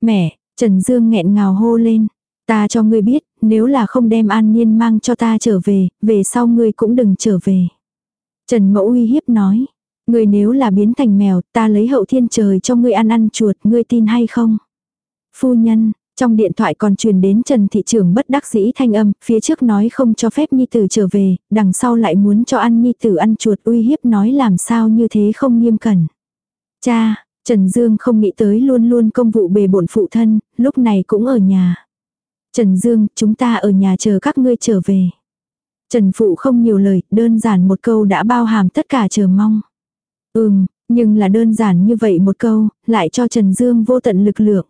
Mẹ, Trần Dương nghẹn ngào hô lên. Ta cho ngươi biết, nếu là không đem an nhiên mang cho ta trở về, về sau ngươi cũng đừng trở về. Trần Mẫu uy hiếp nói. Ngươi nếu là biến thành mèo, ta lấy hậu thiên trời cho ngươi ăn ăn chuột, ngươi tin hay không? Phu nhân, trong điện thoại còn truyền đến Trần Thị trưởng bất đắc dĩ thanh âm, phía trước nói không cho phép Nhi Tử trở về, đằng sau lại muốn cho ăn Nhi Tử ăn chuột uy hiếp nói làm sao như thế không nghiêm cẩn. Cha, Trần Dương không nghĩ tới luôn luôn công vụ bề bổn phụ thân, lúc này cũng ở nhà. Trần Dương, chúng ta ở nhà chờ các ngươi trở về. Trần Phụ không nhiều lời, đơn giản một câu đã bao hàm tất cả chờ mong. Ừm, nhưng là đơn giản như vậy một câu, lại cho Trần Dương vô tận lực lượng.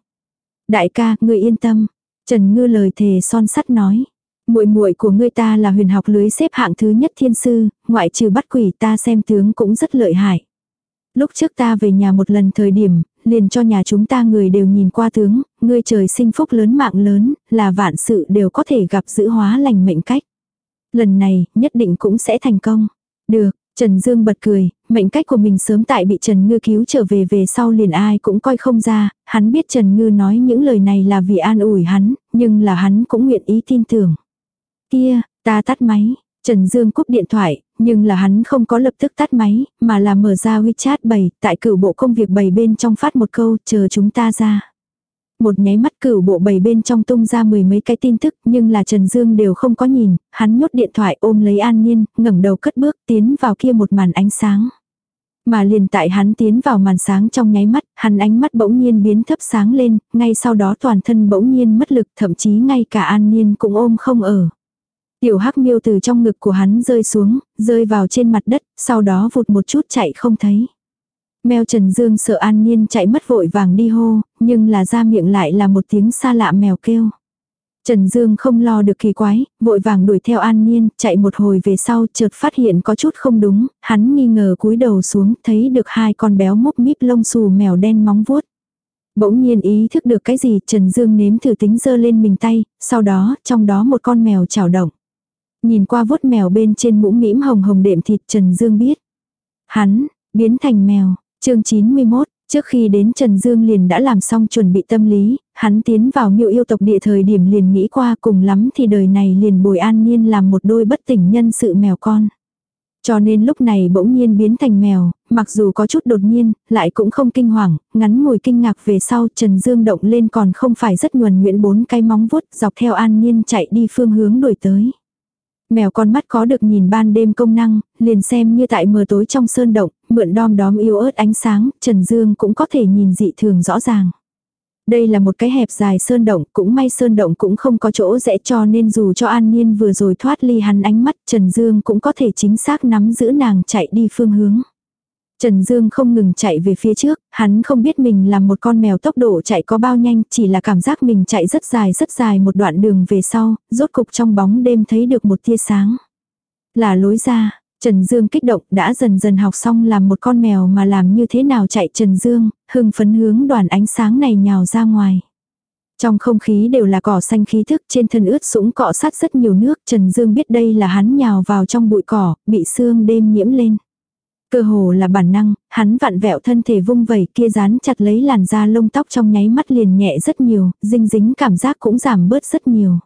Đại ca, ngươi yên tâm. Trần Ngư lời thề son sắt nói. muội muội của ngươi ta là huyền học lưới xếp hạng thứ nhất thiên sư, ngoại trừ bắt quỷ ta xem tướng cũng rất lợi hại. Lúc trước ta về nhà một lần thời điểm, liền cho nhà chúng ta người đều nhìn qua tướng, ngươi trời sinh phúc lớn mạng lớn, là vạn sự đều có thể gặp giữ hóa lành mệnh cách. Lần này, nhất định cũng sẽ thành công. Được, Trần Dương bật cười, mệnh cách của mình sớm tại bị Trần Ngư cứu trở về về sau liền ai cũng coi không ra, hắn biết Trần Ngư nói những lời này là vì an ủi hắn, nhưng là hắn cũng nguyện ý tin tưởng. Kia, ta tắt máy, Trần Dương cúp điện thoại, nhưng là hắn không có lập tức tắt máy, mà là mở ra WeChat bày, tại cửu bộ công việc bày bên trong phát một câu, chờ chúng ta ra. Một nháy mắt cửu bộ bầy bên trong tung ra mười mấy cái tin tức nhưng là Trần Dương đều không có nhìn, hắn nhốt điện thoại ôm lấy an nhiên, ngẩng đầu cất bước tiến vào kia một màn ánh sáng. Mà liền tại hắn tiến vào màn sáng trong nháy mắt, hắn ánh mắt bỗng nhiên biến thấp sáng lên, ngay sau đó toàn thân bỗng nhiên mất lực thậm chí ngay cả an nhiên cũng ôm không ở. Tiểu hắc miêu từ trong ngực của hắn rơi xuống, rơi vào trên mặt đất, sau đó vụt một chút chạy không thấy. Mèo Trần Dương sợ An Niên chạy mất vội vàng đi hô, nhưng là ra miệng lại là một tiếng xa lạ mèo kêu. Trần Dương không lo được kỳ quái, vội vàng đuổi theo An Niên, chạy một hồi về sau chợt phát hiện có chút không đúng, hắn nghi ngờ cúi đầu xuống, thấy được hai con béo mốc míp lông xù mèo đen móng vuốt. Bỗng nhiên ý thức được cái gì, Trần Dương nếm thử tính dơ lên mình tay, sau đó, trong đó một con mèo chảo động. Nhìn qua vuốt mèo bên trên mũ mĩm hồng hồng đệm thịt Trần Dương biết. Hắn, biến thành mèo, chương 91, Trước khi đến Trần Dương liền đã làm xong chuẩn bị tâm lý, hắn tiến vào miêu yêu tộc địa thời điểm liền nghĩ qua cùng lắm thì đời này liền bồi an niên làm một đôi bất tỉnh nhân sự mèo con. Cho nên lúc này bỗng nhiên biến thành mèo, mặc dù có chút đột nhiên, lại cũng không kinh hoàng, ngắn ngồi kinh ngạc về sau Trần Dương động lên còn không phải rất nhuần nhuyễn bốn cái móng vuốt dọc theo an nhiên chạy đi phương hướng đuổi tới. Mèo con mắt có được nhìn ban đêm công năng, liền xem như tại mờ tối trong sơn động, mượn đom đóm yếu ớt ánh sáng, Trần Dương cũng có thể nhìn dị thường rõ ràng. Đây là một cái hẹp dài sơn động, cũng may sơn động cũng không có chỗ rẽ cho nên dù cho An Niên vừa rồi thoát ly hắn ánh mắt, Trần Dương cũng có thể chính xác nắm giữ nàng chạy đi phương hướng. Trần Dương không ngừng chạy về phía trước, hắn không biết mình là một con mèo tốc độ chạy có bao nhanh, chỉ là cảm giác mình chạy rất dài rất dài một đoạn đường về sau, rốt cục trong bóng đêm thấy được một tia sáng. Là lối ra, Trần Dương kích động đã dần dần học xong làm một con mèo mà làm như thế nào chạy Trần Dương, hưng phấn hướng đoàn ánh sáng này nhào ra ngoài. Trong không khí đều là cỏ xanh khí thức trên thân ướt sũng cọ sát rất nhiều nước Trần Dương biết đây là hắn nhào vào trong bụi cỏ, bị sương đêm nhiễm lên. Cơ hồ là bản năng, hắn vặn vẹo thân thể vung vẩy kia dán chặt lấy làn da lông tóc trong nháy mắt liền nhẹ rất nhiều, dinh dính cảm giác cũng giảm bớt rất nhiều.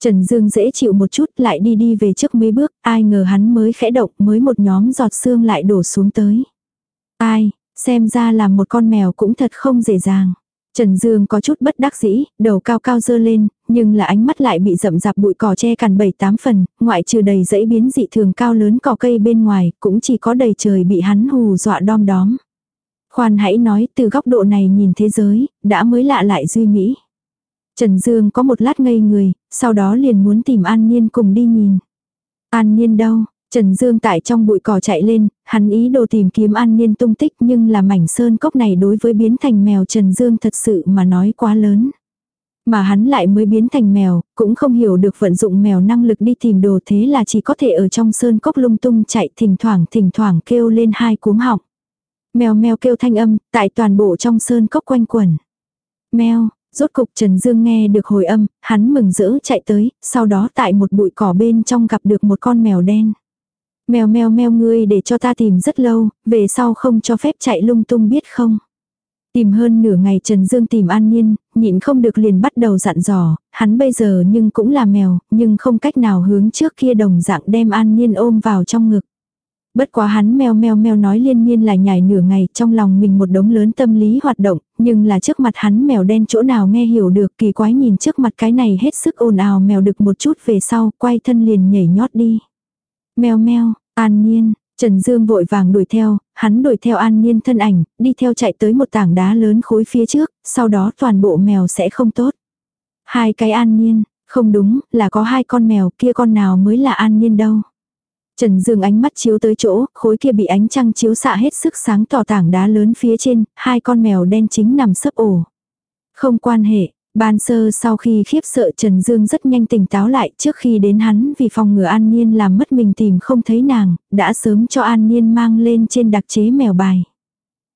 Trần Dương dễ chịu một chút lại đi đi về trước mấy bước, ai ngờ hắn mới khẽ động mới một nhóm giọt xương lại đổ xuống tới. Ai, xem ra là một con mèo cũng thật không dễ dàng. Trần Dương có chút bất đắc dĩ, đầu cao cao dơ lên, nhưng là ánh mắt lại bị rậm rạp bụi cỏ che cằn bảy tám phần, ngoại trừ đầy dãy biến dị thường cao lớn cỏ cây bên ngoài, cũng chỉ có đầy trời bị hắn hù dọa đom đóm. Khoan hãy nói từ góc độ này nhìn thế giới, đã mới lạ lại duy mỹ. Trần Dương có một lát ngây người, sau đó liền muốn tìm An Niên cùng đi nhìn. An Niên đâu? Trần Dương tại trong bụi cỏ chạy lên, hắn ý đồ tìm kiếm An Niên tung tích nhưng là mảnh sơn cốc này đối với biến thành mèo Trần Dương thật sự mà nói quá lớn. Mà hắn lại mới biến thành mèo, cũng không hiểu được vận dụng mèo năng lực đi tìm đồ thế là chỉ có thể ở trong sơn cốc lung tung chạy thỉnh thoảng thỉnh thoảng kêu lên hai cuống họng. Mèo mèo kêu thanh âm, tại toàn bộ trong sơn cốc quanh quẩn. Mèo, Rốt cục Trần Dương nghe được hồi âm, hắn mừng rỡ chạy tới, sau đó tại một bụi cỏ bên trong gặp được một con mèo đen. Mèo mèo mèo ngươi để cho ta tìm rất lâu, về sau không cho phép chạy lung tung biết không. Tìm hơn nửa ngày Trần Dương tìm An Nhiên, nhịn không được liền bắt đầu dặn dò, hắn bây giờ nhưng cũng là mèo, nhưng không cách nào hướng trước kia đồng dạng đem An Nhiên ôm vào trong ngực. Bất quá hắn meo meo meo nói liên miên là nhảy nửa ngày trong lòng mình một đống lớn tâm lý hoạt động, nhưng là trước mặt hắn mèo đen chỗ nào nghe hiểu được kỳ quái nhìn trước mặt cái này hết sức ồn ào mèo được một chút về sau, quay thân liền nhảy nhót đi. Mèo meo, an nhiên, Trần Dương vội vàng đuổi theo, hắn đuổi theo an nhiên thân ảnh, đi theo chạy tới một tảng đá lớn khối phía trước, sau đó toàn bộ mèo sẽ không tốt. Hai cái an nhiên, không đúng, là có hai con mèo kia con nào mới là an nhiên đâu. Trần Dương ánh mắt chiếu tới chỗ, khối kia bị ánh trăng chiếu xạ hết sức sáng tỏ tảng đá lớn phía trên, hai con mèo đen chính nằm sấp ổ. Không quan hệ, ban sơ sau khi khiếp sợ Trần Dương rất nhanh tỉnh táo lại trước khi đến hắn vì phòng ngừa An Niên làm mất mình tìm không thấy nàng, đã sớm cho An Niên mang lên trên đặc chế mèo bài.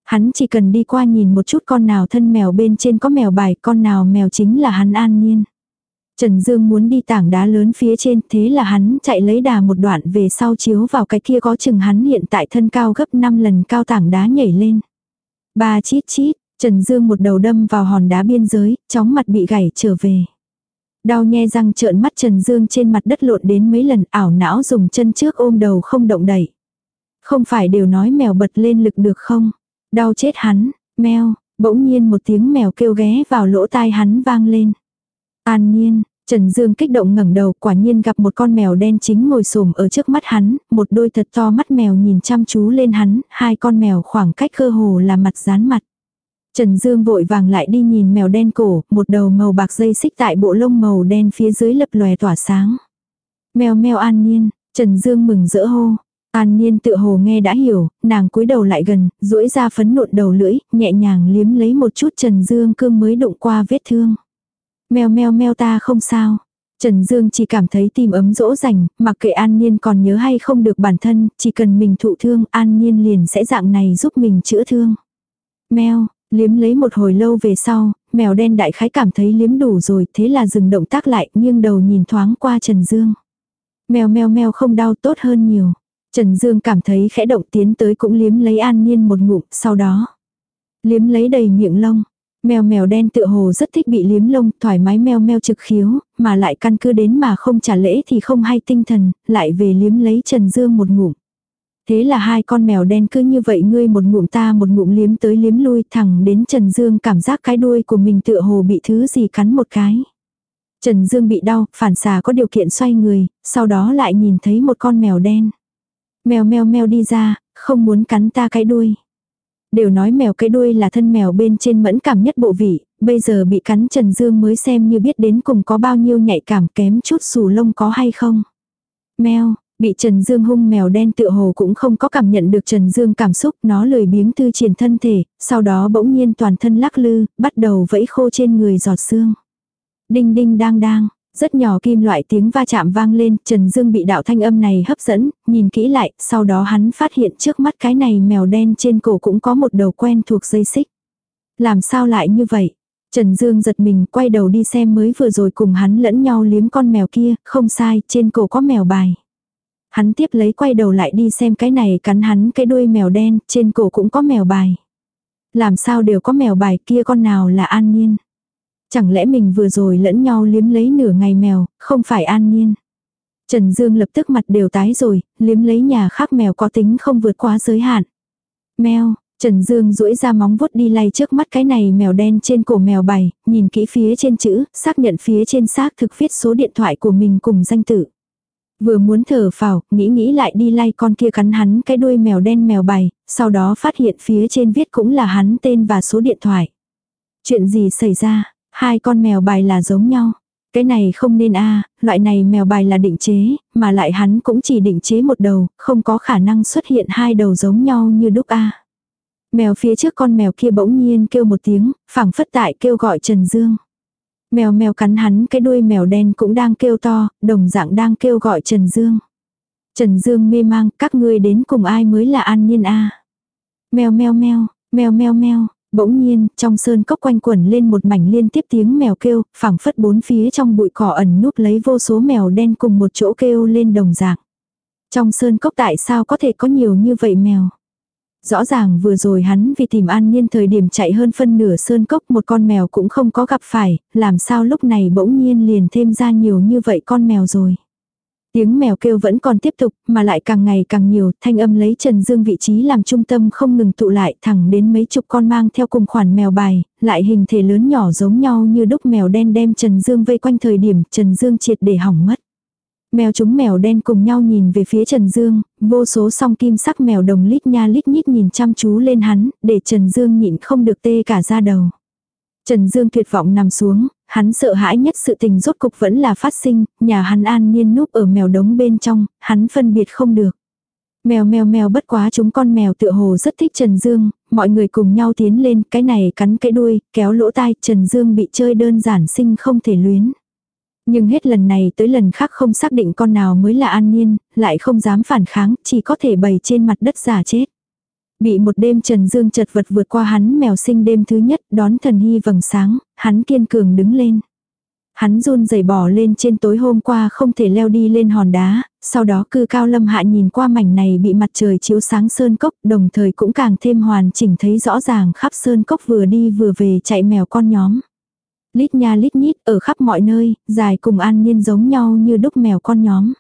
Hắn chỉ cần đi qua nhìn một chút con nào thân mèo bên trên có mèo bài, con nào mèo chính là hắn An Niên. Trần Dương muốn đi tảng đá lớn phía trên thế là hắn chạy lấy đà một đoạn về sau chiếu vào cái kia có chừng hắn hiện tại thân cao gấp 5 lần cao tảng đá nhảy lên. Ba chít chít, Trần Dương một đầu đâm vào hòn đá biên giới, chóng mặt bị gãy trở về. Đau nhe răng trợn mắt Trần Dương trên mặt đất lộn đến mấy lần ảo não dùng chân trước ôm đầu không động đẩy. Không phải đều nói mèo bật lên lực được không? Đau chết hắn, mèo, bỗng nhiên một tiếng mèo kêu ghé vào lỗ tai hắn vang lên. An nhiên, Trần Dương kích động ngẩng đầu quả nhiên gặp một con mèo đen chính ngồi xổm ở trước mắt hắn, một đôi thật to mắt mèo nhìn chăm chú lên hắn, hai con mèo khoảng cách cơ hồ là mặt dán mặt. Trần Dương vội vàng lại đi nhìn mèo đen cổ, một đầu màu bạc dây xích tại bộ lông màu đen phía dưới lập lòe tỏa sáng. Mèo mèo an nhiên, Trần Dương mừng rỡ hô. An nhiên tự hồ nghe đã hiểu, nàng cúi đầu lại gần, duỗi ra phấn nộn đầu lưỡi, nhẹ nhàng liếm lấy một chút Trần Dương cương mới đụng qua vết thương. Mèo mèo mèo ta không sao. Trần Dương chỉ cảm thấy tim ấm dỗ dành, mặc kệ An Nhiên còn nhớ hay không được bản thân, chỉ cần mình thụ thương, An Nhiên liền sẽ dạng này giúp mình chữa thương. Mèo, liếm lấy một hồi lâu về sau, mèo đen đại khái cảm thấy liếm đủ rồi, thế là dừng động tác lại, nghiêng đầu nhìn thoáng qua Trần Dương. Mèo mèo mèo không đau tốt hơn nhiều. Trần Dương cảm thấy khẽ động tiến tới cũng liếm lấy An Nhiên một ngụm, sau đó Liếm lấy đầy miệng lông. Mèo mèo đen tựa hồ rất thích bị liếm lông, thoải mái meo meo trực khiếu, mà lại căn cứ đến mà không trả lễ thì không hay tinh thần, lại về liếm lấy Trần Dương một ngụm. Thế là hai con mèo đen cứ như vậy ngươi một ngụm ta một ngụm liếm tới liếm lui thẳng đến Trần Dương cảm giác cái đuôi của mình tựa hồ bị thứ gì cắn một cái. Trần Dương bị đau, phản xà có điều kiện xoay người, sau đó lại nhìn thấy một con mèo đen. Mèo mèo mèo đi ra, không muốn cắn ta cái đuôi. Đều nói mèo cái đuôi là thân mèo bên trên mẫn cảm nhất bộ vị, bây giờ bị cắn Trần Dương mới xem như biết đến cùng có bao nhiêu nhạy cảm kém chút xù lông có hay không. Mèo, bị Trần Dương hung mèo đen tựa hồ cũng không có cảm nhận được Trần Dương cảm xúc, nó lười biếng thư triển thân thể, sau đó bỗng nhiên toàn thân lắc lư, bắt đầu vẫy khô trên người giọt xương. Đinh đinh đang đang, rất nhỏ kim loại tiếng va chạm vang lên, Trần Dương bị đạo thanh âm này hấp dẫn, nhìn kỹ lại, sau đó hắn phát hiện trước mắt cái này mèo đen trên cổ cũng có một đầu quen thuộc dây xích. Làm sao lại như vậy? Trần Dương giật mình quay đầu đi xem mới vừa rồi cùng hắn lẫn nhau liếm con mèo kia, không sai, trên cổ có mèo bài. Hắn tiếp lấy quay đầu lại đi xem cái này cắn hắn cái đuôi mèo đen, trên cổ cũng có mèo bài. Làm sao đều có mèo bài kia con nào là an nhiên. Chẳng lẽ mình vừa rồi lẫn nhau liếm lấy nửa ngày mèo, không phải an nhiên. Trần Dương lập tức mặt đều tái rồi, liếm lấy nhà khác mèo có tính không vượt quá giới hạn. Mèo, Trần Dương duỗi ra móng vuốt đi lay trước mắt cái này mèo đen trên cổ mèo bày, nhìn kỹ phía trên chữ, xác nhận phía trên xác thực viết số điện thoại của mình cùng danh tự. Vừa muốn thở phào, nghĩ nghĩ lại đi lay con kia cắn hắn cái đuôi mèo đen mèo bày, sau đó phát hiện phía trên viết cũng là hắn tên và số điện thoại. Chuyện gì xảy ra, hai con mèo bài là giống nhau. Cái này không nên a loại này mèo bài là định chế, mà lại hắn cũng chỉ định chế một đầu, không có khả năng xuất hiện hai đầu giống nhau như đúc a Mèo phía trước con mèo kia bỗng nhiên kêu một tiếng, phẳng phất tại kêu gọi Trần Dương. Mèo mèo cắn hắn cái đuôi mèo đen cũng đang kêu to, đồng dạng đang kêu gọi Trần Dương. Trần Dương mê mang, các ngươi đến cùng ai mới là an nhiên a Mèo mèo mèo, mèo mèo mèo, bỗng nhiên, trong sơn cốc quanh quẩn lên một mảnh liên tiếp tiếng mèo kêu, phẳng phất bốn phía trong bụi cỏ ẩn núp lấy vô số mèo đen cùng một chỗ kêu lên đồng dạng. Trong sơn cốc tại sao có thể có nhiều như vậy mèo? Rõ ràng vừa rồi hắn vì tìm an nhiên thời điểm chạy hơn phân nửa sơn cốc một con mèo cũng không có gặp phải, làm sao lúc này bỗng nhiên liền thêm ra nhiều như vậy con mèo rồi. Tiếng mèo kêu vẫn còn tiếp tục, mà lại càng ngày càng nhiều, thanh âm lấy Trần Dương vị trí làm trung tâm không ngừng tụ lại thẳng đến mấy chục con mang theo cùng khoản mèo bài, lại hình thể lớn nhỏ giống nhau như đúc mèo đen đem Trần Dương vây quanh thời điểm Trần Dương triệt để hỏng mất. Mèo chúng mèo đen cùng nhau nhìn về phía Trần Dương, vô số song kim sắc mèo đồng lít nha lít nhít nhìn chăm chú lên hắn, để Trần Dương nhịn không được tê cả ra đầu. Trần Dương tuyệt vọng nằm xuống, hắn sợ hãi nhất sự tình rốt cục vẫn là phát sinh, nhà hắn an nhiên núp ở mèo đống bên trong, hắn phân biệt không được. Mèo mèo mèo bất quá chúng con mèo tựa hồ rất thích Trần Dương, mọi người cùng nhau tiến lên, cái này cắn cái đuôi, kéo lỗ tai, Trần Dương bị chơi đơn giản sinh không thể luyến. Nhưng hết lần này tới lần khác không xác định con nào mới là an nhiên, lại không dám phản kháng, chỉ có thể bày trên mặt đất giả chết. Bị một đêm Trần Dương chật vật vượt qua hắn mèo sinh đêm thứ nhất đón thần hy vầng sáng, hắn kiên cường đứng lên. Hắn run rẩy bỏ lên trên tối hôm qua không thể leo đi lên hòn đá, sau đó cư cao lâm hạ nhìn qua mảnh này bị mặt trời chiếu sáng sơn cốc, đồng thời cũng càng thêm hoàn chỉnh thấy rõ ràng khắp sơn cốc vừa đi vừa về chạy mèo con nhóm. Lít nha lít nhít ở khắp mọi nơi, dài cùng an nhiên giống nhau như đúc mèo con nhóm.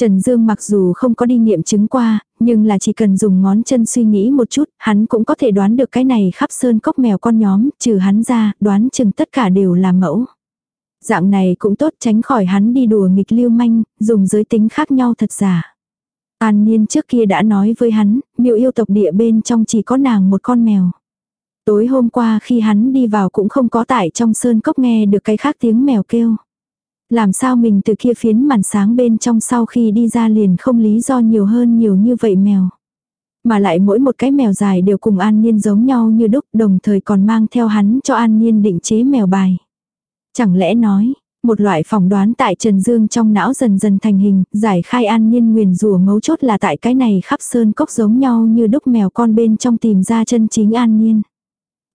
Trần Dương mặc dù không có đi nghiệm chứng qua, nhưng là chỉ cần dùng ngón chân suy nghĩ một chút, hắn cũng có thể đoán được cái này khắp sơn cốc mèo con nhóm, trừ hắn ra, đoán chừng tất cả đều là mẫu. Dạng này cũng tốt tránh khỏi hắn đi đùa nghịch lưu manh, dùng giới tính khác nhau thật giả. An Niên trước kia đã nói với hắn, miêu yêu tộc địa bên trong chỉ có nàng một con mèo. Tối hôm qua khi hắn đi vào cũng không có tại trong sơn cốc nghe được cái khác tiếng mèo kêu. Làm sao mình từ kia phiến màn sáng bên trong sau khi đi ra liền không lý do nhiều hơn nhiều như vậy mèo. Mà lại mỗi một cái mèo dài đều cùng an nhiên giống nhau như đúc đồng thời còn mang theo hắn cho an nhiên định chế mèo bài. Chẳng lẽ nói, một loại phỏng đoán tại Trần Dương trong não dần dần thành hình, giải khai an nhiên nguyền rủa mấu chốt là tại cái này khắp sơn cốc giống nhau như đúc mèo con bên trong tìm ra chân chính an nhiên.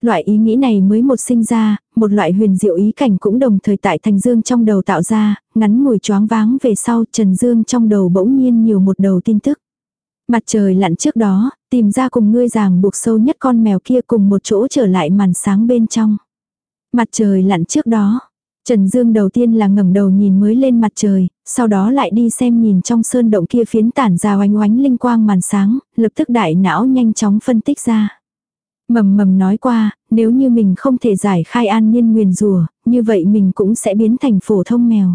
Loại ý nghĩ này mới một sinh ra, một loại huyền diệu ý cảnh cũng đồng thời tại Thành Dương trong đầu tạo ra, ngắn ngủi choáng váng về sau Trần Dương trong đầu bỗng nhiên nhiều một đầu tin tức. Mặt trời lặn trước đó, tìm ra cùng ngươi ràng buộc sâu nhất con mèo kia cùng một chỗ trở lại màn sáng bên trong. Mặt trời lặn trước đó, Trần Dương đầu tiên là ngẩng đầu nhìn mới lên mặt trời, sau đó lại đi xem nhìn trong sơn động kia phiến tản ra oánh oánh linh quang màn sáng, lập tức đại não nhanh chóng phân tích ra. Mầm mầm nói qua, nếu như mình không thể giải khai an nhiên nguyền rùa, như vậy mình cũng sẽ biến thành phổ thông mèo.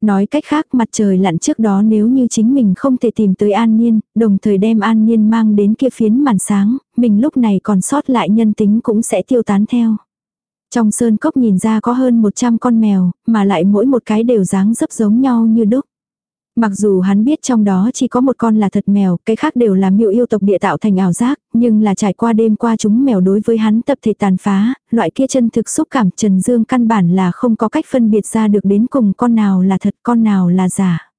Nói cách khác mặt trời lặn trước đó nếu như chính mình không thể tìm tới an nhiên, đồng thời đem an nhiên mang đến kia phiến màn sáng, mình lúc này còn sót lại nhân tính cũng sẽ tiêu tán theo. Trong sơn cốc nhìn ra có hơn 100 con mèo, mà lại mỗi một cái đều dáng dấp giống nhau như đúc. Mặc dù hắn biết trong đó chỉ có một con là thật mèo, cái khác đều là miêu yêu tộc địa tạo thành ảo giác, nhưng là trải qua đêm qua chúng mèo đối với hắn tập thể tàn phá, loại kia chân thực xúc cảm Trần Dương căn bản là không có cách phân biệt ra được đến cùng con nào là thật con nào là giả.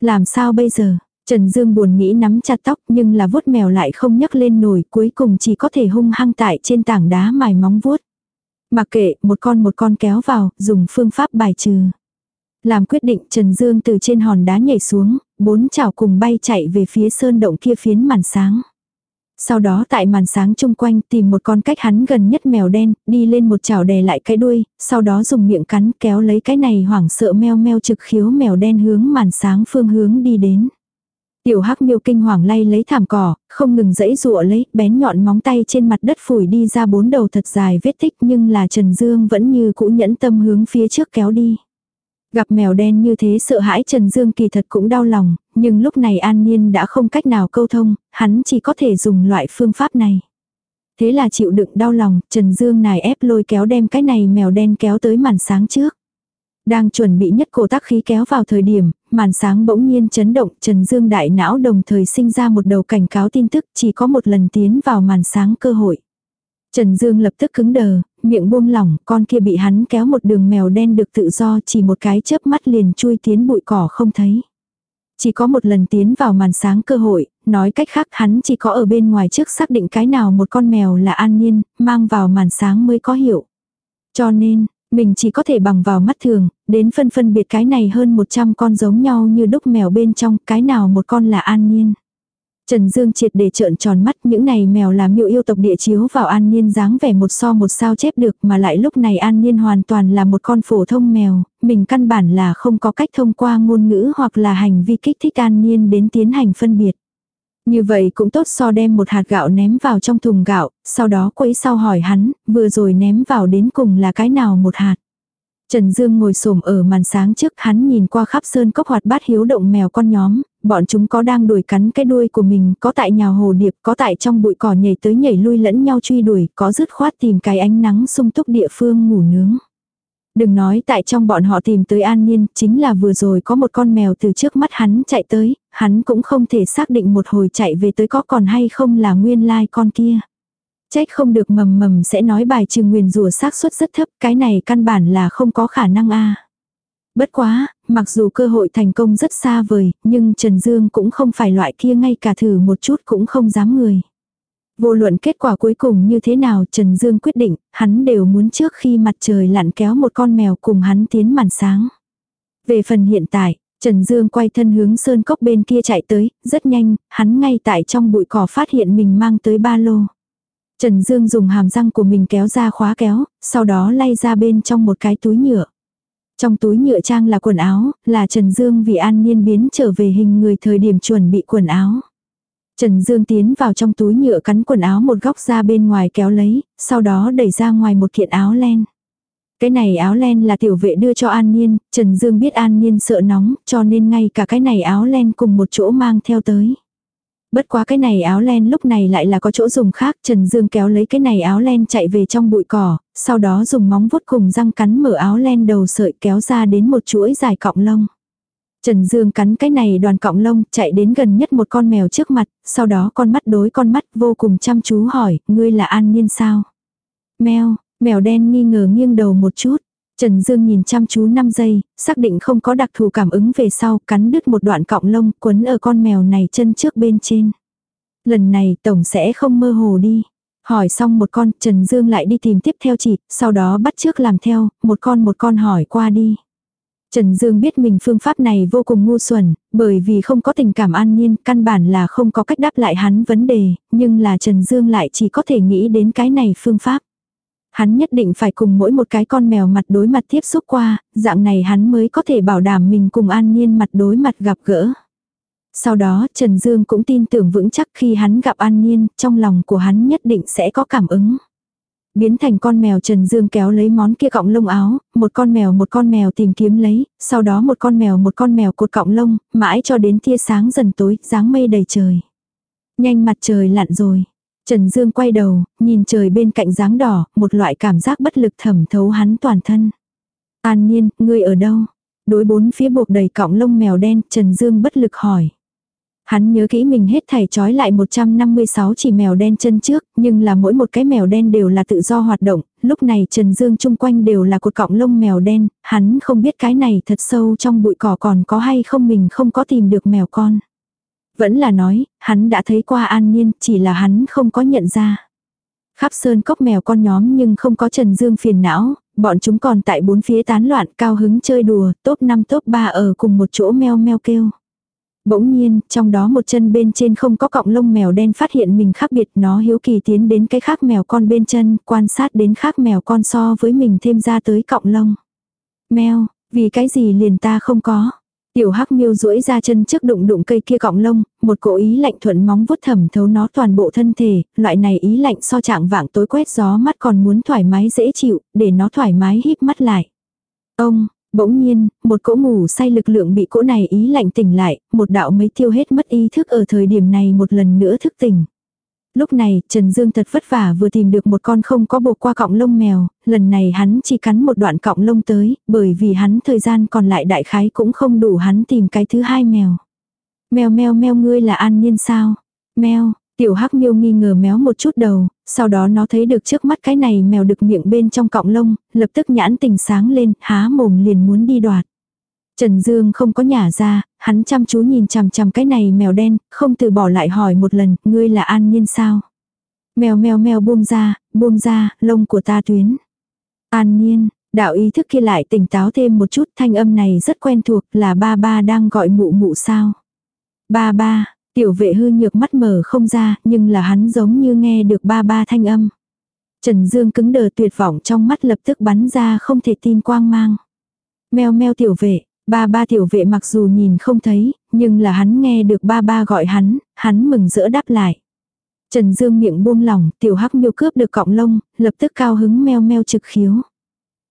Làm sao bây giờ? Trần Dương buồn nghĩ nắm chặt tóc nhưng là vuốt mèo lại không nhấc lên nổi cuối cùng chỉ có thể hung hăng tại trên tảng đá mài móng vuốt. Mặc kệ, một con một con kéo vào, dùng phương pháp bài trừ. Làm quyết định Trần Dương từ trên hòn đá nhảy xuống, bốn chảo cùng bay chạy về phía sơn động kia phiến màn sáng. Sau đó tại màn sáng chung quanh tìm một con cách hắn gần nhất mèo đen, đi lên một chảo đè lại cái đuôi, sau đó dùng miệng cắn kéo lấy cái này hoảng sợ meo meo trực khiếu mèo đen hướng màn sáng phương hướng đi đến. Tiểu hắc miêu kinh hoàng lay lấy thảm cỏ, không ngừng dẫy dụa lấy, bén nhọn móng tay trên mặt đất phủi đi ra bốn đầu thật dài vết tích nhưng là Trần Dương vẫn như cũ nhẫn tâm hướng phía trước kéo đi. Gặp mèo đen như thế sợ hãi Trần Dương kỳ thật cũng đau lòng, nhưng lúc này An Niên đã không cách nào câu thông, hắn chỉ có thể dùng loại phương pháp này. Thế là chịu đựng đau lòng, Trần Dương nài ép lôi kéo đem cái này mèo đen kéo tới màn sáng trước. Đang chuẩn bị nhất cổ tác khí kéo vào thời điểm, màn sáng bỗng nhiên chấn động, Trần Dương đại não đồng thời sinh ra một đầu cảnh cáo tin tức chỉ có một lần tiến vào màn sáng cơ hội. Trần Dương lập tức cứng đờ, miệng buông lỏng, con kia bị hắn kéo một đường mèo đen được tự do chỉ một cái chớp mắt liền chui tiến bụi cỏ không thấy. Chỉ có một lần tiến vào màn sáng cơ hội, nói cách khác hắn chỉ có ở bên ngoài trước xác định cái nào một con mèo là an nhiên, mang vào màn sáng mới có hiệu. Cho nên, mình chỉ có thể bằng vào mắt thường, đến phân phân biệt cái này hơn 100 con giống nhau như đúc mèo bên trong, cái nào một con là an nhiên. Trần Dương triệt để trợn tròn mắt những này mèo là miệu yêu tộc địa chiếu vào an nhiên dáng vẻ một so một sao chép được mà lại lúc này an nhiên hoàn toàn là một con phổ thông mèo, mình căn bản là không có cách thông qua ngôn ngữ hoặc là hành vi kích thích an nhiên đến tiến hành phân biệt. Như vậy cũng tốt so đem một hạt gạo ném vào trong thùng gạo, sau đó quấy sau hỏi hắn, vừa rồi ném vào đến cùng là cái nào một hạt. Trần Dương ngồi xổm ở màn sáng trước hắn nhìn qua khắp sơn cốc hoạt bát hiếu động mèo con nhóm, bọn chúng có đang đuổi cắn cái đuôi của mình, có tại nhào hồ điệp, có tại trong bụi cỏ nhảy tới nhảy lui lẫn nhau truy đuổi, có dứt khoát tìm cái ánh nắng sung túc địa phương ngủ nướng. Đừng nói tại trong bọn họ tìm tới an nhiên, chính là vừa rồi có một con mèo từ trước mắt hắn chạy tới, hắn cũng không thể xác định một hồi chạy về tới có còn hay không là nguyên lai like con kia. Trách không được mầm mầm sẽ nói bài trừ nguyền rùa xác suất rất thấp, cái này căn bản là không có khả năng a. Bất quá, mặc dù cơ hội thành công rất xa vời, nhưng Trần Dương cũng không phải loại kia ngay cả thử một chút cũng không dám người. Vô luận kết quả cuối cùng như thế nào Trần Dương quyết định, hắn đều muốn trước khi mặt trời lặn kéo một con mèo cùng hắn tiến màn sáng. Về phần hiện tại, Trần Dương quay thân hướng sơn cốc bên kia chạy tới, rất nhanh, hắn ngay tại trong bụi cỏ phát hiện mình mang tới ba lô. Trần Dương dùng hàm răng của mình kéo ra khóa kéo, sau đó lay ra bên trong một cái túi nhựa. Trong túi nhựa trang là quần áo, là Trần Dương vì an niên biến trở về hình người thời điểm chuẩn bị quần áo. Trần Dương tiến vào trong túi nhựa cắn quần áo một góc ra bên ngoài kéo lấy, sau đó đẩy ra ngoài một kiện áo len. Cái này áo len là tiểu vệ đưa cho An Niên, Trần Dương biết An Niên sợ nóng, cho nên ngay cả cái này áo len cùng một chỗ mang theo tới. Bất quá cái này áo len lúc này lại là có chỗ dùng khác, Trần Dương kéo lấy cái này áo len chạy về trong bụi cỏ, sau đó dùng móng vuốt cùng răng cắn mở áo len đầu sợi kéo ra đến một chuỗi dài cọng lông. Trần Dương cắn cái này đoàn cọng lông, chạy đến gần nhất một con mèo trước mặt, sau đó con mắt đối con mắt vô cùng chăm chú hỏi, ngươi là An Niên sao? Mèo, mèo đen nghi ngờ nghiêng đầu một chút. Trần Dương nhìn chăm chú 5 giây, xác định không có đặc thù cảm ứng về sau, cắn đứt một đoạn cọng lông quấn ở con mèo này chân trước bên trên. Lần này tổng sẽ không mơ hồ đi. Hỏi xong một con, Trần Dương lại đi tìm tiếp theo chỉ, sau đó bắt trước làm theo, một con một con hỏi qua đi. Trần Dương biết mình phương pháp này vô cùng ngu xuẩn, bởi vì không có tình cảm an nhiên, căn bản là không có cách đáp lại hắn vấn đề, nhưng là Trần Dương lại chỉ có thể nghĩ đến cái này phương pháp. Hắn nhất định phải cùng mỗi một cái con mèo mặt đối mặt tiếp xúc qua, dạng này hắn mới có thể bảo đảm mình cùng an nhiên mặt đối mặt gặp gỡ. Sau đó Trần Dương cũng tin tưởng vững chắc khi hắn gặp an nhiên, trong lòng của hắn nhất định sẽ có cảm ứng. Biến thành con mèo Trần Dương kéo lấy món kia cọng lông áo, một con mèo một con mèo tìm kiếm lấy, sau đó một con mèo một con mèo cột cọng lông, mãi cho đến tia sáng dần tối, dáng mây đầy trời. Nhanh mặt trời lặn rồi. Trần Dương quay đầu, nhìn trời bên cạnh dáng đỏ, một loại cảm giác bất lực thẩm thấu hắn toàn thân. An Nhiên, ngươi ở đâu? Đối bốn phía buộc đầy cọng lông mèo đen, Trần Dương bất lực hỏi. Hắn nhớ kỹ mình hết thảy trói lại 156 chỉ mèo đen chân trước, nhưng là mỗi một cái mèo đen đều là tự do hoạt động, lúc này Trần Dương chung quanh đều là cột cọng lông mèo đen, hắn không biết cái này thật sâu trong bụi cỏ còn có hay không mình không có tìm được mèo con. Vẫn là nói, hắn đã thấy qua an nhiên, chỉ là hắn không có nhận ra. Khắp sơn cốc mèo con nhóm nhưng không có Trần Dương phiền não, bọn chúng còn tại bốn phía tán loạn cao hứng chơi đùa, top 5 top 3 ở cùng một chỗ meo meo kêu. Bỗng nhiên, trong đó một chân bên trên không có cọng lông mèo đen phát hiện mình khác biệt nó hiếu kỳ tiến đến cái khác mèo con bên chân, quan sát đến khác mèo con so với mình thêm ra tới cọng lông. Mèo, vì cái gì liền ta không có. Tiểu hắc miêu duỗi ra chân trước đụng đụng cây kia cọng lông, một cỗ ý lạnh thuận móng vuốt thẩm thấu nó toàn bộ thân thể, loại này ý lạnh so trạng vạng tối quét gió mắt còn muốn thoải mái dễ chịu, để nó thoải mái híp mắt lại. Ông, Bỗng nhiên, một cỗ ngủ say lực lượng bị cỗ này ý lạnh tỉnh lại, một đạo mấy tiêu hết mất ý thức ở thời điểm này một lần nữa thức tỉnh. Lúc này, Trần Dương thật vất vả vừa tìm được một con không có buộc qua cọng lông mèo, lần này hắn chỉ cắn một đoạn cọng lông tới, bởi vì hắn thời gian còn lại đại khái cũng không đủ hắn tìm cái thứ hai mèo. Mèo mèo mèo ngươi là an nhiên sao? Mèo, Tiểu hắc miêu nghi ngờ méo một chút đầu, sau đó nó thấy được trước mắt cái này mèo được miệng bên trong cọng lông, lập tức nhãn tình sáng lên, há mồm liền muốn đi đoạt. Trần Dương không có nhả ra, hắn chăm chú nhìn chằm chằm cái này mèo đen, không từ bỏ lại hỏi một lần, ngươi là an nhiên sao? Mèo mèo mèo buông ra, buông ra, lông của ta tuyến. An nhiên, đạo ý thức kia lại tỉnh táo thêm một chút, thanh âm này rất quen thuộc, là ba ba đang gọi mụ mụ sao? Ba ba, Tiểu vệ hư nhược mắt mở không ra, nhưng là hắn giống như nghe được ba ba thanh âm. Trần Dương cứng đờ tuyệt vọng trong mắt lập tức bắn ra không thể tin quang mang. Mèo meo tiểu vệ, ba ba tiểu vệ mặc dù nhìn không thấy, nhưng là hắn nghe được ba ba gọi hắn, hắn mừng rỡ đáp lại. Trần Dương miệng buông lỏng, tiểu hắc miêu cướp được cọng lông, lập tức cao hứng meo meo trực khiếu.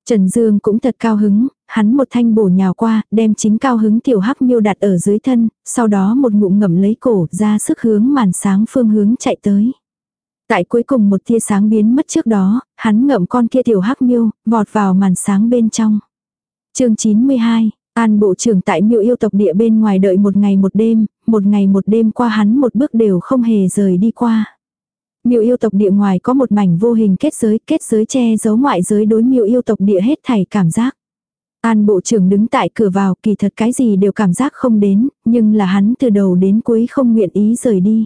Trần Dương cũng thật cao hứng, hắn một thanh bổ nhào qua, đem chính cao hứng tiểu hắc miêu đặt ở dưới thân, sau đó một ngụm ngậm lấy cổ ra sức hướng màn sáng phương hướng chạy tới. Tại cuối cùng một tia sáng biến mất trước đó, hắn ngậm con kia tiểu hắc miêu, vọt vào màn sáng bên trong. chương 92, An bộ trưởng tại miêu yêu tộc địa bên ngoài đợi một ngày một đêm, một ngày một đêm qua hắn một bước đều không hề rời đi qua. Miêu yêu tộc địa ngoài có một mảnh vô hình kết giới, kết giới che giấu ngoại giới đối miêu yêu tộc địa hết thảy cảm giác. An bộ trưởng đứng tại cửa vào kỳ thật cái gì đều cảm giác không đến, nhưng là hắn từ đầu đến cuối không nguyện ý rời đi.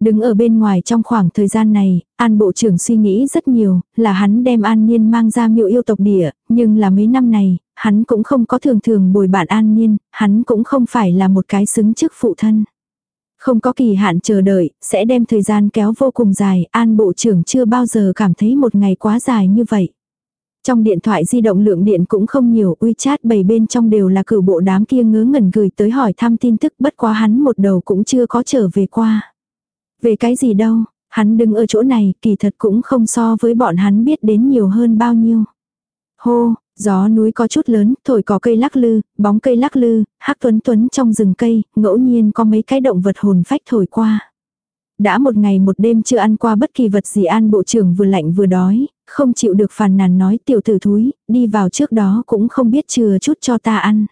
Đứng ở bên ngoài trong khoảng thời gian này, An Bộ trưởng suy nghĩ rất nhiều, là hắn đem An Niên mang ra miệu yêu tộc địa, nhưng là mấy năm này, hắn cũng không có thường thường bồi bạn An nhiên hắn cũng không phải là một cái xứng chức phụ thân. Không có kỳ hạn chờ đợi, sẽ đem thời gian kéo vô cùng dài, An Bộ trưởng chưa bao giờ cảm thấy một ngày quá dài như vậy. Trong điện thoại di động lượng điện cũng không nhiều, WeChat bầy bên trong đều là cử bộ đám kia ngớ ngẩn gửi tới hỏi thăm tin tức bất quá hắn một đầu cũng chưa có trở về qua. Về cái gì đâu, hắn đứng ở chỗ này kỳ thật cũng không so với bọn hắn biết đến nhiều hơn bao nhiêu. Hô, gió núi có chút lớn, thổi có cây lắc lư, bóng cây lắc lư, hắc tuấn tuấn trong rừng cây, ngẫu nhiên có mấy cái động vật hồn phách thổi qua. Đã một ngày một đêm chưa ăn qua bất kỳ vật gì an bộ trưởng vừa lạnh vừa đói, không chịu được phàn nàn nói tiểu tử thúi, đi vào trước đó cũng không biết chừa chút cho ta ăn.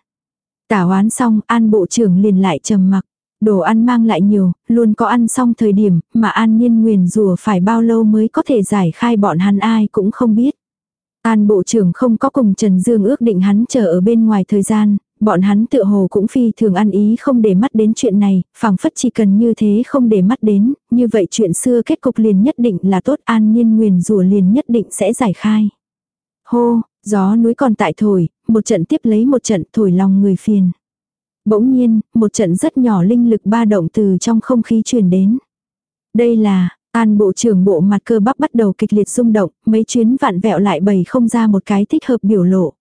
Tả hoán xong, an bộ trưởng liền lại trầm mặc. Đồ ăn mang lại nhiều, luôn có ăn xong thời điểm, mà an nhiên nguyền rùa phải bao lâu mới có thể giải khai bọn hắn ai cũng không biết. An bộ trưởng không có cùng Trần Dương ước định hắn chờ ở bên ngoài thời gian, bọn hắn tựa hồ cũng phi thường ăn ý không để mắt đến chuyện này, phảng phất chỉ cần như thế không để mắt đến, như vậy chuyện xưa kết cục liền nhất định là tốt an nhiên nguyền rủa liền nhất định sẽ giải khai. Hô, gió núi còn tại thổi, một trận tiếp lấy một trận thổi lòng người phiền. Bỗng nhiên, một trận rất nhỏ linh lực ba động từ trong không khí truyền đến. Đây là, An bộ trưởng bộ mặt cơ bắp bắt đầu kịch liệt rung động, mấy chuyến vạn vẹo lại bày không ra một cái thích hợp biểu lộ.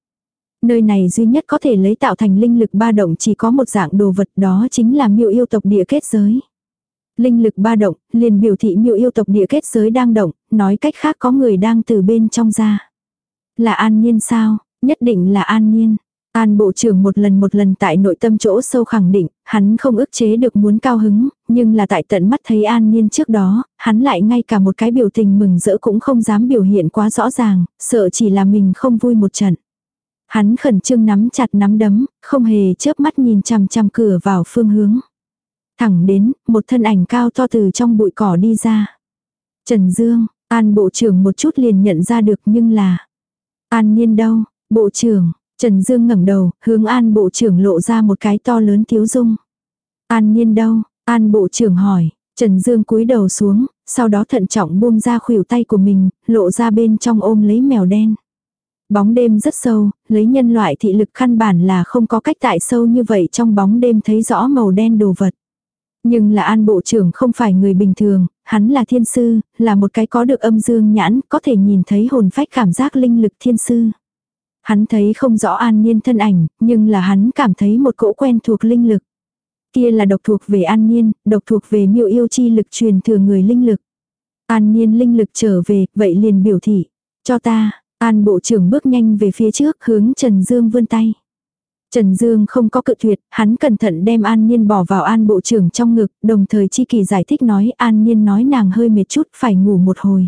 Nơi này duy nhất có thể lấy tạo thành linh lực ba động chỉ có một dạng đồ vật đó chính là miêu yêu tộc địa kết giới. Linh lực ba động, liền biểu thị miêu yêu tộc địa kết giới đang động, nói cách khác có người đang từ bên trong ra. Là an nhiên sao? Nhất định là an nhiên. An bộ trưởng một lần một lần tại nội tâm chỗ sâu khẳng định, hắn không ức chế được muốn cao hứng, nhưng là tại tận mắt thấy an niên trước đó, hắn lại ngay cả một cái biểu tình mừng rỡ cũng không dám biểu hiện quá rõ ràng, sợ chỉ là mình không vui một trận. Hắn khẩn trương nắm chặt nắm đấm, không hề chớp mắt nhìn chằm chằm cửa vào phương hướng. Thẳng đến, một thân ảnh cao to từ trong bụi cỏ đi ra. Trần Dương, An bộ trưởng một chút liền nhận ra được nhưng là... An niên đâu, bộ trưởng, Trần Dương ngẩng đầu, hướng An bộ trưởng lộ ra một cái to lớn thiếu dung. An nhiên đâu, An bộ trưởng hỏi, Trần Dương cúi đầu xuống, sau đó thận trọng buông ra khuỷu tay của mình, lộ ra bên trong ôm lấy mèo đen. Bóng đêm rất sâu, lấy nhân loại thị lực căn bản là không có cách tại sâu như vậy trong bóng đêm thấy rõ màu đen đồ vật. Nhưng là an bộ trưởng không phải người bình thường, hắn là thiên sư, là một cái có được âm dương nhãn, có thể nhìn thấy hồn phách cảm giác linh lực thiên sư. Hắn thấy không rõ an nhiên thân ảnh, nhưng là hắn cảm thấy một cỗ quen thuộc linh lực. Kia là độc thuộc về an nhiên, độc thuộc về miêu yêu chi lực truyền thừa người linh lực. An nhiên linh lực trở về, vậy liền biểu thị. Cho ta, an bộ trưởng bước nhanh về phía trước hướng Trần Dương vươn tay. Trần Dương không có cự tuyệt, hắn cẩn thận đem An Nhiên bỏ vào An Bộ trưởng trong ngực, đồng thời Chi Kỳ giải thích nói An Nhiên nói nàng hơi mệt chút phải ngủ một hồi.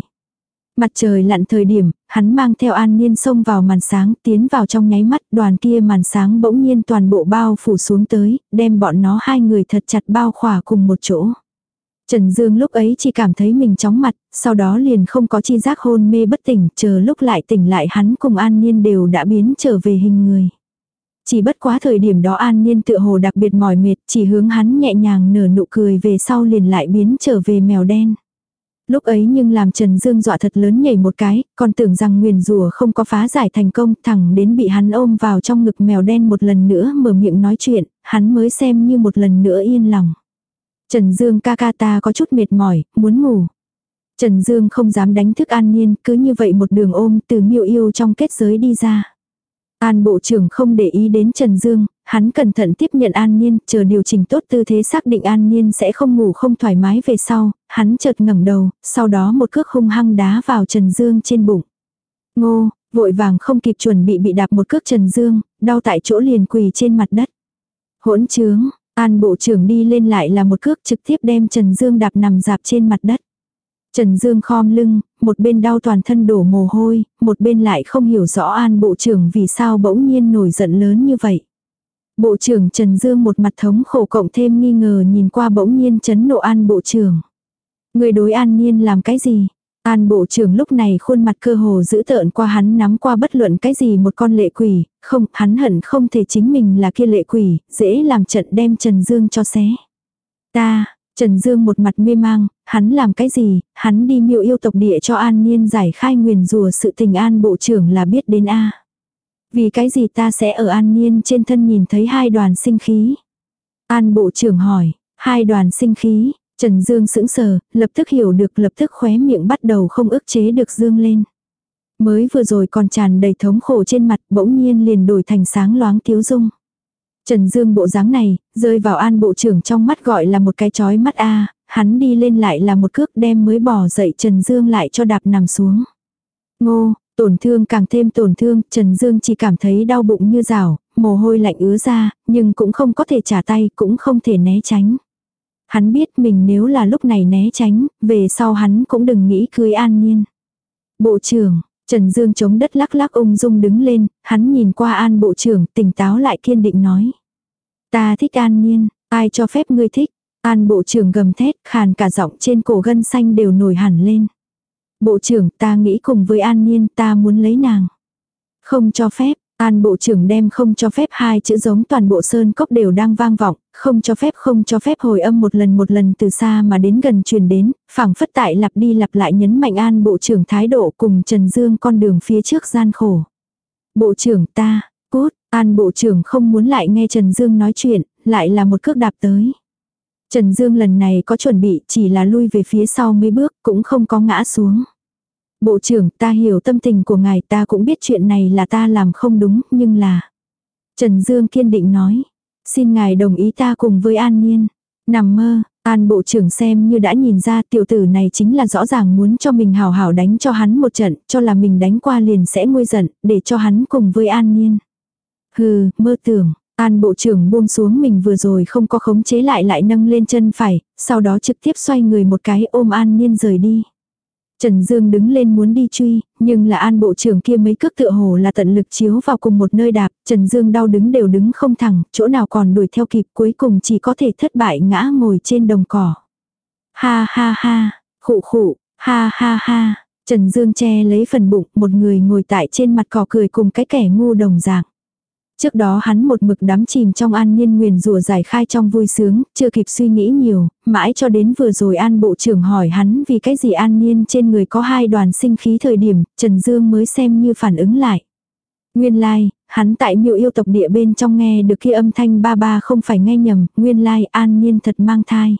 Mặt trời lặn thời điểm, hắn mang theo An Nhiên xông vào màn sáng, tiến vào trong nháy mắt, đoàn kia màn sáng bỗng nhiên toàn bộ bao phủ xuống tới, đem bọn nó hai người thật chặt bao khỏa cùng một chỗ. Trần Dương lúc ấy chỉ cảm thấy mình chóng mặt, sau đó liền không có chi giác hôn mê bất tỉnh, chờ lúc lại tỉnh lại hắn cùng An Nhiên đều đã biến trở về hình người. Chỉ bất quá thời điểm đó an nhiên tựa hồ đặc biệt mỏi mệt, chỉ hướng hắn nhẹ nhàng nở nụ cười về sau liền lại biến trở về mèo đen. Lúc ấy nhưng làm Trần Dương dọa thật lớn nhảy một cái, còn tưởng rằng nguyền rùa không có phá giải thành công, thẳng đến bị hắn ôm vào trong ngực mèo đen một lần nữa mở miệng nói chuyện, hắn mới xem như một lần nữa yên lòng. Trần Dương ca ca ta có chút mệt mỏi, muốn ngủ. Trần Dương không dám đánh thức an nhiên, cứ như vậy một đường ôm từ miêu yêu trong kết giới đi ra. An bộ trưởng không để ý đến Trần Dương, hắn cẩn thận tiếp nhận An Nhiên, chờ điều chỉnh tốt tư thế xác định An Nhiên sẽ không ngủ không thoải mái về sau, hắn chợt ngẩng đầu, sau đó một cước hung hăng đá vào Trần Dương trên bụng. Ngô, vội vàng không kịp chuẩn bị bị đạp một cước Trần Dương, đau tại chỗ liền quỳ trên mặt đất. Hỗn trướng, An bộ trưởng đi lên lại là một cước trực tiếp đem Trần Dương đạp nằm dạp trên mặt đất. Trần Dương khom lưng, một bên đau toàn thân đổ mồ hôi, một bên lại không hiểu rõ an bộ trưởng vì sao bỗng nhiên nổi giận lớn như vậy. Bộ trưởng Trần Dương một mặt thống khổ cộng thêm nghi ngờ nhìn qua bỗng nhiên chấn nộ an bộ trưởng. Người đối an nhiên làm cái gì? An bộ trưởng lúc này khuôn mặt cơ hồ giữ tợn qua hắn nắm qua bất luận cái gì một con lệ quỷ, không, hắn hận không thể chính mình là kia lệ quỷ, dễ làm trận đem Trần Dương cho xé. Ta, Trần Dương một mặt mê mang, hắn làm cái gì, hắn đi miêu yêu tộc địa cho an niên giải khai nguyền rùa sự tình an bộ trưởng là biết đến a vì cái gì ta sẽ ở an niên trên thân nhìn thấy hai đoàn sinh khí. An bộ trưởng hỏi, hai đoàn sinh khí, Trần Dương sững sờ, lập tức hiểu được lập tức khóe miệng bắt đầu không ức chế được dương lên. Mới vừa rồi còn tràn đầy thống khổ trên mặt bỗng nhiên liền đổi thành sáng loáng thiếu dung. Trần Dương bộ dáng này, rơi vào an bộ trưởng trong mắt gọi là một cái chói mắt a hắn đi lên lại là một cước đem mới bỏ dậy Trần Dương lại cho đạp nằm xuống. Ngô, tổn thương càng thêm tổn thương, Trần Dương chỉ cảm thấy đau bụng như rào, mồ hôi lạnh ứa ra, nhưng cũng không có thể trả tay, cũng không thể né tránh. Hắn biết mình nếu là lúc này né tránh, về sau hắn cũng đừng nghĩ cưới an nhiên. Bộ trưởng, Trần Dương chống đất lắc lắc ung dung đứng lên, hắn nhìn qua an bộ trưởng tỉnh táo lại kiên định nói. Ta thích an nhiên, ai cho phép ngươi thích. An bộ trưởng gầm thét khàn cả giọng trên cổ gân xanh đều nổi hẳn lên. Bộ trưởng ta nghĩ cùng với an Niên, ta muốn lấy nàng. Không cho phép, An bộ trưởng đem không cho phép hai chữ giống toàn bộ sơn cốc đều đang vang vọng, không cho phép không cho phép hồi âm một lần một lần từ xa mà đến gần truyền đến, phảng phất tại lặp đi lặp lại nhấn mạnh an bộ trưởng thái độ cùng Trần Dương con đường phía trước gian khổ. Bộ trưởng ta, cút, An bộ trưởng không muốn lại nghe Trần Dương nói chuyện, lại là một cước đạp tới. Trần Dương lần này có chuẩn bị chỉ là lui về phía sau mấy bước cũng không có ngã xuống. Bộ trưởng ta hiểu tâm tình của ngài ta cũng biết chuyện này là ta làm không đúng nhưng là. Trần Dương kiên định nói. Xin ngài đồng ý ta cùng với An Niên. Nằm mơ, An bộ trưởng xem như đã nhìn ra tiểu tử này chính là rõ ràng muốn cho mình hào hảo đánh cho hắn một trận, cho là mình đánh qua liền sẽ nguôi giận, để cho hắn cùng với An Niên. Hừ, mơ tưởng, An bộ trưởng buông xuống mình vừa rồi không có khống chế lại lại nâng lên chân phải, sau đó trực tiếp xoay người một cái ôm An Niên rời đi. Trần Dương đứng lên muốn đi truy, nhưng là an bộ trưởng kia mấy cước tựa hồ là tận lực chiếu vào cùng một nơi đạp, Trần Dương đau đứng đều đứng không thẳng, chỗ nào còn đuổi theo kịp cuối cùng chỉ có thể thất bại ngã ngồi trên đồng cỏ. Ha ha ha, khụ khụ, ha ha ha, Trần Dương che lấy phần bụng, một người ngồi tại trên mặt cỏ cười cùng cái kẻ ngu đồng dạng. Trước đó hắn một mực đắm chìm trong an nhiên nguyền rủa giải khai trong vui sướng, chưa kịp suy nghĩ nhiều, mãi cho đến vừa rồi an bộ trưởng hỏi hắn vì cái gì an nhiên trên người có hai đoàn sinh khí thời điểm, Trần Dương mới xem như phản ứng lại. Nguyên lai, like, hắn tại miệu yêu tộc địa bên trong nghe được kia âm thanh ba ba không phải nghe nhầm, nguyên lai like, an nhiên thật mang thai.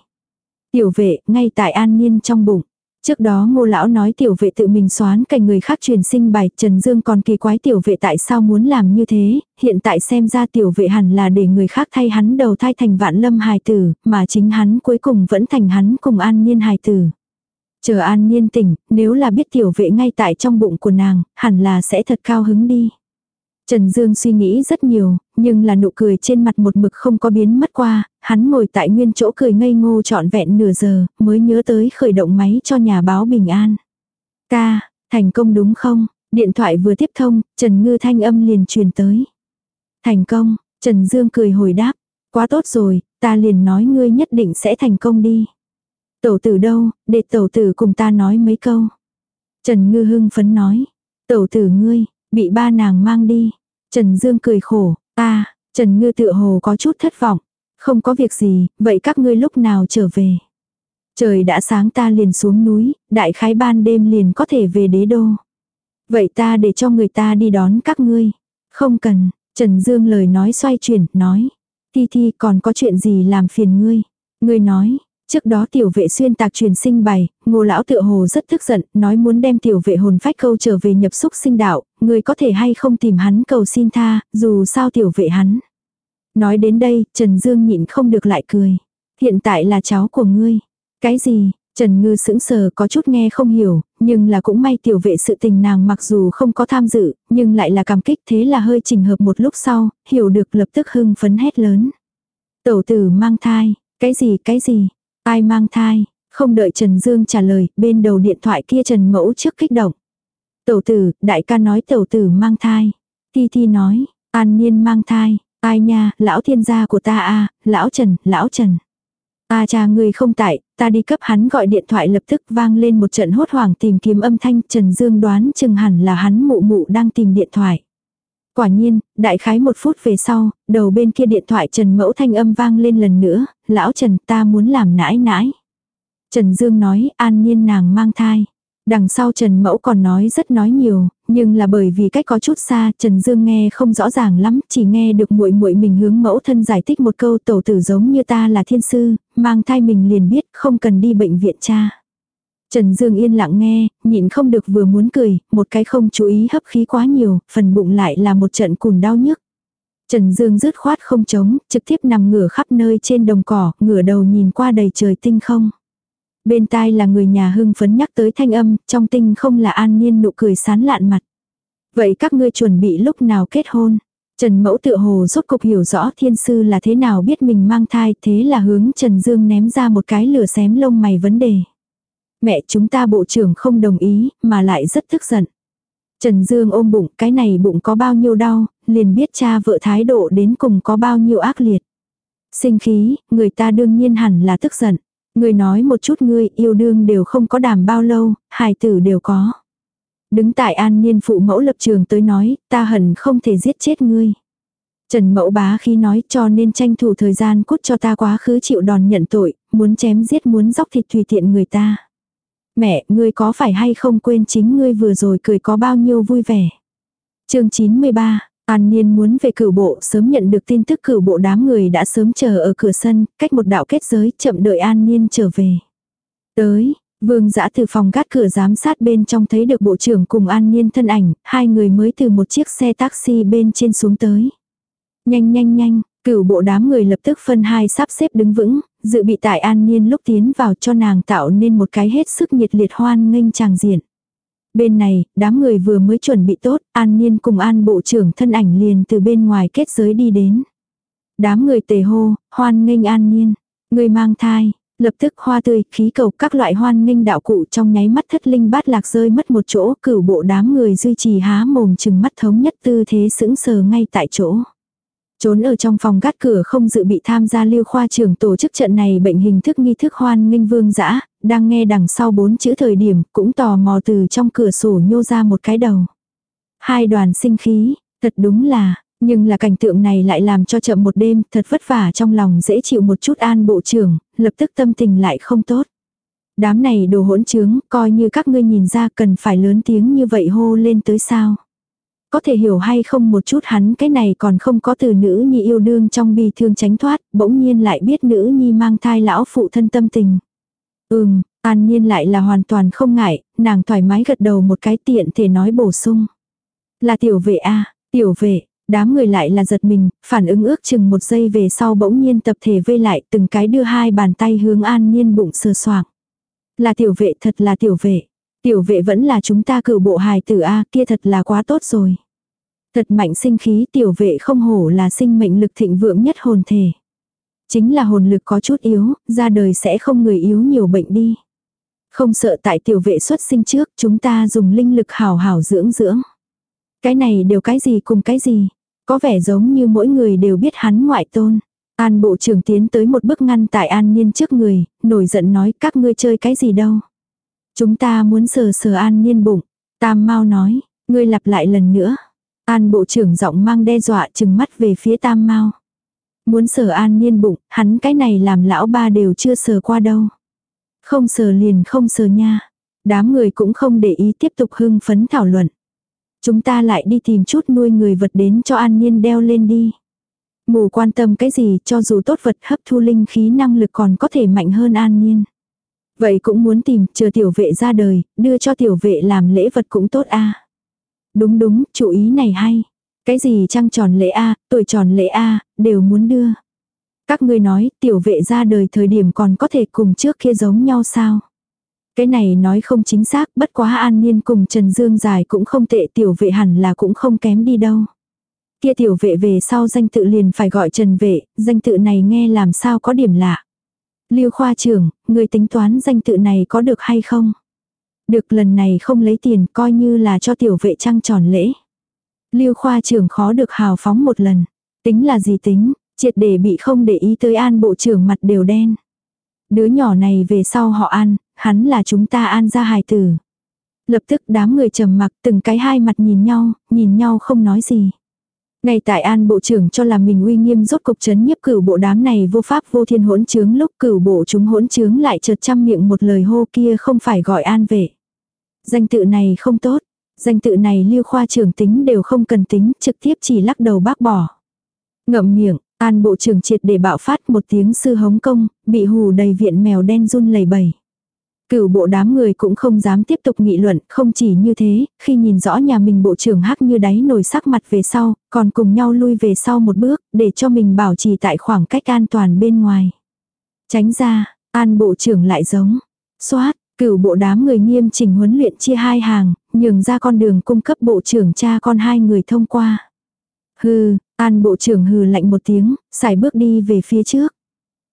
Tiểu vệ, ngay tại an nhiên trong bụng. Trước đó ngô lão nói tiểu vệ tự mình xoán cảnh người khác truyền sinh bài, Trần Dương còn kỳ quái tiểu vệ tại sao muốn làm như thế, hiện tại xem ra tiểu vệ hẳn là để người khác thay hắn đầu thai thành vạn lâm hài tử, mà chính hắn cuối cùng vẫn thành hắn cùng an niên hài tử. Chờ an niên tỉnh, nếu là biết tiểu vệ ngay tại trong bụng của nàng, hẳn là sẽ thật cao hứng đi. Trần Dương suy nghĩ rất nhiều, nhưng là nụ cười trên mặt một mực không có biến mất qua, hắn ngồi tại nguyên chỗ cười ngây ngô trọn vẹn nửa giờ, mới nhớ tới khởi động máy cho nhà báo bình an. Ca, thành công đúng không? Điện thoại vừa tiếp thông, Trần Ngư thanh âm liền truyền tới. Thành công, Trần Dương cười hồi đáp. Quá tốt rồi, ta liền nói ngươi nhất định sẽ thành công đi. Tẩu tử đâu, để tẩu tử cùng ta nói mấy câu. Trần Ngư hưng phấn nói. Tẩu tử ngươi, bị ba nàng mang đi. Trần Dương cười khổ, ta, Trần Ngư tựa hồ có chút thất vọng. Không có việc gì, vậy các ngươi lúc nào trở về? Trời đã sáng ta liền xuống núi, đại khái ban đêm liền có thể về đế đô. Vậy ta để cho người ta đi đón các ngươi. Không cần, Trần Dương lời nói xoay chuyển, nói. Thi Thi còn có chuyện gì làm phiền ngươi? Ngươi nói, Trước đó tiểu vệ xuyên tạc truyền sinh bày, ngô lão tựa hồ rất tức giận, nói muốn đem tiểu vệ hồn phách câu trở về nhập xúc sinh đạo, người có thể hay không tìm hắn cầu xin tha, dù sao tiểu vệ hắn. Nói đến đây, Trần Dương nhịn không được lại cười. Hiện tại là cháu của ngươi. Cái gì? Trần Ngư sững sờ có chút nghe không hiểu, nhưng là cũng may tiểu vệ sự tình nàng mặc dù không có tham dự, nhưng lại là cảm kích thế là hơi chỉnh hợp một lúc sau, hiểu được lập tức hưng phấn hét lớn. Tẩu tử mang thai, cái gì cái gì, Ai mang thai, không đợi Trần Dương trả lời, bên đầu điện thoại kia Trần Mẫu trước kích động. Tẩu tử, đại ca nói tẩu tử mang thai. Thi Thi nói, an niên mang thai, ai nha, lão thiên gia của ta a lão Trần, lão Trần. A cha người không tại, ta đi cấp hắn gọi điện thoại lập tức vang lên một trận hốt hoảng tìm kiếm âm thanh Trần Dương đoán chừng hẳn là hắn mụ mụ đang tìm điện thoại. Quả nhiên, đại khái một phút về sau, đầu bên kia điện thoại Trần Mẫu thanh âm vang lên lần nữa, lão Trần ta muốn làm nãi nãi. Trần Dương nói an nhiên nàng mang thai. Đằng sau Trần Mẫu còn nói rất nói nhiều, nhưng là bởi vì cách có chút xa, Trần Dương nghe không rõ ràng lắm, chỉ nghe được muội muội mình hướng mẫu thân giải thích một câu tổ tử giống như ta là thiên sư, mang thai mình liền biết không cần đi bệnh viện cha. Trần Dương yên lặng nghe, nhịn không được vừa muốn cười, một cái không chú ý hấp khí quá nhiều, phần bụng lại là một trận cùn đau nhức. Trần Dương rứt khoát không chống, trực tiếp nằm ngửa khắp nơi trên đồng cỏ, ngửa đầu nhìn qua đầy trời tinh không. Bên tai là người nhà hưng phấn nhắc tới thanh âm, trong tinh không là an nhiên nụ cười sán lạn mặt. Vậy các ngươi chuẩn bị lúc nào kết hôn? Trần Mẫu tự hồ rốt cục hiểu rõ thiên sư là thế nào biết mình mang thai, thế là hướng Trần Dương ném ra một cái lửa xém lông mày vấn đề. Mẹ chúng ta bộ trưởng không đồng ý, mà lại rất tức giận. Trần Dương ôm bụng, cái này bụng có bao nhiêu đau, liền biết cha vợ thái độ đến cùng có bao nhiêu ác liệt. Sinh khí, người ta đương nhiên hẳn là tức giận. Người nói một chút ngươi yêu đương đều không có đảm bao lâu, hài tử đều có. Đứng tại an niên phụ mẫu lập trường tới nói, ta hẳn không thể giết chết ngươi. Trần mẫu bá khi nói cho nên tranh thủ thời gian cút cho ta quá khứ chịu đòn nhận tội, muốn chém giết muốn dóc thịt tùy tiện người ta. Mẹ, ngươi có phải hay không quên chính ngươi vừa rồi cười có bao nhiêu vui vẻ. chương 93, An Niên muốn về cửu bộ sớm nhận được tin tức cửu bộ đám người đã sớm chờ ở cửa sân, cách một đạo kết giới chậm đợi An Niên trở về. Tới, Vương giã từ phòng gác cửa giám sát bên trong thấy được bộ trưởng cùng An Niên thân ảnh, hai người mới từ một chiếc xe taxi bên trên xuống tới. Nhanh nhanh nhanh, cửu bộ đám người lập tức phân hai sắp xếp đứng vững, dự bị tại An Niên lúc tiến vào cho nàng tạo nên một cái hết sức nhiệt liệt hoan nghênh chàng diện. Bên này, đám người vừa mới chuẩn bị tốt, An Niên cùng An Bộ trưởng thân ảnh liền từ bên ngoài kết giới đi đến. Đám người tề hô, hoan nghênh An Niên. Người mang thai, lập tức hoa tươi, khí cầu, các loại hoan nghênh đạo cụ trong nháy mắt thất linh bát lạc rơi mất một chỗ, cửu bộ đám người duy trì há mồm chừng mắt thống nhất tư thế sững sờ ngay tại chỗ. Trốn ở trong phòng gắt cửa không dự bị tham gia lưu khoa trưởng tổ chức trận này bệnh hình thức nghi thức hoan nghênh vương dã đang nghe đằng sau bốn chữ thời điểm, cũng tò mò từ trong cửa sổ nhô ra một cái đầu. Hai đoàn sinh khí, thật đúng là, nhưng là cảnh tượng này lại làm cho chậm một đêm, thật vất vả trong lòng dễ chịu một chút an bộ trưởng, lập tức tâm tình lại không tốt. Đám này đồ hỗn trướng, coi như các ngươi nhìn ra cần phải lớn tiếng như vậy hô lên tới sao. Có thể hiểu hay không một chút hắn cái này còn không có từ nữ nhi yêu đương trong bi thương tránh thoát, bỗng nhiên lại biết nữ nhi mang thai lão phụ thân tâm tình. Ừm, an nhiên lại là hoàn toàn không ngại, nàng thoải mái gật đầu một cái tiện thể nói bổ sung. Là tiểu vệ a tiểu vệ, đám người lại là giật mình, phản ứng ước chừng một giây về sau bỗng nhiên tập thể vây lại từng cái đưa hai bàn tay hướng an nhiên bụng sơ soạng. Là tiểu vệ thật là tiểu vệ. Tiểu vệ vẫn là chúng ta cử bộ hài tử A kia thật là quá tốt rồi. Thật mạnh sinh khí tiểu vệ không hổ là sinh mệnh lực thịnh vượng nhất hồn thể. Chính là hồn lực có chút yếu, ra đời sẽ không người yếu nhiều bệnh đi. Không sợ tại tiểu vệ xuất sinh trước chúng ta dùng linh lực hảo hảo dưỡng dưỡng. Cái này đều cái gì cùng cái gì. Có vẻ giống như mỗi người đều biết hắn ngoại tôn. An bộ trưởng tiến tới một bước ngăn tại an niên trước người, nổi giận nói các ngươi chơi cái gì đâu. Chúng ta muốn sờ sờ an niên bụng. Tam mau nói, ngươi lặp lại lần nữa. An bộ trưởng giọng mang đe dọa chừng mắt về phía tam mau. Muốn sờ an niên bụng, hắn cái này làm lão ba đều chưa sờ qua đâu. Không sờ liền không sờ nha. Đám người cũng không để ý tiếp tục hưng phấn thảo luận. Chúng ta lại đi tìm chút nuôi người vật đến cho an niên đeo lên đi. Mù quan tâm cái gì cho dù tốt vật hấp thu linh khí năng lực còn có thể mạnh hơn an niên. Vậy cũng muốn tìm, chờ tiểu vệ ra đời, đưa cho tiểu vệ làm lễ vật cũng tốt a Đúng đúng, chú ý này hay. Cái gì trăng tròn lễ A, tuổi tròn lễ A, đều muốn đưa. Các ngươi nói, tiểu vệ ra đời thời điểm còn có thể cùng trước kia giống nhau sao? Cái này nói không chính xác, bất quá an niên cùng Trần Dương dài cũng không tệ tiểu vệ hẳn là cũng không kém đi đâu. Kia tiểu vệ về sau danh tự liền phải gọi Trần vệ, danh tự này nghe làm sao có điểm lạ. Lưu khoa trưởng, người tính toán danh tự này có được hay không? Được lần này không lấy tiền coi như là cho tiểu vệ trăng tròn lễ. Lưu khoa trưởng khó được hào phóng một lần. Tính là gì tính, triệt để bị không để ý tới an bộ trưởng mặt đều đen. Đứa nhỏ này về sau họ an, hắn là chúng ta an ra hài tử. Lập tức đám người trầm mặc từng cái hai mặt nhìn nhau, nhìn nhau không nói gì. Ngay tại an bộ trưởng cho là mình uy nghiêm rốt cục chấn nhiếp cửu bộ đám này vô pháp vô thiên hỗn trướng lúc cửu bộ chúng hỗn trướng lại chợt trăm miệng một lời hô kia không phải gọi an vệ. Danh tự này không tốt, danh tự này lưu khoa trưởng tính đều không cần tính, trực tiếp chỉ lắc đầu bác bỏ. Ngậm miệng, an bộ trưởng triệt để bạo phát một tiếng sư hống công, bị hù đầy viện mèo đen run lẩy bẩy. Cửu bộ đám người cũng không dám tiếp tục nghị luận, không chỉ như thế, khi nhìn rõ nhà mình bộ trưởng hắc như đáy nổi sắc mặt về sau, còn cùng nhau lui về sau một bước, để cho mình bảo trì tại khoảng cách an toàn bên ngoài. Tránh ra, an bộ trưởng lại giống. Xoát, cửu bộ đám người nghiêm chỉnh huấn luyện chia hai hàng, nhường ra con đường cung cấp bộ trưởng cha con hai người thông qua. Hừ, an bộ trưởng hừ lạnh một tiếng, xài bước đi về phía trước.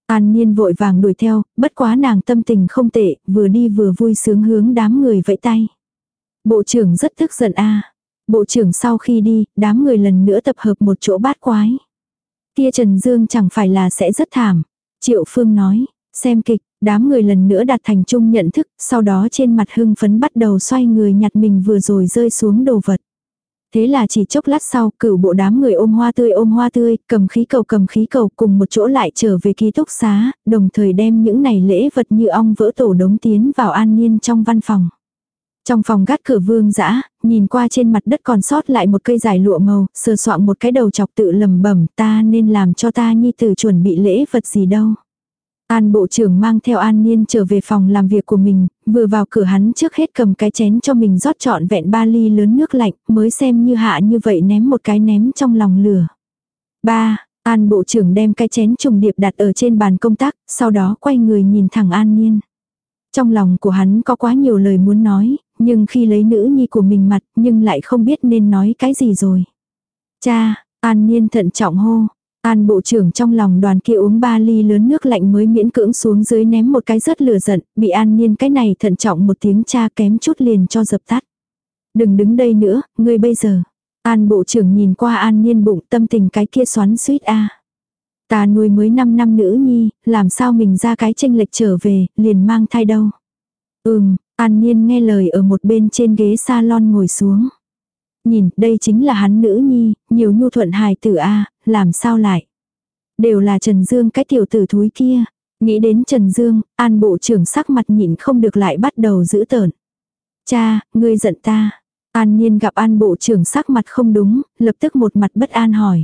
An Niên vội vàng đuổi theo, bất quá nàng tâm tình không tệ, vừa đi vừa vui sướng hướng đám người vẫy tay. Bộ trưởng rất tức giận a. Bộ trưởng sau khi đi, đám người lần nữa tập hợp một chỗ bát quái. Kia Trần Dương chẳng phải là sẽ rất thảm. Triệu Phương nói, xem kịch, đám người lần nữa đạt thành chung nhận thức, sau đó trên mặt hưng phấn bắt đầu xoay người nhặt mình vừa rồi rơi xuống đồ vật. Thế là chỉ chốc lát sau, cửu bộ đám người ôm hoa tươi ôm hoa tươi, cầm khí cầu cầm khí cầu cùng một chỗ lại trở về ký túc xá, đồng thời đem những này lễ vật như ong vỡ tổ đống tiến vào an niên trong văn phòng. Trong phòng gác cửa vương dã nhìn qua trên mặt đất còn sót lại một cây dài lụa màu, sờ soạn một cái đầu chọc tự lầm bẩm ta nên làm cho ta nhi tử chuẩn bị lễ vật gì đâu. An bộ trưởng mang theo An Niên trở về phòng làm việc của mình, vừa vào cửa hắn trước hết cầm cái chén cho mình rót trọn vẹn ba ly lớn nước lạnh, mới xem như hạ như vậy ném một cái ném trong lòng lửa. Ba, An bộ trưởng đem cái chén trùng điệp đặt ở trên bàn công tác, sau đó quay người nhìn thẳng An Niên. Trong lòng của hắn có quá nhiều lời muốn nói, nhưng khi lấy nữ nhi của mình mặt nhưng lại không biết nên nói cái gì rồi. Cha, An Niên thận trọng hô. An bộ trưởng trong lòng đoàn kia uống ba ly lớn nước lạnh mới miễn cưỡng xuống dưới ném một cái rất lửa giận, bị An Niên cái này thận trọng một tiếng cha kém chút liền cho dập tắt. Đừng đứng đây nữa, ngươi bây giờ. An bộ trưởng nhìn qua An Niên bụng tâm tình cái kia xoắn suýt a. Ta nuôi mới 5 năm nữ nhi, làm sao mình ra cái tranh lệch trở về, liền mang thai đâu. Ừm, An Niên nghe lời ở một bên trên ghế salon ngồi xuống. Nhìn, đây chính là hắn nữ nhi, nhiều nhu thuận hài tử a làm sao lại. Đều là Trần Dương cái tiểu tử thúi kia. Nghĩ đến Trần Dương, An Bộ trưởng sắc mặt nhịn không được lại bắt đầu giữ tợn. Cha, ngươi giận ta. An nhiên gặp An Bộ trưởng sắc mặt không đúng, lập tức một mặt bất an hỏi.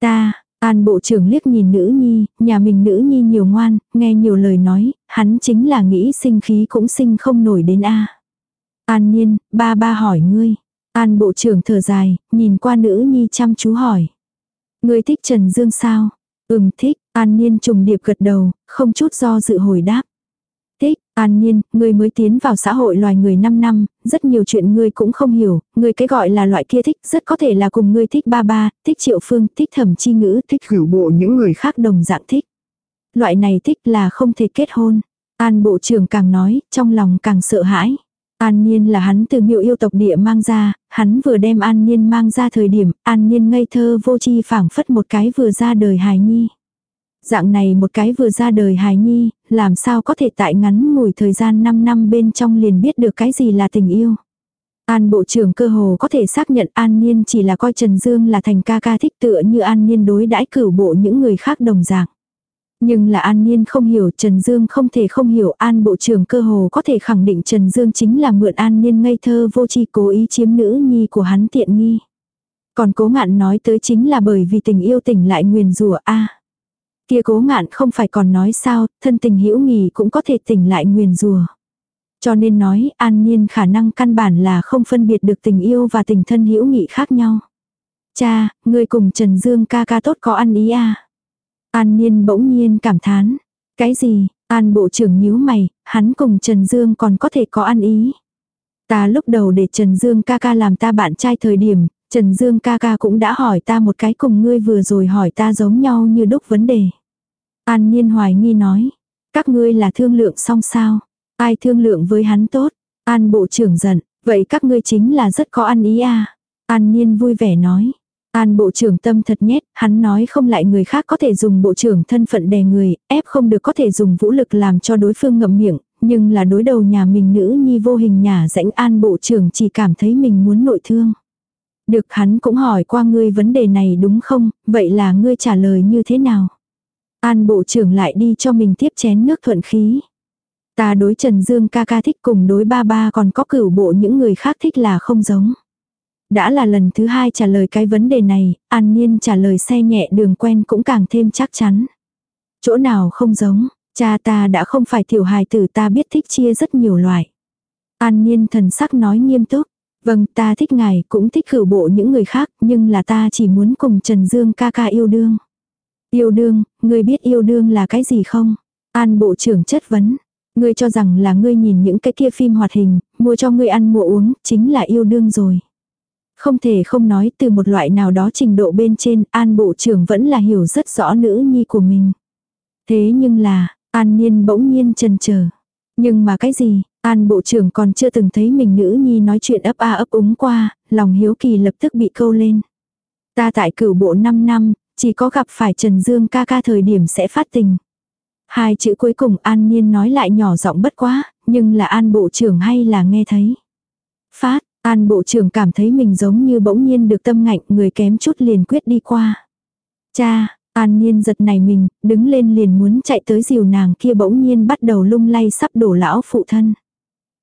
Ta, An Bộ trưởng liếc nhìn nữ nhi, nhà mình nữ nhi nhiều ngoan, nghe nhiều lời nói, hắn chính là nghĩ sinh khí cũng sinh không nổi đến A. An nhiên ba ba hỏi ngươi. An Bộ trưởng thở dài, nhìn qua nữ nhi chăm chú hỏi. Người thích Trần Dương sao? Ừm thích, An Niên trùng điệp gật đầu, không chút do dự hồi đáp. Thích, An Niên, ngươi mới tiến vào xã hội loài người 5 năm, rất nhiều chuyện ngươi cũng không hiểu, ngươi cái gọi là loại kia thích rất có thể là cùng ngươi thích ba ba, thích triệu phương, thích thẩm chi ngữ, thích hữu bộ những người khác đồng dạng thích. Loại này thích là không thể kết hôn. An bộ trưởng càng nói, trong lòng càng sợ hãi. An Niên là hắn từ miệu yêu tộc địa mang ra, hắn vừa đem An Niên mang ra thời điểm, An Niên ngây thơ vô chi phảng phất một cái vừa ra đời hài nhi. Dạng này một cái vừa ra đời hài nhi, làm sao có thể tại ngắn ngủi thời gian 5 năm bên trong liền biết được cái gì là tình yêu. An Bộ trưởng cơ hồ có thể xác nhận An Niên chỉ là coi Trần Dương là thành ca ca thích tựa như An Niên đối đãi cửu bộ những người khác đồng dạng. Nhưng là An Niên không hiểu, Trần Dương không thể không hiểu, An Bộ trưởng cơ hồ có thể khẳng định Trần Dương chính là mượn An Niên ngây thơ vô tri cố ý chiếm nữ nhi của hắn tiện nghi. Còn cố ngạn nói tới chính là bởi vì tình yêu tình lại nguyền rủa a Kia cố ngạn không phải còn nói sao, thân tình hữu nghỉ cũng có thể tình lại nguyền rủa Cho nên nói, An Niên khả năng căn bản là không phân biệt được tình yêu và tình thân hữu nghị khác nhau. Cha, người cùng Trần Dương ca ca tốt có ăn ý à? An Niên bỗng nhiên cảm thán. Cái gì? An bộ trưởng nhíu mày, hắn cùng Trần Dương còn có thể có ăn ý. Ta lúc đầu để Trần Dương ca ca làm ta bạn trai thời điểm, Trần Dương ca ca cũng đã hỏi ta một cái cùng ngươi vừa rồi hỏi ta giống nhau như đúc vấn đề. An Niên hoài nghi nói, các ngươi là thương lượng xong sao? Ai thương lượng với hắn tốt? An bộ trưởng giận, vậy các ngươi chính là rất có ăn ý à? An Niên vui vẻ nói, An bộ trưởng tâm thật nhét, hắn nói không lại người khác có thể dùng bộ trưởng thân phận đè người, ép không được có thể dùng vũ lực làm cho đối phương ngậm miệng, nhưng là đối đầu nhà mình nữ nhi vô hình nhà rãnh an bộ trưởng chỉ cảm thấy mình muốn nội thương. Được hắn cũng hỏi qua ngươi vấn đề này đúng không, vậy là ngươi trả lời như thế nào? An bộ trưởng lại đi cho mình tiếp chén nước thuận khí. Ta đối Trần Dương ca ca thích cùng đối ba ba còn có cửu bộ những người khác thích là không giống. Đã là lần thứ hai trả lời cái vấn đề này, An nhiên trả lời xe nhẹ đường quen cũng càng thêm chắc chắn. Chỗ nào không giống, cha ta đã không phải tiểu hài tử ta biết thích chia rất nhiều loại. An nhiên thần sắc nói nghiêm túc. Vâng, ta thích ngài, cũng thích cử bộ những người khác, nhưng là ta chỉ muốn cùng Trần Dương ca ca yêu đương. Yêu đương, ngươi biết yêu đương là cái gì không? An bộ trưởng chất vấn. Ngươi cho rằng là ngươi nhìn những cái kia phim hoạt hình, mua cho ngươi ăn mua uống, chính là yêu đương rồi. Không thể không nói từ một loại nào đó trình độ bên trên, An Bộ trưởng vẫn là hiểu rất rõ nữ nhi của mình. Thế nhưng là, An Niên bỗng nhiên chần chờ. Nhưng mà cái gì, An Bộ trưởng còn chưa từng thấy mình nữ nhi nói chuyện ấp a ấp úng qua, lòng hiếu kỳ lập tức bị câu lên. Ta tại cửu bộ 5 năm, chỉ có gặp phải Trần Dương ca ca thời điểm sẽ phát tình. Hai chữ cuối cùng An Niên nói lại nhỏ giọng bất quá, nhưng là An Bộ trưởng hay là nghe thấy. Phát, An bộ trưởng cảm thấy mình giống như bỗng nhiên được tâm ngạnh người kém chút liền quyết đi qua. Cha, An Niên giật này mình, đứng lên liền muốn chạy tới dìu nàng kia bỗng nhiên bắt đầu lung lay sắp đổ lão phụ thân.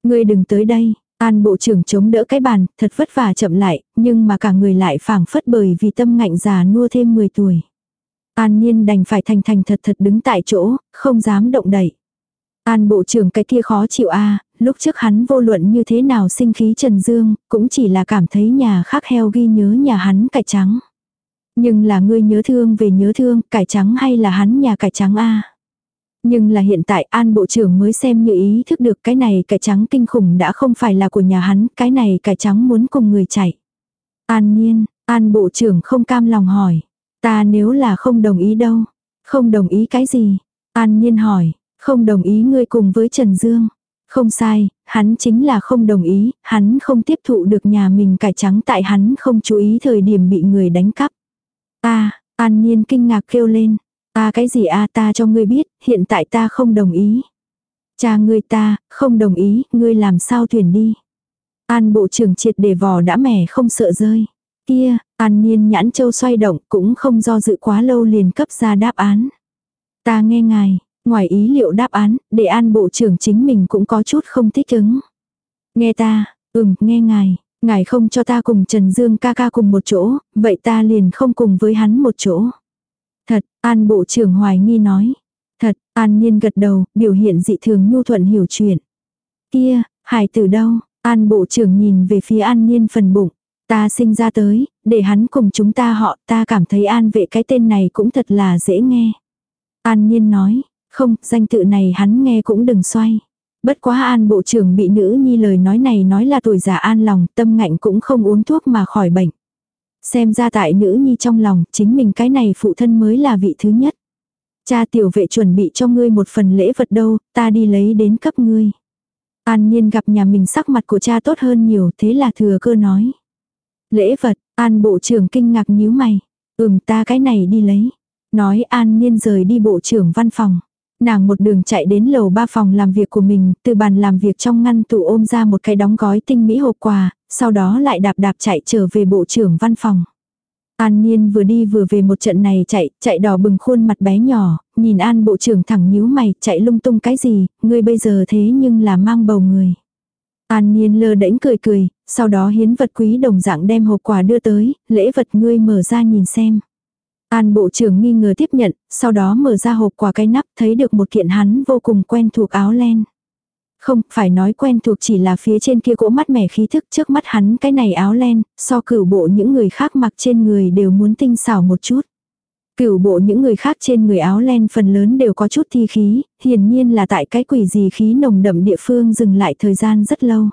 Ngươi đừng tới đây, An bộ trưởng chống đỡ cái bàn, thật vất vả chậm lại, nhưng mà cả người lại phảng phất bởi vì tâm ngạnh già nua thêm 10 tuổi. An Niên đành phải thành thành thật thật đứng tại chỗ, không dám động đậy. An bộ trưởng cái kia khó chịu a lúc trước hắn vô luận như thế nào sinh khí Trần Dương, cũng chỉ là cảm thấy nhà khác heo ghi nhớ nhà hắn cải trắng. Nhưng là ngươi nhớ thương về nhớ thương, cải trắng hay là hắn nhà cải trắng a Nhưng là hiện tại An Bộ trưởng mới xem như ý thức được cái này cải trắng kinh khủng đã không phải là của nhà hắn, cái này cải trắng muốn cùng người chạy. An Nhiên, An Bộ trưởng không cam lòng hỏi. Ta nếu là không đồng ý đâu. Không đồng ý cái gì? An Nhiên hỏi, không đồng ý ngươi cùng với Trần Dương. Không sai, hắn chính là không đồng ý, hắn không tiếp thụ được nhà mình cải trắng tại hắn không chú ý thời điểm bị người đánh cắp. Ta, An Nhiên kinh ngạc kêu lên. Ta cái gì a ta cho ngươi biết, hiện tại ta không đồng ý. Cha ngươi ta, không đồng ý, ngươi làm sao thuyền đi. An bộ trưởng triệt để vò đã mẻ không sợ rơi. Kia, An Nhiên nhãn châu xoay động cũng không do dự quá lâu liền cấp ra đáp án. Ta nghe ngài, ngoài ý liệu đáp án, để An bộ trưởng chính mình cũng có chút không thích ứng. Nghe ta, ừm, nghe ngài, ngài không cho ta cùng Trần Dương ca ca cùng một chỗ, vậy ta liền không cùng với hắn một chỗ. Thật, An bộ trưởng hoài nghi nói. Thật, An Nhiên gật đầu, biểu hiện dị thường nhu thuận hiểu chuyện. Kia, hài từ đâu? An bộ trưởng nhìn về phía An Nhiên phần bụng. Ta sinh ra tới, để hắn cùng chúng ta họ, ta cảm thấy an vệ cái tên này cũng thật là dễ nghe. An Nhiên nói, không, danh tự này hắn nghe cũng đừng xoay. Bất quá an bộ trưởng bị nữ nhi lời nói này nói là tuổi già an lòng, tâm ngạnh cũng không uống thuốc mà khỏi bệnh. Xem ra tại nữ nhi trong lòng, chính mình cái này phụ thân mới là vị thứ nhất. Cha tiểu vệ chuẩn bị cho ngươi một phần lễ vật đâu, ta đi lấy đến cấp ngươi. An Nhiên gặp nhà mình sắc mặt của cha tốt hơn nhiều thế là thừa cơ nói. Lễ vật, An Bộ trưởng kinh ngạc nhíu mày. Ừm ta cái này đi lấy. Nói An Niên rời đi Bộ trưởng văn phòng. Nàng một đường chạy đến lầu ba phòng làm việc của mình, từ bàn làm việc trong ngăn tủ ôm ra một cái đóng gói tinh mỹ hộp quà, sau đó lại đạp đạp chạy trở về Bộ trưởng văn phòng. An Niên vừa đi vừa về một trận này chạy, chạy đỏ bừng khuôn mặt bé nhỏ, nhìn An Bộ trưởng thẳng nhíu mày, chạy lung tung cái gì, ngươi bây giờ thế nhưng là mang bầu người. An Niên lơ đễnh cười cười, sau đó hiến vật quý đồng dạng đem hộp quà đưa tới, lễ vật ngươi mở ra nhìn xem. An bộ trưởng nghi ngờ tiếp nhận, sau đó mở ra hộp quà cái nắp thấy được một kiện hắn vô cùng quen thuộc áo len. Không, phải nói quen thuộc chỉ là phía trên kia cỗ mắt mẻ khí thức trước mắt hắn cái này áo len, so cửu bộ những người khác mặc trên người đều muốn tinh xảo một chút. Cửu bộ những người khác trên người áo len phần lớn đều có chút thi khí, hiển nhiên là tại cái quỷ gì khí nồng đậm địa phương dừng lại thời gian rất lâu.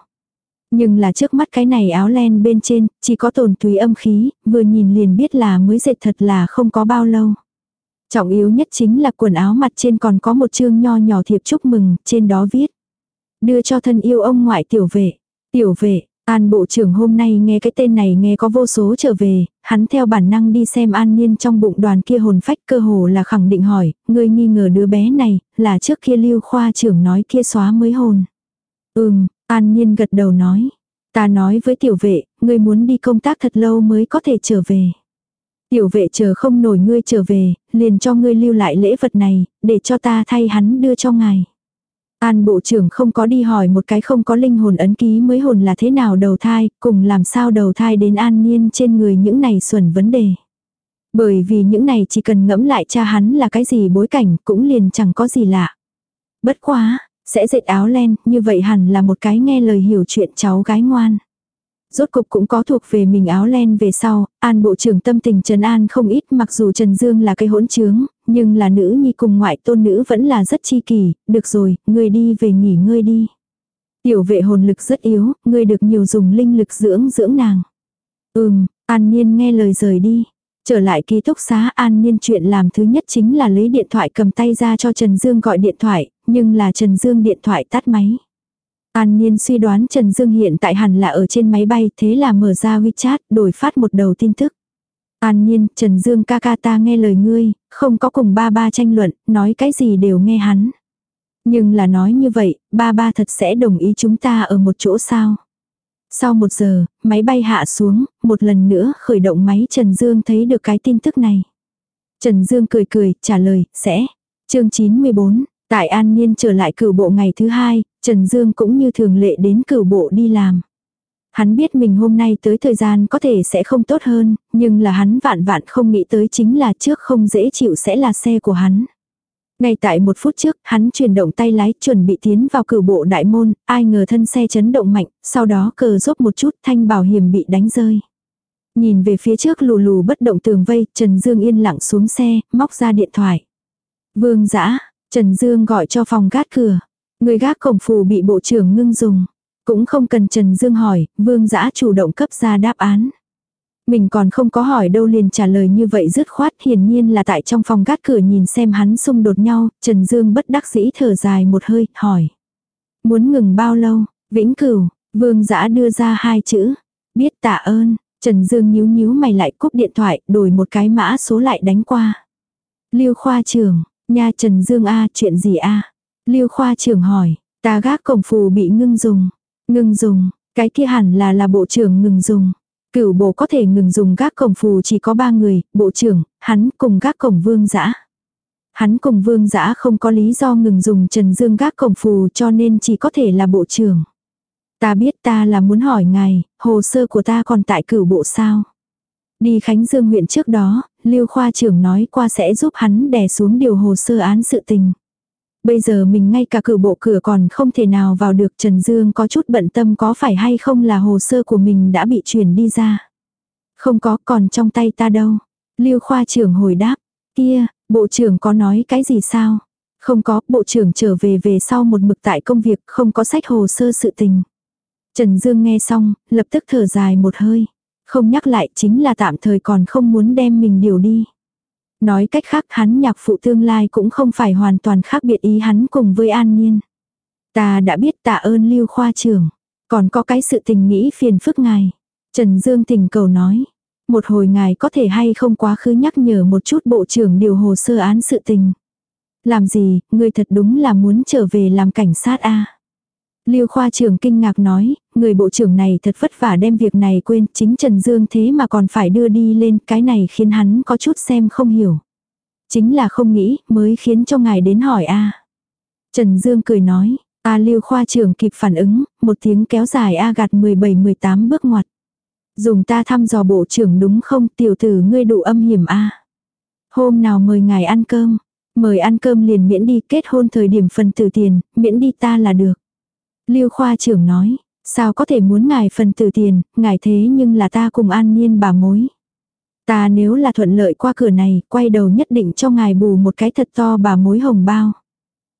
Nhưng là trước mắt cái này áo len bên trên, chỉ có tồn thúy âm khí, vừa nhìn liền biết là mới dệt thật là không có bao lâu. Trọng yếu nhất chính là quần áo mặt trên còn có một chương nho nhỏ thiệp chúc mừng, trên đó viết. Đưa cho thân yêu ông ngoại tiểu vệ. Tiểu vệ, An Bộ trưởng hôm nay nghe cái tên này nghe có vô số trở về, hắn theo bản năng đi xem An Niên trong bụng đoàn kia hồn phách cơ hồ là khẳng định hỏi, ngươi nghi ngờ đứa bé này, là trước kia lưu khoa trưởng nói kia xóa mới hồn. Ừm, An Niên gật đầu nói. Ta nói với tiểu vệ, ngươi muốn đi công tác thật lâu mới có thể trở về. Tiểu vệ chờ không nổi ngươi trở về, liền cho ngươi lưu lại lễ vật này, để cho ta thay hắn đưa cho ngài. An bộ trưởng không có đi hỏi một cái không có linh hồn ấn ký mới hồn là thế nào đầu thai, cùng làm sao đầu thai đến an niên trên người những này xuẩn vấn đề. Bởi vì những này chỉ cần ngẫm lại cha hắn là cái gì bối cảnh cũng liền chẳng có gì lạ. Bất quá, sẽ dệt áo len, như vậy hẳn là một cái nghe lời hiểu chuyện cháu gái ngoan. Rốt cục cũng có thuộc về mình áo len về sau, an bộ trưởng tâm tình Trần An không ít mặc dù Trần Dương là cái hỗn trướng, nhưng là nữ nhi cùng ngoại tôn nữ vẫn là rất chi kỳ, được rồi, ngươi đi về nghỉ ngơi đi. Tiểu vệ hồn lực rất yếu, ngươi được nhiều dùng linh lực dưỡng dưỡng nàng. Ừm, an nhiên nghe lời rời đi. Trở lại ký túc xá an nhiên chuyện làm thứ nhất chính là lấy điện thoại cầm tay ra cho Trần Dương gọi điện thoại, nhưng là Trần Dương điện thoại tắt máy. An Niên suy đoán Trần Dương hiện tại hẳn là ở trên máy bay thế là mở ra WeChat đổi phát một đầu tin tức. An Niên, Trần Dương ca ca ta nghe lời ngươi, không có cùng ba ba tranh luận, nói cái gì đều nghe hắn. Nhưng là nói như vậy, ba ba thật sẽ đồng ý chúng ta ở một chỗ sao. Sau một giờ, máy bay hạ xuống, một lần nữa khởi động máy Trần Dương thấy được cái tin tức này. Trần Dương cười cười, trả lời, sẽ. chương 94, Tại An Niên trở lại cửu bộ ngày thứ hai, Trần Dương cũng như thường lệ đến cửu bộ đi làm. Hắn biết mình hôm nay tới thời gian có thể sẽ không tốt hơn, nhưng là hắn vạn vạn không nghĩ tới chính là trước không dễ chịu sẽ là xe của hắn. Ngay tại một phút trước, hắn chuyển động tay lái chuẩn bị tiến vào cửa bộ đại môn, ai ngờ thân xe chấn động mạnh, sau đó cờ rốt một chút thanh bảo hiểm bị đánh rơi. Nhìn về phía trước lù lù bất động tường vây, Trần Dương yên lặng xuống xe, móc ra điện thoại. Vương dã Trần Dương gọi cho phòng gác cửa. Người gác cổng phù bị bộ trưởng ngưng dùng. Cũng không cần Trần Dương hỏi, vương dã chủ động cấp ra đáp án. Mình còn không có hỏi đâu liền trả lời như vậy dứt khoát hiển nhiên là tại trong phòng gác cửa nhìn xem hắn xung đột nhau, Trần Dương bất đắc dĩ thở dài một hơi, hỏi. Muốn ngừng bao lâu, vĩnh cửu, vương dã đưa ra hai chữ. Biết tạ ơn, Trần Dương nhíu nhíu mày lại cúp điện thoại, đổi một cái mã số lại đánh qua. Lưu khoa trưởng, nha Trần Dương A, chuyện gì A? Lưu khoa trưởng hỏi, ta gác cổng phù bị ngưng dùng. Ngưng dùng, cái kia hẳn là là bộ trưởng ngừng dùng. Cửu bộ có thể ngừng dùng gác cổng phù chỉ có ba người, bộ trưởng, hắn cùng gác cổng vương giã. Hắn cùng vương giã không có lý do ngừng dùng Trần Dương gác cổng phù cho nên chỉ có thể là bộ trưởng. Ta biết ta là muốn hỏi ngài, hồ sơ của ta còn tại cửu bộ sao? Đi Khánh Dương huyện trước đó, Lưu khoa trưởng nói qua sẽ giúp hắn đè xuống điều hồ sơ án sự tình. Bây giờ mình ngay cả cửa bộ cửa còn không thể nào vào được Trần Dương có chút bận tâm có phải hay không là hồ sơ của mình đã bị chuyển đi ra. Không có còn trong tay ta đâu. Lưu khoa trưởng hồi đáp. Kia, bộ trưởng có nói cái gì sao? Không có, bộ trưởng trở về về sau một mực tại công việc không có sách hồ sơ sự tình. Trần Dương nghe xong, lập tức thở dài một hơi. Không nhắc lại chính là tạm thời còn không muốn đem mình điều đi. Nói cách khác hắn nhạc phụ tương lai cũng không phải hoàn toàn khác biệt ý hắn cùng với an nhiên. Ta đã biết tạ ơn lưu khoa trưởng. Còn có cái sự tình nghĩ phiền phức ngài. Trần Dương tình cầu nói. Một hồi ngài có thể hay không quá khứ nhắc nhở một chút bộ trưởng điều hồ sơ án sự tình. Làm gì, người thật đúng là muốn trở về làm cảnh sát a Lưu khoa trưởng kinh ngạc nói, người bộ trưởng này thật vất vả đem việc này quên, chính Trần Dương thế mà còn phải đưa đi lên, cái này khiến hắn có chút xem không hiểu. Chính là không nghĩ, mới khiến cho ngài đến hỏi a. Trần Dương cười nói, a Lưu khoa trưởng kịp phản ứng, một tiếng kéo dài a gạt 17-18 bước ngoặt. Dùng ta thăm dò bộ trưởng đúng không, tiểu tử ngươi đủ âm hiểm a. Hôm nào mời ngài ăn cơm, mời ăn cơm liền miễn đi kết hôn thời điểm phần tử tiền, miễn đi ta là được. Lưu khoa trưởng nói, sao có thể muốn ngài phần tử tiền, ngài thế nhưng là ta cùng an nhiên bà mối. Ta nếu là thuận lợi qua cửa này, quay đầu nhất định cho ngài bù một cái thật to bà mối hồng bao.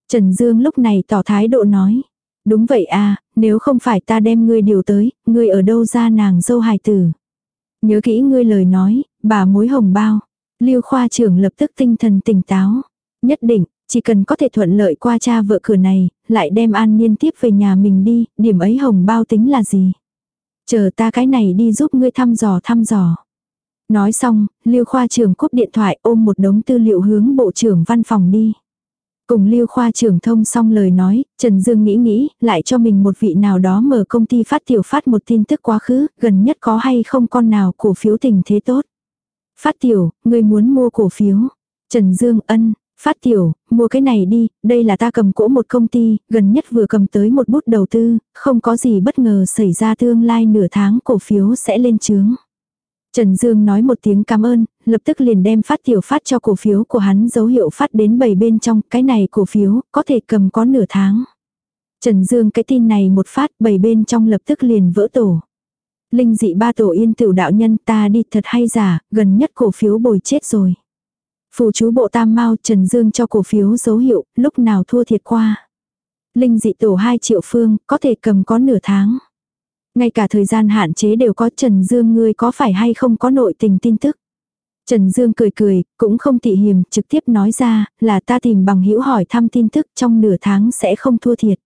Trần Dương lúc này tỏ thái độ nói. Đúng vậy à, nếu không phải ta đem ngươi điều tới, ngươi ở đâu ra nàng dâu hài tử. Nhớ kỹ ngươi lời nói, bà mối hồng bao. Lưu khoa trưởng lập tức tinh thần tỉnh táo. Nhất định, chỉ cần có thể thuận lợi qua cha vợ cửa này, lại đem an niên tiếp về nhà mình đi, điểm ấy hồng bao tính là gì. Chờ ta cái này đi giúp ngươi thăm dò thăm dò. Nói xong, Lưu khoa trưởng cúp điện thoại ôm một đống tư liệu hướng bộ trưởng văn phòng đi. Cùng Lưu khoa trưởng thông xong lời nói, Trần Dương nghĩ nghĩ, lại cho mình một vị nào đó mở công ty phát tiểu phát một tin tức quá khứ, gần nhất có hay không con nào cổ phiếu tình thế tốt. Phát tiểu, người muốn mua cổ phiếu. Trần Dương ân, Phát tiểu, mua cái này đi, đây là ta cầm cỗ một công ty, gần nhất vừa cầm tới một bút đầu tư, không có gì bất ngờ xảy ra tương lai nửa tháng cổ phiếu sẽ lên trướng. Trần Dương nói một tiếng cảm ơn, lập tức liền đem phát tiểu phát cho cổ phiếu của hắn dấu hiệu phát đến bảy bên trong, cái này cổ phiếu, có thể cầm có nửa tháng. Trần Dương cái tin này một phát, bảy bên trong lập tức liền vỡ tổ. Linh dị ba tổ yên tiểu đạo nhân ta đi thật hay giả, gần nhất cổ phiếu bồi chết rồi. Phù chú bộ tam mau Trần Dương cho cổ phiếu dấu hiệu, lúc nào thua thiệt qua. Linh dị tổ 2 triệu phương, có thể cầm có nửa tháng. Ngay cả thời gian hạn chế đều có Trần Dương ngươi có phải hay không có nội tình tin tức. Trần Dương cười cười, cũng không tị hiềm, trực tiếp nói ra, là ta tìm bằng hữu hỏi thăm tin tức trong nửa tháng sẽ không thua thiệt.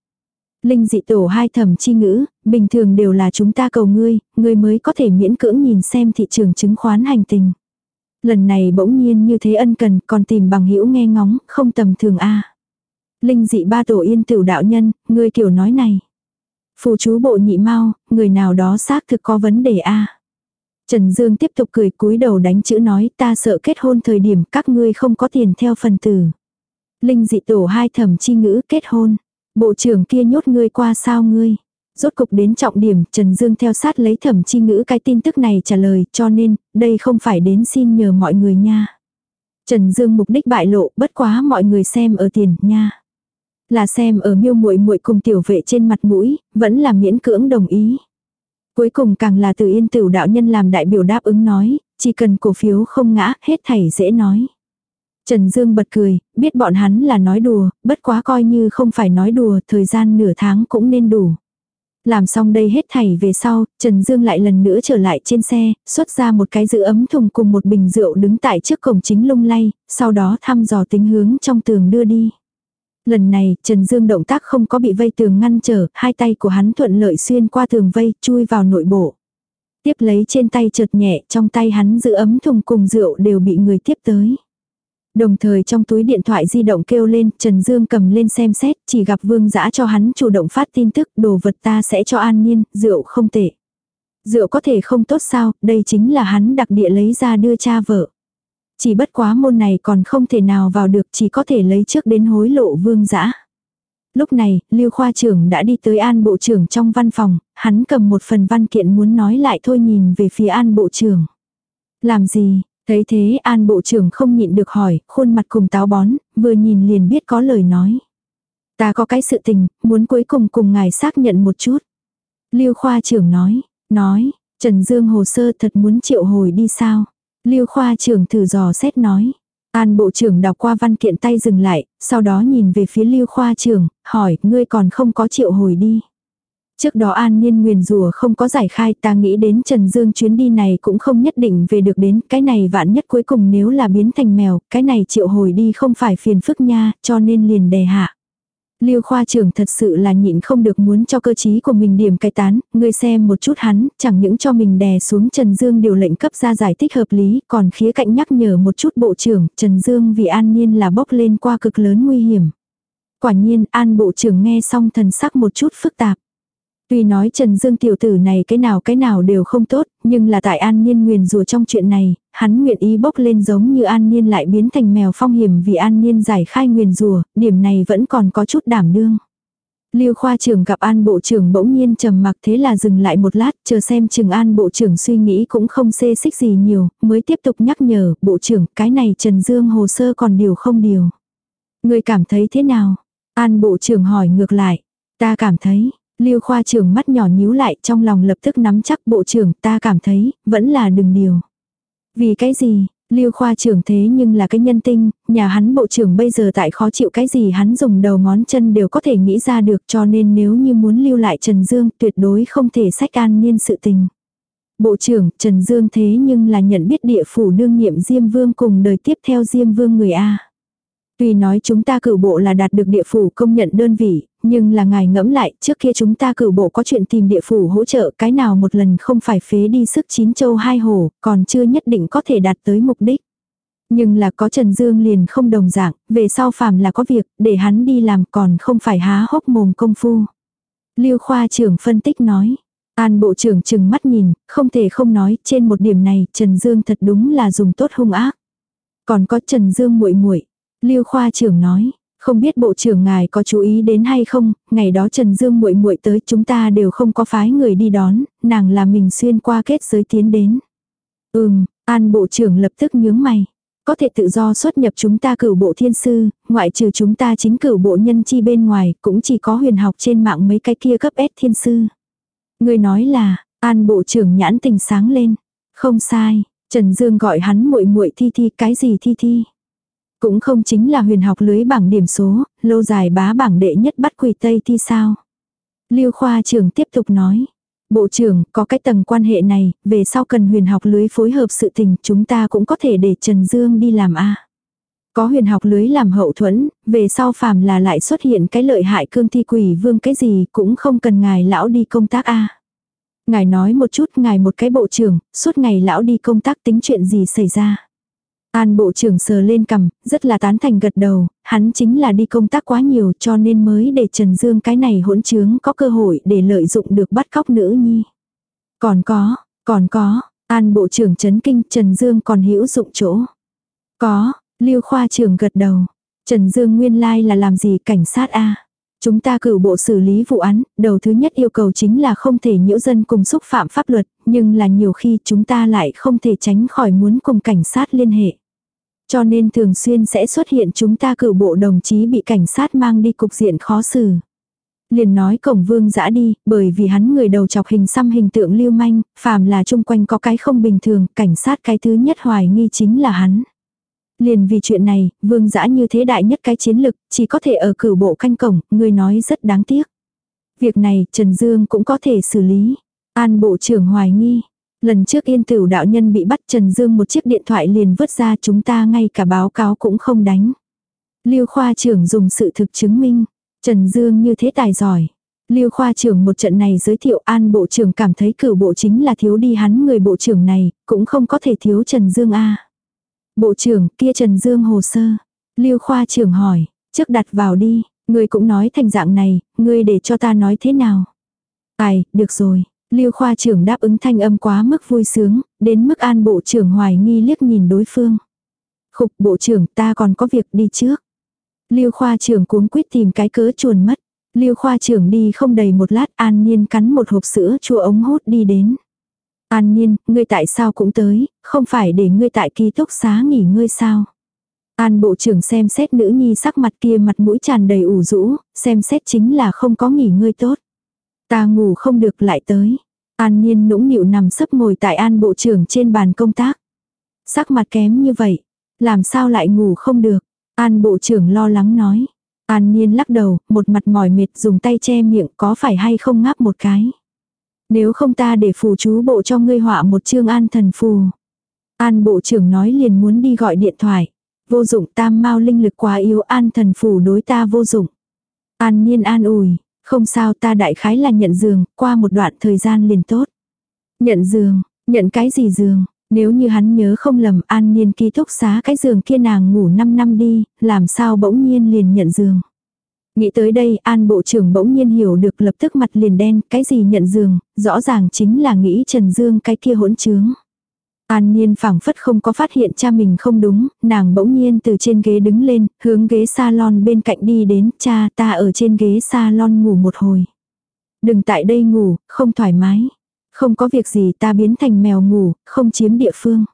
Linh dị tổ hai thẩm chi ngữ, bình thường đều là chúng ta cầu ngươi, ngươi mới có thể miễn cưỡng nhìn xem thị trường chứng khoán hành tình. Lần này bỗng nhiên như thế ân cần còn tìm bằng hữu nghe ngóng, không tầm thường a Linh dị ba tổ yên tửu đạo nhân, người kiểu nói này. Phù chú bộ nhị mau, người nào đó xác thực có vấn đề a Trần Dương tiếp tục cười cúi đầu đánh chữ nói ta sợ kết hôn thời điểm các ngươi không có tiền theo phần tử. Linh dị tổ hai thẩm chi ngữ kết hôn. Bộ trưởng kia nhốt ngươi qua sao ngươi. Rốt cục đến trọng điểm, Trần Dương theo sát lấy thẩm chi ngữ cái tin tức này trả lời, cho nên, đây không phải đến xin nhờ mọi người nha. Trần Dương mục đích bại lộ, bất quá mọi người xem ở tiền nha. Là xem ở miêu muội muội cùng tiểu vệ trên mặt mũi, vẫn là miễn cưỡng đồng ý. Cuối cùng càng là từ yên Tử đạo nhân làm đại biểu đáp ứng nói, chỉ cần cổ phiếu không ngã, hết thảy dễ nói. Trần Dương bật cười, biết bọn hắn là nói đùa, bất quá coi như không phải nói đùa, thời gian nửa tháng cũng nên đủ. Làm xong đây hết thảy về sau, Trần Dương lại lần nữa trở lại trên xe, xuất ra một cái giữ ấm thùng cùng một bình rượu đứng tại trước cổng chính lung lay, sau đó thăm dò tính hướng trong tường đưa đi. Lần này, Trần Dương động tác không có bị vây tường ngăn trở, hai tay của hắn thuận lợi xuyên qua tường vây, chui vào nội bộ. Tiếp lấy trên tay chợt nhẹ, trong tay hắn giữ ấm thùng cùng rượu đều bị người tiếp tới. Đồng thời trong túi điện thoại di động kêu lên, Trần Dương cầm lên xem xét, chỉ gặp vương giã cho hắn chủ động phát tin tức, đồ vật ta sẽ cho an nhiên, rượu không tệ. Rượu có thể không tốt sao, đây chính là hắn đặc địa lấy ra đưa cha vợ. Chỉ bất quá môn này còn không thể nào vào được, chỉ có thể lấy trước đến hối lộ vương giã. Lúc này, Lưu Khoa trưởng đã đi tới An Bộ trưởng trong văn phòng, hắn cầm một phần văn kiện muốn nói lại thôi nhìn về phía An Bộ trưởng. Làm gì, Thấy thế an bộ trưởng không nhịn được hỏi, khuôn mặt cùng táo bón, vừa nhìn liền biết có lời nói. Ta có cái sự tình, muốn cuối cùng cùng ngài xác nhận một chút. Lưu khoa trưởng nói, nói, Trần Dương hồ sơ thật muốn triệu hồi đi sao. Lưu khoa trưởng thử dò xét nói. An bộ trưởng đọc qua văn kiện tay dừng lại, sau đó nhìn về phía lưu khoa trưởng, hỏi, ngươi còn không có triệu hồi đi. Trước đó an niên nguyền rùa không có giải khai ta nghĩ đến Trần Dương chuyến đi này cũng không nhất định về được đến cái này vạn nhất cuối cùng nếu là biến thành mèo, cái này triệu hồi đi không phải phiền phức nha, cho nên liền đề hạ. Lưu khoa trưởng thật sự là nhịn không được muốn cho cơ chí của mình điểm cái tán, ngươi xem một chút hắn, chẳng những cho mình đè xuống Trần Dương điều lệnh cấp ra giải thích hợp lý, còn khía cạnh nhắc nhở một chút bộ trưởng, Trần Dương vì an nhiên là bốc lên qua cực lớn nguy hiểm. Quả nhiên, an bộ trưởng nghe xong thần sắc một chút phức tạp. Tuy nói Trần Dương tiểu tử này cái nào cái nào đều không tốt, nhưng là tại An Niên nguyền rùa trong chuyện này, hắn nguyện ý bốc lên giống như An Niên lại biến thành mèo phong hiểm vì An Niên giải khai nguyền rùa, điểm này vẫn còn có chút đảm đương. Lưu khoa trưởng gặp An bộ trưởng bỗng nhiên trầm mặc thế là dừng lại một lát, chờ xem trường An bộ trưởng suy nghĩ cũng không xê xích gì nhiều, mới tiếp tục nhắc nhở, bộ trưởng, cái này Trần Dương hồ sơ còn điều không điều. Người cảm thấy thế nào? An bộ trưởng hỏi ngược lại. Ta cảm thấy, Lưu khoa trưởng mắt nhỏ nhíu lại trong lòng lập tức nắm chắc bộ trưởng ta cảm thấy, vẫn là đừng điều. Vì cái gì, Lưu khoa trưởng thế nhưng là cái nhân tinh, nhà hắn bộ trưởng bây giờ tại khó chịu cái gì hắn dùng đầu ngón chân đều có thể nghĩ ra được cho nên nếu như muốn lưu lại Trần Dương tuyệt đối không thể sách an niên sự tình. Bộ trưởng Trần Dương thế nhưng là nhận biết địa phủ đương nhiệm Diêm Vương cùng đời tiếp theo Diêm Vương người A. Tuy nói chúng ta cửu bộ là đạt được địa phủ công nhận đơn vị, nhưng là ngài ngẫm lại, trước kia chúng ta cửu bộ có chuyện tìm địa phủ hỗ trợ cái nào một lần không phải phế đi sức chín châu hai hồ còn chưa nhất định có thể đạt tới mục đích. Nhưng là có Trần Dương liền không đồng dạng, về sau phàm là có việc, để hắn đi làm còn không phải há hốc mồm công phu. Lưu khoa trưởng phân tích nói. An bộ trưởng chừng mắt nhìn, không thể không nói, trên một điểm này, Trần Dương thật đúng là dùng tốt hung ác. Còn có Trần Dương muội muội Lưu khoa trưởng nói, không biết bộ trưởng ngài có chú ý đến hay không, ngày đó Trần Dương muội muội tới chúng ta đều không có phái người đi đón, nàng là mình xuyên qua kết giới tiến đến. Ừm, an bộ trưởng lập tức nhướng mày. Có thể tự do xuất nhập chúng ta cửu bộ thiên sư, ngoại trừ chúng ta chính cửu bộ nhân chi bên ngoài, cũng chỉ có huyền học trên mạng mấy cái kia cấp S thiên sư. Người nói là, an bộ trưởng nhãn tình sáng lên. Không sai, Trần Dương gọi hắn muội muội thi thi cái gì thi thi. Cũng không chính là huyền học lưới bảng điểm số, lâu dài bá bảng đệ nhất bắt quỳ Tây thi sao. Lưu khoa trưởng tiếp tục nói. Bộ trưởng, có cái tầng quan hệ này, về sau cần huyền học lưới phối hợp sự tình, chúng ta cũng có thể để Trần Dương đi làm A. Có huyền học lưới làm hậu thuẫn, về sau phàm là lại xuất hiện cái lợi hại cương thi quỷ vương cái gì cũng không cần ngài lão đi công tác A. Ngài nói một chút ngài một cái bộ trưởng, suốt ngày lão đi công tác tính chuyện gì xảy ra. An bộ trưởng sờ lên cầm, rất là tán thành gật đầu, hắn chính là đi công tác quá nhiều cho nên mới để Trần Dương cái này hỗn trướng có cơ hội để lợi dụng được bắt cóc nữ nhi. Còn có, còn có, An bộ trưởng chấn kinh Trần Dương còn hữu dụng chỗ. Có, Lưu khoa trưởng gật đầu. Trần Dương nguyên lai là làm gì cảnh sát a Chúng ta cử bộ xử lý vụ án, đầu thứ nhất yêu cầu chính là không thể nhiễu dân cùng xúc phạm pháp luật, nhưng là nhiều khi chúng ta lại không thể tránh khỏi muốn cùng cảnh sát liên hệ. Cho nên thường xuyên sẽ xuất hiện chúng ta cử bộ đồng chí bị cảnh sát mang đi cục diện khó xử. Liền nói cổng vương dã đi, bởi vì hắn người đầu chọc hình xăm hình tượng lưu manh, phàm là chung quanh có cái không bình thường, cảnh sát cái thứ nhất hoài nghi chính là hắn. Liền vì chuyện này, vương dã như thế đại nhất cái chiến lực, chỉ có thể ở cử bộ canh cổng, người nói rất đáng tiếc. Việc này, Trần Dương cũng có thể xử lý. An bộ trưởng hoài nghi. Lần trước yên tử đạo nhân bị bắt Trần Dương một chiếc điện thoại liền vứt ra chúng ta ngay cả báo cáo cũng không đánh. Lưu khoa trưởng dùng sự thực chứng minh. Trần Dương như thế tài giỏi. Lưu khoa trưởng một trận này giới thiệu an bộ trưởng cảm thấy cử bộ chính là thiếu đi hắn người bộ trưởng này, cũng không có thể thiếu Trần Dương A. Bộ trưởng kia Trần Dương hồ sơ. Lưu khoa trưởng hỏi, trước đặt vào đi, người cũng nói thành dạng này, người để cho ta nói thế nào. Ai, được rồi. Lưu khoa trưởng đáp ứng thanh âm quá mức vui sướng, đến mức an bộ trưởng hoài nghi liếc nhìn đối phương. Khục bộ trưởng ta còn có việc đi trước. Lưu khoa trưởng cuống quýt tìm cái cớ chuồn mất. Lưu khoa trưởng đi không đầy một lát an nhiên cắn một hộp sữa chua ống hút đi đến. An nhiên, ngươi tại sao cũng tới, không phải để ngươi tại ký túc xá nghỉ ngơi sao? An bộ trưởng xem xét nữ nhi sắc mặt kia mặt mũi tràn đầy ủ rũ, xem xét chính là không có nghỉ ngơi tốt. Ta ngủ không được lại tới. An niên nũng nịu nằm sấp ngồi tại an bộ trưởng trên bàn công tác. Sắc mặt kém như vậy, làm sao lại ngủ không được? An bộ trưởng lo lắng nói. An niên lắc đầu, một mặt mỏi mệt dùng tay che miệng có phải hay không ngáp một cái. Nếu không ta để phù chú bộ cho ngươi họa một chương an thần phù. An bộ trưởng nói liền muốn đi gọi điện thoại. Vô dụng tam mau linh lực quá yếu an thần phù đối ta vô dụng. An niên an ủi, không sao ta đại khái là nhận giường, qua một đoạn thời gian liền tốt. Nhận giường, nhận cái gì giường, nếu như hắn nhớ không lầm an niên ký túc xá cái giường kia nàng ngủ 5 năm đi, làm sao bỗng nhiên liền nhận giường. Nghĩ tới đây an bộ trưởng bỗng nhiên hiểu được lập tức mặt liền đen, cái gì nhận giường, rõ ràng chính là nghĩ Trần Dương cái kia hỗn trướng. An Nhiên phảng phất không có phát hiện cha mình không đúng, nàng bỗng nhiên từ trên ghế đứng lên, hướng ghế salon bên cạnh đi đến, cha ta ở trên ghế salon ngủ một hồi. Đừng tại đây ngủ, không thoải mái. Không có việc gì ta biến thành mèo ngủ, không chiếm địa phương.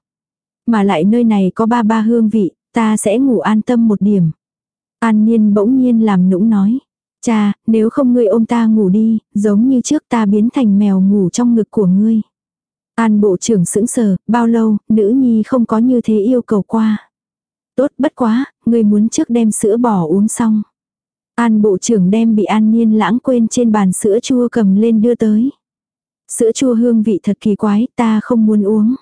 Mà lại nơi này có ba ba hương vị, ta sẽ ngủ an tâm một điểm. An Niên bỗng nhiên làm nũng nói. Cha, nếu không ngươi ôm ta ngủ đi, giống như trước ta biến thành mèo ngủ trong ngực của ngươi. An bộ trưởng sững sờ, bao lâu, nữ nhi không có như thế yêu cầu qua. Tốt bất quá, người muốn trước đem sữa bò uống xong. An bộ trưởng đem bị an niên lãng quên trên bàn sữa chua cầm lên đưa tới. Sữa chua hương vị thật kỳ quái, ta không muốn uống.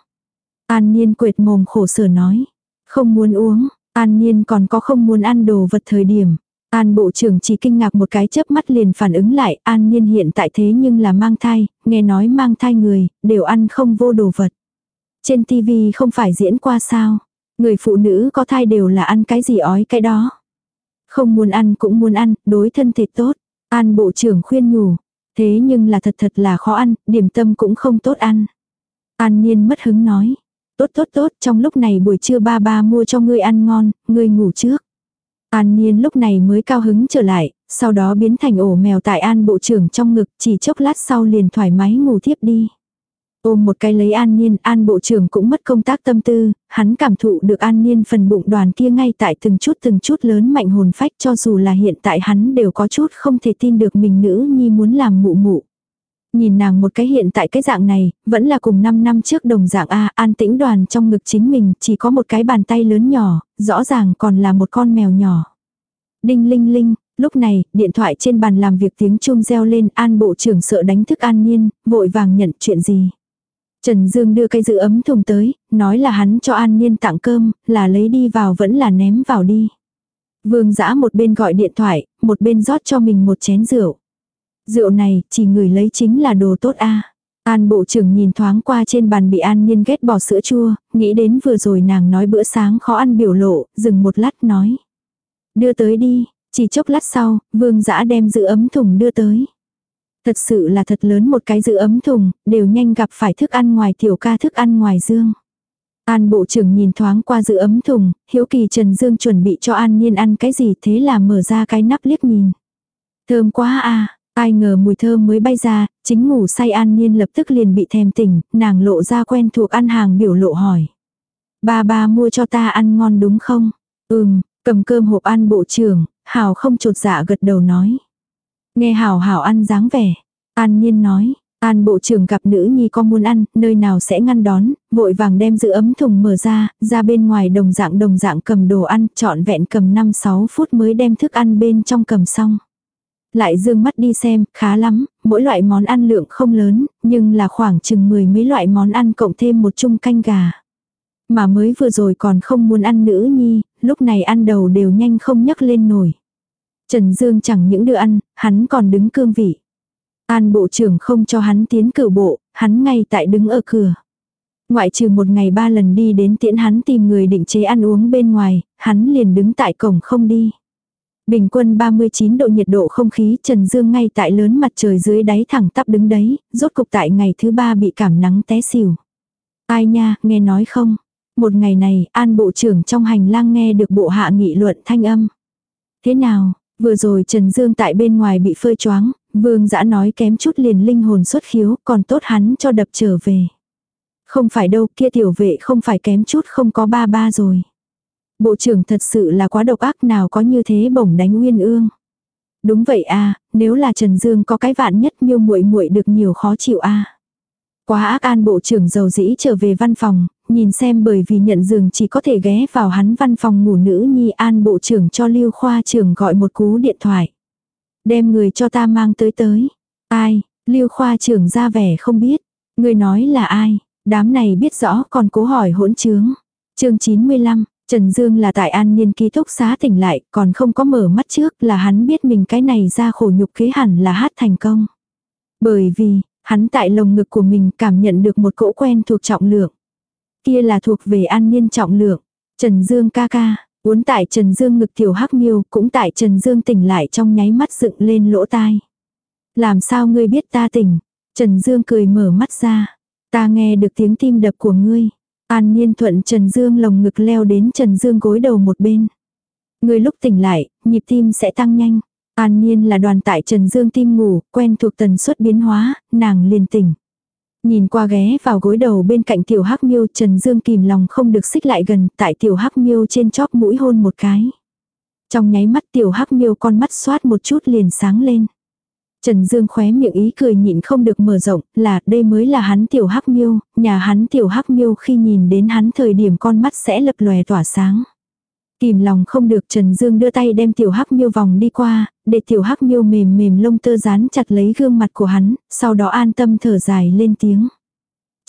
An niên quệt mồm khổ sở nói. Không muốn uống, an niên còn có không muốn ăn đồ vật thời điểm. An bộ trưởng chỉ kinh ngạc một cái chớp mắt liền phản ứng lại, an niên hiện tại thế nhưng là mang thai, nghe nói mang thai người, đều ăn không vô đồ vật. Trên tivi không phải diễn qua sao, người phụ nữ có thai đều là ăn cái gì ói cái đó. Không muốn ăn cũng muốn ăn, đối thân thể tốt. An bộ trưởng khuyên nhủ, thế nhưng là thật thật là khó ăn, điểm tâm cũng không tốt ăn. An niên mất hứng nói, tốt tốt tốt, trong lúc này buổi trưa ba ba mua cho ngươi ăn ngon, ngươi ngủ trước. An Niên lúc này mới cao hứng trở lại, sau đó biến thành ổ mèo tại An Bộ trưởng trong ngực, chỉ chốc lát sau liền thoải mái ngủ thiếp đi. Ôm một cái lấy An Niên, An Bộ trưởng cũng mất công tác tâm tư, hắn cảm thụ được An Niên phần bụng đoàn kia ngay tại từng chút từng chút lớn mạnh hồn phách cho dù là hiện tại hắn đều có chút không thể tin được mình nữ nhi muốn làm mụ mụ. Nhìn nàng một cái hiện tại cái dạng này, vẫn là cùng 5 năm trước đồng dạng A, an tĩnh đoàn trong ngực chính mình, chỉ có một cái bàn tay lớn nhỏ, rõ ràng còn là một con mèo nhỏ. Đinh linh linh, lúc này, điện thoại trên bàn làm việc tiếng chuông reo lên, an bộ trưởng sợ đánh thức an nhiên, vội vàng nhận chuyện gì. Trần Dương đưa cây giữ ấm thùng tới, nói là hắn cho an nhiên tặng cơm, là lấy đi vào vẫn là ném vào đi. Vương giã một bên gọi điện thoại, một bên rót cho mình một chén rượu. Rượu này, chỉ người lấy chính là đồ tốt a. An bộ trưởng nhìn thoáng qua trên bàn bị an nhiên ghét bỏ sữa chua, nghĩ đến vừa rồi nàng nói bữa sáng khó ăn biểu lộ, dừng một lát nói. Đưa tới đi, chỉ chốc lát sau, vương giã đem giữ ấm thùng đưa tới. Thật sự là thật lớn một cái giữ ấm thùng, đều nhanh gặp phải thức ăn ngoài tiểu ca thức ăn ngoài dương. An bộ trưởng nhìn thoáng qua giữ ấm thùng, hiếu kỳ Trần Dương chuẩn bị cho An Nhiên ăn cái gì thế là mở ra cái nắp liếc nhìn. Thơm quá à, ai ngờ mùi thơm mới bay ra, chính ngủ say An Nhiên lập tức liền bị thèm tỉnh, nàng lộ ra quen thuộc ăn hàng biểu lộ hỏi. Ba ba mua cho ta ăn ngon đúng không? Ừm, cầm cơm hộp ăn bộ trưởng, Hảo không trột dạ gật đầu nói. Nghe Hảo Hảo ăn dáng vẻ. An Nhiên nói, An bộ trưởng gặp nữ nhi có muốn ăn, nơi nào sẽ ngăn đón, vội vàng đem giữ ấm thùng mở ra, ra bên ngoài đồng dạng đồng dạng cầm đồ ăn, trọn vẹn cầm 5-6 phút mới đem thức ăn bên trong cầm xong. Lại dương mắt đi xem, khá lắm, mỗi loại món ăn lượng không lớn, nhưng là khoảng chừng mười mấy loại món ăn cộng thêm một chung canh gà. Mà mới vừa rồi còn không muốn ăn nữ nhi, lúc này ăn đầu đều nhanh không nhấc lên nổi. Trần Dương chẳng những đưa ăn, hắn còn đứng cương vị. An bộ trưởng không cho hắn tiến cử bộ, hắn ngay tại đứng ở cửa. Ngoại trừ một ngày ba lần đi đến tiễn hắn tìm người định chế ăn uống bên ngoài, hắn liền đứng tại cổng không đi. Bình quân 39 độ nhiệt độ không khí Trần Dương ngay tại lớn mặt trời dưới đáy thẳng tắp đứng đấy, rốt cục tại ngày thứ ba bị cảm nắng té xỉu. Ai nha, nghe nói không? Một ngày này, An Bộ trưởng trong hành lang nghe được bộ hạ nghị luận thanh âm. Thế nào, vừa rồi Trần Dương tại bên ngoài bị phơi choáng, Vương giã nói kém chút liền linh hồn xuất khiếu, còn tốt hắn cho đập trở về. Không phải đâu, kia tiểu vệ không phải kém chút không có ba ba rồi. Bộ trưởng thật sự là quá độc ác nào có như thế bổng đánh nguyên ương. Đúng vậy à, nếu là Trần Dương có cái vạn nhất miêu muội muội được nhiều khó chịu à. Quá ác an bộ trưởng giàu dĩ trở về văn phòng, nhìn xem bởi vì nhận giường chỉ có thể ghé vào hắn văn phòng ngủ nữ nhi an bộ trưởng cho lưu khoa trưởng gọi một cú điện thoại. Đem người cho ta mang tới tới. Ai, lưu khoa trưởng ra vẻ không biết. Người nói là ai, đám này biết rõ còn cố hỏi hỗn trướng. chương 95, Trần Dương là tại an niên ký túc xá tỉnh lại, còn không có mở mắt trước là hắn biết mình cái này ra khổ nhục kế hẳn là hát thành công. Bởi vì, hắn tại lồng ngực của mình cảm nhận được một cỗ quen thuộc trọng lượng. Kia là thuộc về an niên trọng lượng. Trần Dương ca ca, uốn tại Trần Dương ngực tiểu hắc miêu cũng tại Trần Dương tỉnh lại trong nháy mắt dựng lên lỗ tai. Làm sao ngươi biết ta tỉnh? Trần Dương cười mở mắt ra. Ta nghe được tiếng tim đập của ngươi. An Niên thuận Trần Dương lồng ngực leo đến Trần Dương gối đầu một bên. Người lúc tỉnh lại, nhịp tim sẽ tăng nhanh. An Niên là đoàn tại Trần Dương tim ngủ, quen thuộc tần suất biến hóa, nàng liền tỉnh. Nhìn qua ghé vào gối đầu bên cạnh tiểu hắc miêu Trần Dương kìm lòng không được xích lại gần tại tiểu hắc miêu trên chóp mũi hôn một cái. Trong nháy mắt tiểu hắc miêu con mắt xoát một chút liền sáng lên. Trần Dương khóe miệng ý cười nhịn không được mở rộng, là đây mới là hắn tiểu hắc miêu, nhà hắn tiểu hắc miêu khi nhìn đến hắn thời điểm con mắt sẽ lập lòe tỏa sáng. Kìm lòng không được Trần Dương đưa tay đem tiểu hắc miêu vòng đi qua, để tiểu hắc miêu mềm mềm lông tơ dán chặt lấy gương mặt của hắn, sau đó an tâm thở dài lên tiếng.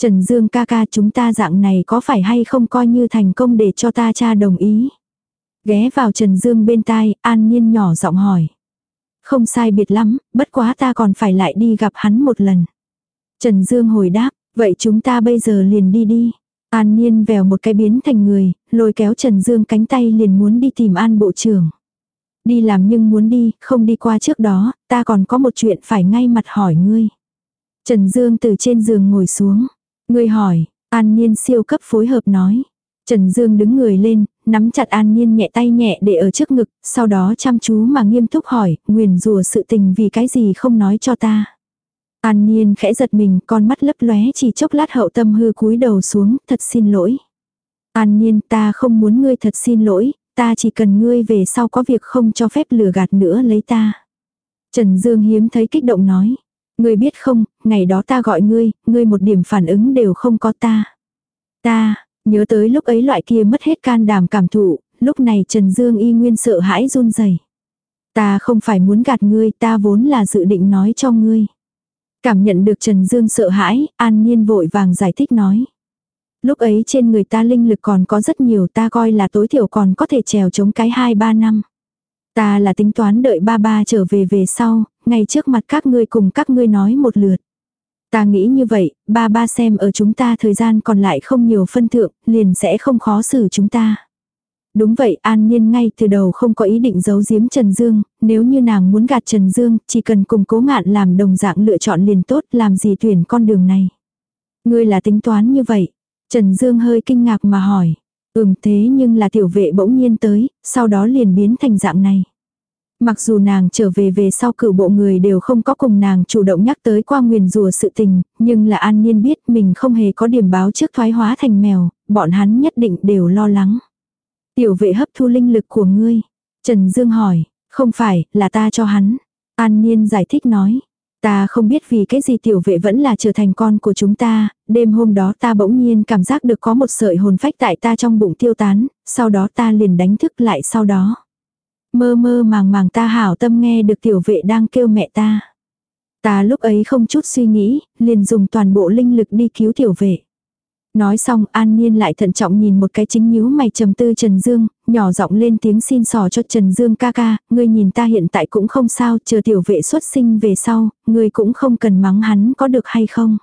Trần Dương ca ca chúng ta dạng này có phải hay không coi như thành công để cho ta cha đồng ý. Ghé vào Trần Dương bên tai, an nhiên nhỏ giọng hỏi. Không sai biệt lắm, bất quá ta còn phải lại đi gặp hắn một lần. Trần Dương hồi đáp, vậy chúng ta bây giờ liền đi đi. An Niên vèo một cái biến thành người, lôi kéo Trần Dương cánh tay liền muốn đi tìm An Bộ trưởng. Đi làm nhưng muốn đi, không đi qua trước đó, ta còn có một chuyện phải ngay mặt hỏi ngươi. Trần Dương từ trên giường ngồi xuống. Ngươi hỏi, An Niên siêu cấp phối hợp nói. Trần Dương đứng người lên, nắm chặt An nhiên nhẹ tay nhẹ để ở trước ngực, sau đó chăm chú mà nghiêm túc hỏi, nguyền rùa sự tình vì cái gì không nói cho ta. An nhiên khẽ giật mình, con mắt lấp lóe chỉ chốc lát hậu tâm hư cúi đầu xuống, thật xin lỗi. An nhiên ta không muốn ngươi thật xin lỗi, ta chỉ cần ngươi về sau có việc không cho phép lừa gạt nữa lấy ta. Trần Dương hiếm thấy kích động nói. Ngươi biết không, ngày đó ta gọi ngươi, ngươi một điểm phản ứng đều không có ta. Ta, nhớ tới lúc ấy loại kia mất hết can đảm cảm thụ, lúc này Trần Dương y nguyên sợ hãi run rẩy. Ta không phải muốn gạt ngươi, ta vốn là dự định nói cho ngươi. Cảm nhận được Trần Dương sợ hãi, An Nhiên vội vàng giải thích nói. Lúc ấy trên người ta linh lực còn có rất nhiều ta coi là tối thiểu còn có thể trèo chống cái 2-3 năm. Ta là tính toán đợi ba ba trở về về sau, ngay trước mặt các ngươi cùng các ngươi nói một lượt. Ta nghĩ như vậy, ba ba xem ở chúng ta thời gian còn lại không nhiều phân thượng, liền sẽ không khó xử chúng ta. Đúng vậy, An Nhiên ngay từ đầu không có ý định giấu giếm Trần Dương, nếu như nàng muốn gạt Trần Dương, chỉ cần cùng cố ngạn làm đồng dạng lựa chọn liền tốt, làm gì tuyển con đường này. Ngươi là tính toán như vậy. Trần Dương hơi kinh ngạc mà hỏi. Ừm thế nhưng là tiểu vệ bỗng nhiên tới, sau đó liền biến thành dạng này. Mặc dù nàng trở về về sau cửu bộ người đều không có cùng nàng chủ động nhắc tới qua nguyền rùa sự tình, nhưng là an nhiên biết mình không hề có điểm báo trước thoái hóa thành mèo, bọn hắn nhất định đều lo lắng. Tiểu vệ hấp thu linh lực của ngươi. Trần Dương hỏi, không phải, là ta cho hắn. An nhiên giải thích nói, Ta không biết vì cái gì tiểu vệ vẫn là trở thành con của chúng ta, đêm hôm đó ta bỗng nhiên cảm giác được có một sợi hồn phách tại ta trong bụng tiêu tán, sau đó ta liền đánh thức lại sau đó. Mơ mơ màng màng ta hảo tâm nghe được tiểu vệ đang kêu mẹ ta. Ta lúc ấy không chút suy nghĩ, liền dùng toàn bộ linh lực đi cứu tiểu vệ. Nói xong an nhiên lại thận trọng nhìn một cái chính nhíu mày trầm tư Trần Dương, nhỏ giọng lên tiếng xin sò cho Trần Dương ca ca, ngươi nhìn ta hiện tại cũng không sao, chờ tiểu vệ xuất sinh về sau, ngươi cũng không cần mắng hắn có được hay không.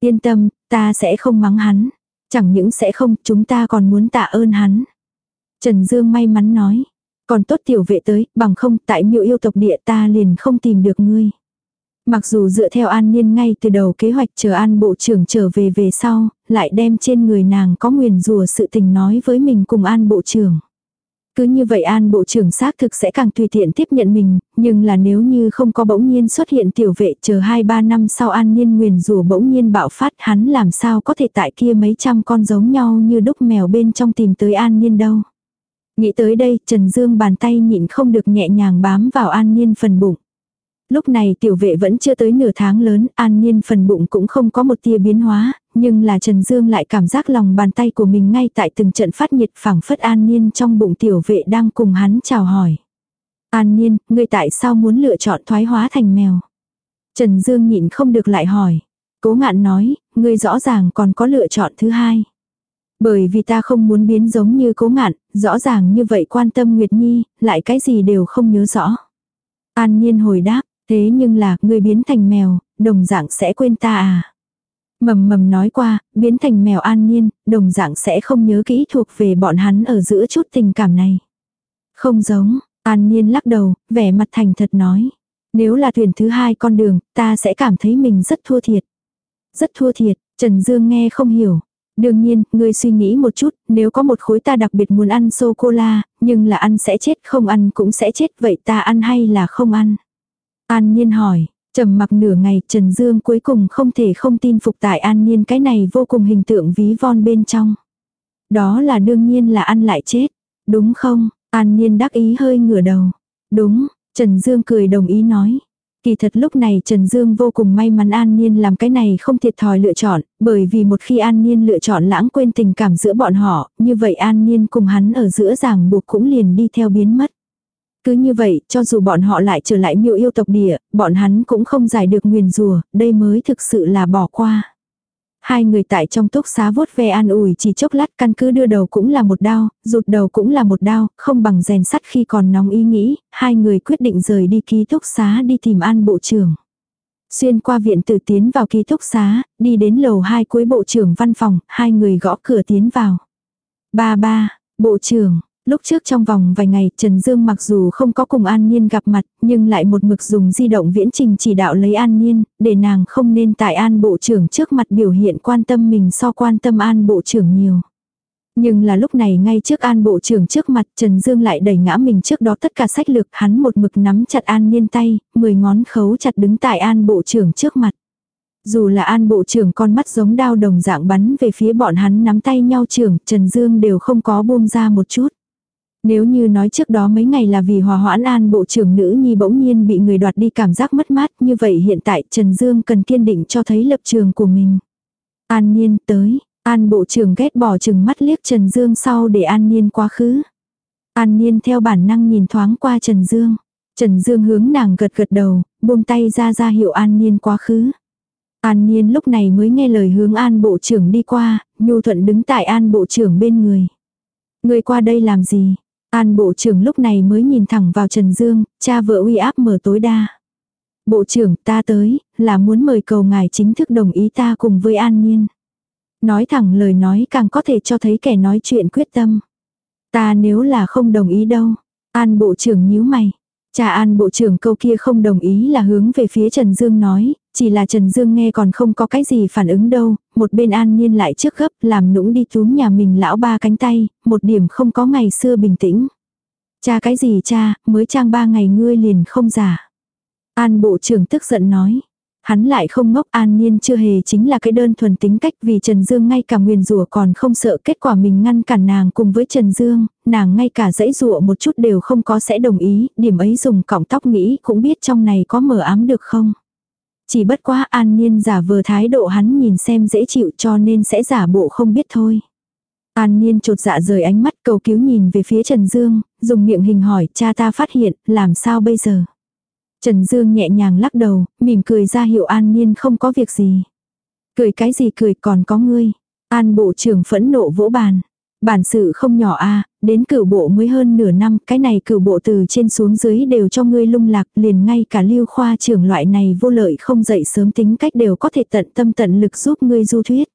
Yên tâm, ta sẽ không mắng hắn. Chẳng những sẽ không, chúng ta còn muốn tạ ơn hắn. Trần Dương may mắn nói, còn tốt tiểu vệ tới, bằng không tại miệu yêu tộc địa ta liền không tìm được ngươi. Mặc dù dựa theo an niên ngay từ đầu kế hoạch chờ an bộ trưởng trở về về sau, lại đem trên người nàng có nguyền rùa sự tình nói với mình cùng an bộ trưởng. Cứ như vậy an bộ trưởng xác thực sẽ càng tùy tiện tiếp nhận mình, nhưng là nếu như không có bỗng nhiên xuất hiện tiểu vệ chờ 2-3 năm sau an niên nguyền rùa bỗng nhiên bạo phát hắn làm sao có thể tại kia mấy trăm con giống nhau như đúc mèo bên trong tìm tới an niên đâu. Nghĩ tới đây Trần Dương bàn tay nhịn không được nhẹ nhàng bám vào an niên phần bụng. Lúc này tiểu vệ vẫn chưa tới nửa tháng lớn, an nhiên phần bụng cũng không có một tia biến hóa, nhưng là Trần Dương lại cảm giác lòng bàn tay của mình ngay tại từng trận phát nhiệt phẳng phất an nhiên trong bụng tiểu vệ đang cùng hắn chào hỏi. An nhiên, ngươi tại sao muốn lựa chọn thoái hóa thành mèo? Trần Dương nhịn không được lại hỏi. Cố ngạn nói, ngươi rõ ràng còn có lựa chọn thứ hai. Bởi vì ta không muốn biến giống như cố ngạn, rõ ràng như vậy quan tâm Nguyệt Nhi, lại cái gì đều không nhớ rõ. An Nhiên hồi đáp, Thế nhưng là, người biến thành mèo, đồng dạng sẽ quên ta à. Mầm mầm nói qua, biến thành mèo an nhiên, đồng dạng sẽ không nhớ kỹ thuộc về bọn hắn ở giữa chút tình cảm này. Không giống, an nhiên lắc đầu, vẻ mặt thành thật nói. Nếu là thuyền thứ hai con đường, ta sẽ cảm thấy mình rất thua thiệt. Rất thua thiệt, Trần Dương nghe không hiểu. Đương nhiên, ngươi suy nghĩ một chút, nếu có một khối ta đặc biệt muốn ăn sô-cô-la, nhưng là ăn sẽ chết, không ăn cũng sẽ chết, vậy ta ăn hay là không ăn? An nhiên hỏi, trầm mặc nửa ngày Trần Dương cuối cùng không thể không tin phục tại An nhiên cái này vô cùng hình tượng ví von bên trong. Đó là đương nhiên là ăn lại chết. Đúng không? An nhiên đắc ý hơi ngửa đầu. Đúng, Trần Dương cười đồng ý nói. Kỳ thật lúc này Trần Dương vô cùng may mắn An Niên làm cái này không thiệt thòi lựa chọn, bởi vì một khi An Niên lựa chọn lãng quên tình cảm giữa bọn họ, như vậy An Niên cùng hắn ở giữa ràng buộc cũng liền đi theo biến mất. Cứ như vậy, cho dù bọn họ lại trở lại miêu yêu tộc địa, bọn hắn cũng không giải được nguyền rùa, đây mới thực sự là bỏ qua. Hai người tại trong túc xá vốt ve an ủi chỉ chốc lát căn cứ đưa đầu cũng là một đao, rụt đầu cũng là một đao, không bằng rèn sắt khi còn nóng ý nghĩ, hai người quyết định rời đi ký túc xá đi tìm an bộ trưởng. Xuyên qua viện tử tiến vào ký túc xá, đi đến lầu hai cuối bộ trưởng văn phòng, hai người gõ cửa tiến vào. Ba ba, bộ trưởng, Lúc trước trong vòng vài ngày, Trần Dương mặc dù không có cùng An Niên gặp mặt, nhưng lại một mực dùng di động viễn trình chỉ đạo lấy An Niên, để nàng không nên tại An Bộ trưởng trước mặt biểu hiện quan tâm mình so quan tâm An Bộ trưởng nhiều. Nhưng là lúc này ngay trước An Bộ trưởng trước mặt Trần Dương lại đẩy ngã mình trước đó tất cả sách lược hắn một mực nắm chặt An Niên tay, mười ngón khấu chặt đứng tại An Bộ trưởng trước mặt. Dù là An Bộ trưởng con mắt giống đao đồng dạng bắn về phía bọn hắn nắm tay nhau trưởng, Trần Dương đều không có buông ra một chút. Nếu như nói trước đó mấy ngày là vì hòa hoãn an bộ trưởng nữ nhi bỗng nhiên bị người đoạt đi cảm giác mất mát như vậy hiện tại Trần Dương cần kiên định cho thấy lập trường của mình. An Niên tới, An bộ trưởng ghét bỏ chừng mắt liếc Trần Dương sau để An Niên quá khứ. An Niên theo bản năng nhìn thoáng qua Trần Dương. Trần Dương hướng nàng gật gật đầu, buông tay ra ra hiệu An Niên quá khứ. An Niên lúc này mới nghe lời hướng An Bộ trưởng đi qua, Nhu Thuận đứng tại An Bộ trưởng bên người. Người qua đây làm gì? An bộ trưởng lúc này mới nhìn thẳng vào Trần Dương, cha vợ uy áp mở tối đa. Bộ trưởng ta tới, là muốn mời cầu ngài chính thức đồng ý ta cùng với An Nhiên. Nói thẳng lời nói càng có thể cho thấy kẻ nói chuyện quyết tâm. Ta nếu là không đồng ý đâu. An bộ trưởng nhíu mày. Cha An Bộ trưởng câu kia không đồng ý là hướng về phía Trần Dương nói, chỉ là Trần Dương nghe còn không có cái gì phản ứng đâu, một bên An Niên lại trước gấp làm nũng đi túm nhà mình lão ba cánh tay, một điểm không có ngày xưa bình tĩnh. Cha cái gì cha, mới trang ba ngày ngươi liền không giả. An Bộ trưởng tức giận nói. Hắn lại không ngốc an nhiên chưa hề chính là cái đơn thuần tính cách vì Trần Dương ngay cả nguyền rủa còn không sợ kết quả mình ngăn cản nàng cùng với Trần Dương, nàng ngay cả dãy rụa một chút đều không có sẽ đồng ý, điểm ấy dùng cọng tóc nghĩ cũng biết trong này có mở ám được không. Chỉ bất quá an nhiên giả vờ thái độ hắn nhìn xem dễ chịu cho nên sẽ giả bộ không biết thôi. An Niên trột dạ rời ánh mắt cầu cứu nhìn về phía Trần Dương, dùng miệng hình hỏi cha ta phát hiện, làm sao bây giờ? Trần Dương nhẹ nhàng lắc đầu, mỉm cười ra hiệu An Niên không có việc gì. Cười cái gì cười còn có ngươi. An bộ trưởng phẫn nộ vỗ bàn. Bản sự không nhỏ a đến cửu bộ mới hơn nửa năm, cái này cửu bộ từ trên xuống dưới đều cho ngươi lung lạc, liền ngay cả lưu khoa trưởng loại này vô lợi không dậy sớm tính cách đều có thể tận tâm tận lực giúp ngươi du thuyết.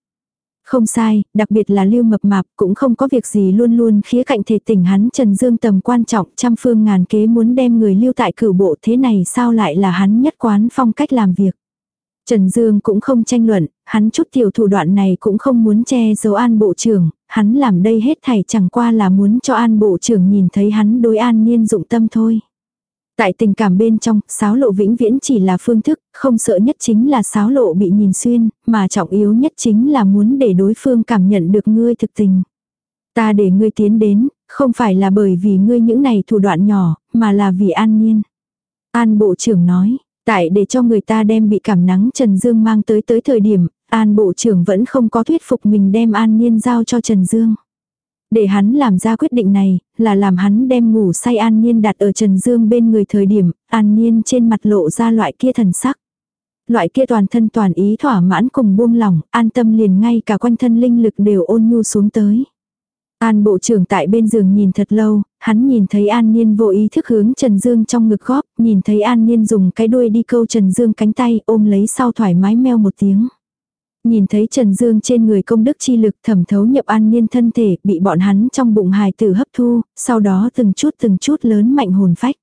Không sai, đặc biệt là lưu mập mạp cũng không có việc gì luôn luôn khía cạnh thể tỉnh hắn Trần Dương tầm quan trọng trăm phương ngàn kế muốn đem người lưu tại cửu bộ thế này sao lại là hắn nhất quán phong cách làm việc. Trần Dương cũng không tranh luận, hắn chút tiểu thủ đoạn này cũng không muốn che giấu an bộ trưởng, hắn làm đây hết thảy chẳng qua là muốn cho an bộ trưởng nhìn thấy hắn đối an niên dụng tâm thôi. Tại tình cảm bên trong, sáo lộ vĩnh viễn chỉ là phương thức, không sợ nhất chính là sáo lộ bị nhìn xuyên, mà trọng yếu nhất chính là muốn để đối phương cảm nhận được ngươi thực tình. Ta để ngươi tiến đến, không phải là bởi vì ngươi những này thủ đoạn nhỏ, mà là vì an nhiên. An Bộ trưởng nói, tại để cho người ta đem bị cảm nắng Trần Dương mang tới tới thời điểm, An Bộ trưởng vẫn không có thuyết phục mình đem an nhiên giao cho Trần Dương. Để hắn làm ra quyết định này, là làm hắn đem ngủ say an nhiên đặt ở Trần Dương bên người thời điểm, an nhiên trên mặt lộ ra loại kia thần sắc. Loại kia toàn thân toàn ý thỏa mãn cùng buông lỏng, an tâm liền ngay cả quanh thân linh lực đều ôn nhu xuống tới. An bộ trưởng tại bên giường nhìn thật lâu, hắn nhìn thấy An Niên vô ý thức hướng Trần Dương trong ngực góp, nhìn thấy An Niên dùng cái đuôi đi câu Trần Dương cánh tay ôm lấy sau thoải mái meo một tiếng. Nhìn thấy Trần Dương trên người công đức chi lực thẩm thấu nhập an niên thân thể bị bọn hắn trong bụng hài tử hấp thu, sau đó từng chút từng chút lớn mạnh hồn phách.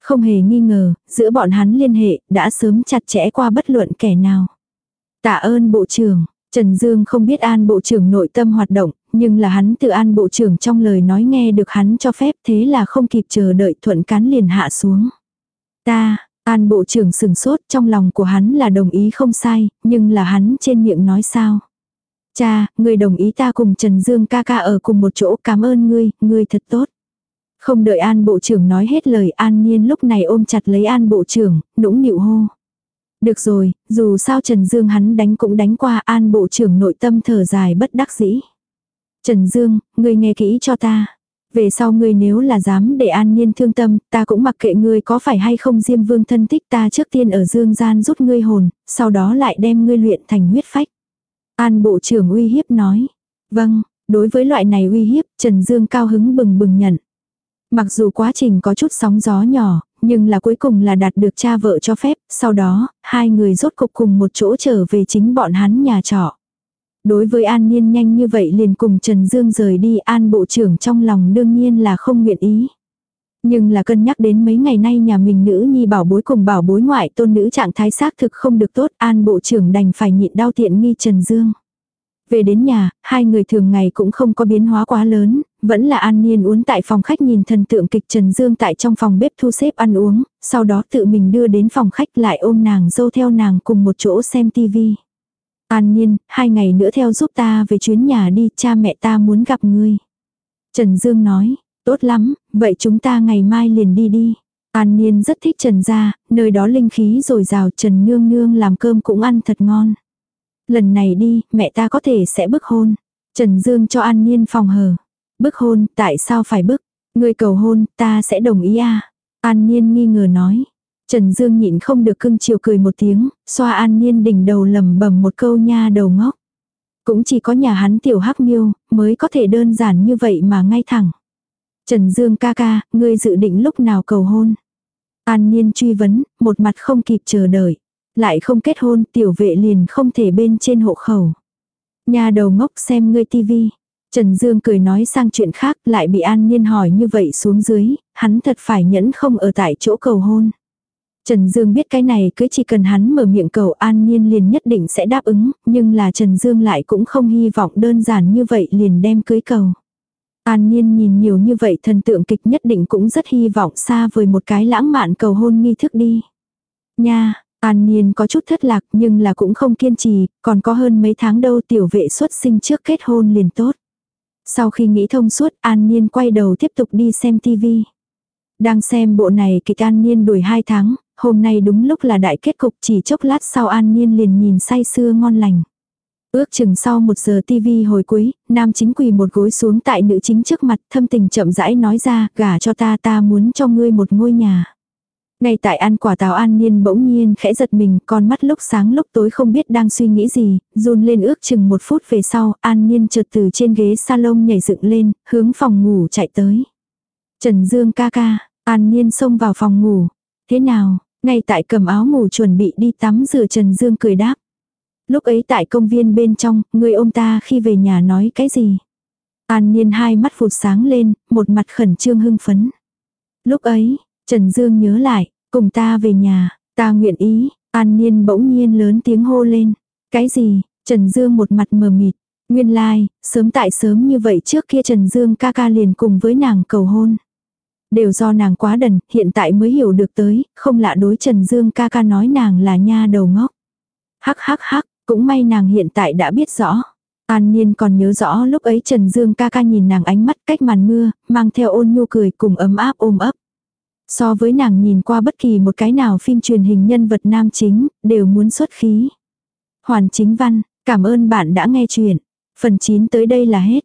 Không hề nghi ngờ, giữa bọn hắn liên hệ đã sớm chặt chẽ qua bất luận kẻ nào. Tạ ơn Bộ trưởng, Trần Dương không biết An Bộ trưởng nội tâm hoạt động, nhưng là hắn từ An Bộ trưởng trong lời nói nghe được hắn cho phép thế là không kịp chờ đợi thuận cán liền hạ xuống. Ta, An bộ trưởng sừng sốt trong lòng của hắn là đồng ý không sai, nhưng là hắn trên miệng nói sao. Cha, người đồng ý ta cùng Trần Dương ca ca ở cùng một chỗ cảm ơn ngươi, ngươi thật tốt. Không đợi An Bộ trưởng nói hết lời An Niên lúc này ôm chặt lấy An Bộ trưởng, nũng nịu hô. Được rồi, dù sao Trần Dương hắn đánh cũng đánh qua An Bộ trưởng nội tâm thở dài bất đắc dĩ. Trần Dương, ngươi nghe kỹ cho ta. Về sau ngươi nếu là dám để an nhiên thương tâm, ta cũng mặc kệ ngươi có phải hay không diêm vương thân thích ta trước tiên ở dương gian rút ngươi hồn, sau đó lại đem ngươi luyện thành huyết phách. An bộ trưởng uy hiếp nói. Vâng, đối với loại này uy hiếp, Trần Dương cao hứng bừng bừng nhận. Mặc dù quá trình có chút sóng gió nhỏ, nhưng là cuối cùng là đạt được cha vợ cho phép, sau đó, hai người rốt cục cùng một chỗ trở về chính bọn hắn nhà trọ. Đối với An Niên nhanh như vậy liền cùng Trần Dương rời đi An Bộ trưởng trong lòng đương nhiên là không nguyện ý. Nhưng là cân nhắc đến mấy ngày nay nhà mình nữ nhi bảo bối cùng bảo bối ngoại tôn nữ trạng thái xác thực không được tốt An Bộ trưởng đành phải nhịn đau tiện nghi Trần Dương. Về đến nhà, hai người thường ngày cũng không có biến hóa quá lớn, vẫn là an niên uống tại phòng khách nhìn thần tượng kịch Trần Dương tại trong phòng bếp thu xếp ăn uống, sau đó tự mình đưa đến phòng khách lại ôm nàng dâu theo nàng cùng một chỗ xem tivi. An Niên, hai ngày nữa theo giúp ta về chuyến nhà đi, cha mẹ ta muốn gặp ngươi. Trần Dương nói, tốt lắm, vậy chúng ta ngày mai liền đi đi. An Niên rất thích Trần gia, nơi đó linh khí rồi rào Trần Nương Nương làm cơm cũng ăn thật ngon. Lần này đi, mẹ ta có thể sẽ bức hôn. Trần Dương cho An Niên phòng hờ. Bức hôn, tại sao phải bức? Người cầu hôn, ta sẽ đồng ý à? An Niên nghi ngờ nói. Trần Dương nhịn không được cưng chiều cười một tiếng, xoa an niên đỉnh đầu lầm bầm một câu nha đầu ngốc. Cũng chỉ có nhà hắn tiểu hắc miêu, mới có thể đơn giản như vậy mà ngay thẳng. Trần Dương ca ca, ngươi dự định lúc nào cầu hôn. An niên truy vấn, một mặt không kịp chờ đợi. Lại không kết hôn, tiểu vệ liền không thể bên trên hộ khẩu. Nhà đầu ngốc xem ngươi tivi. Trần Dương cười nói sang chuyện khác lại bị An Niên hỏi như vậy xuống dưới, hắn thật phải nhẫn không ở tại chỗ cầu hôn. Trần Dương biết cái này cứ chỉ cần hắn mở miệng cầu An Nhiên liền nhất định sẽ đáp ứng, nhưng là Trần Dương lại cũng không hy vọng đơn giản như vậy liền đem cưới cầu. An Niên nhìn nhiều như vậy thần tượng kịch nhất định cũng rất hy vọng xa vời một cái lãng mạn cầu hôn nghi thức đi. Nha, An Niên có chút thất lạc nhưng là cũng không kiên trì, còn có hơn mấy tháng đâu tiểu vệ xuất sinh trước kết hôn liền tốt. Sau khi nghĩ thông suốt An Niên quay đầu tiếp tục đi xem TV. Đang xem bộ này kịch An Niên đuổi 2 tháng, hôm nay đúng lúc là đại kết cục chỉ chốc lát sau An Niên liền nhìn say sưa ngon lành. Ước chừng sau một giờ tivi hồi cuối, nam chính quỳ một gối xuống tại nữ chính trước mặt thâm tình chậm rãi nói ra gả cho ta ta muốn cho ngươi một ngôi nhà. Ngay tại ăn quả táo an niên bỗng nhiên khẽ giật mình, con mắt lúc sáng lúc tối không biết đang suy nghĩ gì, run lên ước chừng một phút về sau, an niên chợt từ trên ghế salon nhảy dựng lên, hướng phòng ngủ chạy tới. Trần Dương ca ca, an niên xông vào phòng ngủ. Thế nào, ngay tại cầm áo ngủ chuẩn bị đi tắm rửa Trần Dương cười đáp. Lúc ấy tại công viên bên trong, người ôm ta khi về nhà nói cái gì? An Niên hai mắt phụt sáng lên, một mặt khẩn trương hưng phấn. Lúc ấy, Trần Dương nhớ lại, cùng ta về nhà, ta nguyện ý, An Niên bỗng nhiên lớn tiếng hô lên. Cái gì? Trần Dương một mặt mờ mịt. Nguyên lai, like, sớm tại sớm như vậy trước kia Trần Dương ca ca liền cùng với nàng cầu hôn. Đều do nàng quá đần, hiện tại mới hiểu được tới, không lạ đối Trần Dương ca ca nói nàng là nha đầu ngốc. Hắc hắc hắc, cũng may nàng hiện tại đã biết rõ. An Niên còn nhớ rõ lúc ấy Trần Dương ca ca nhìn nàng ánh mắt cách màn mưa, mang theo ôn nhu cười cùng ấm áp ôm ấp. So với nàng nhìn qua bất kỳ một cái nào phim truyền hình nhân vật nam chính, đều muốn xuất khí. Hoàn chính văn, cảm ơn bạn đã nghe chuyện. Phần 9 tới đây là hết.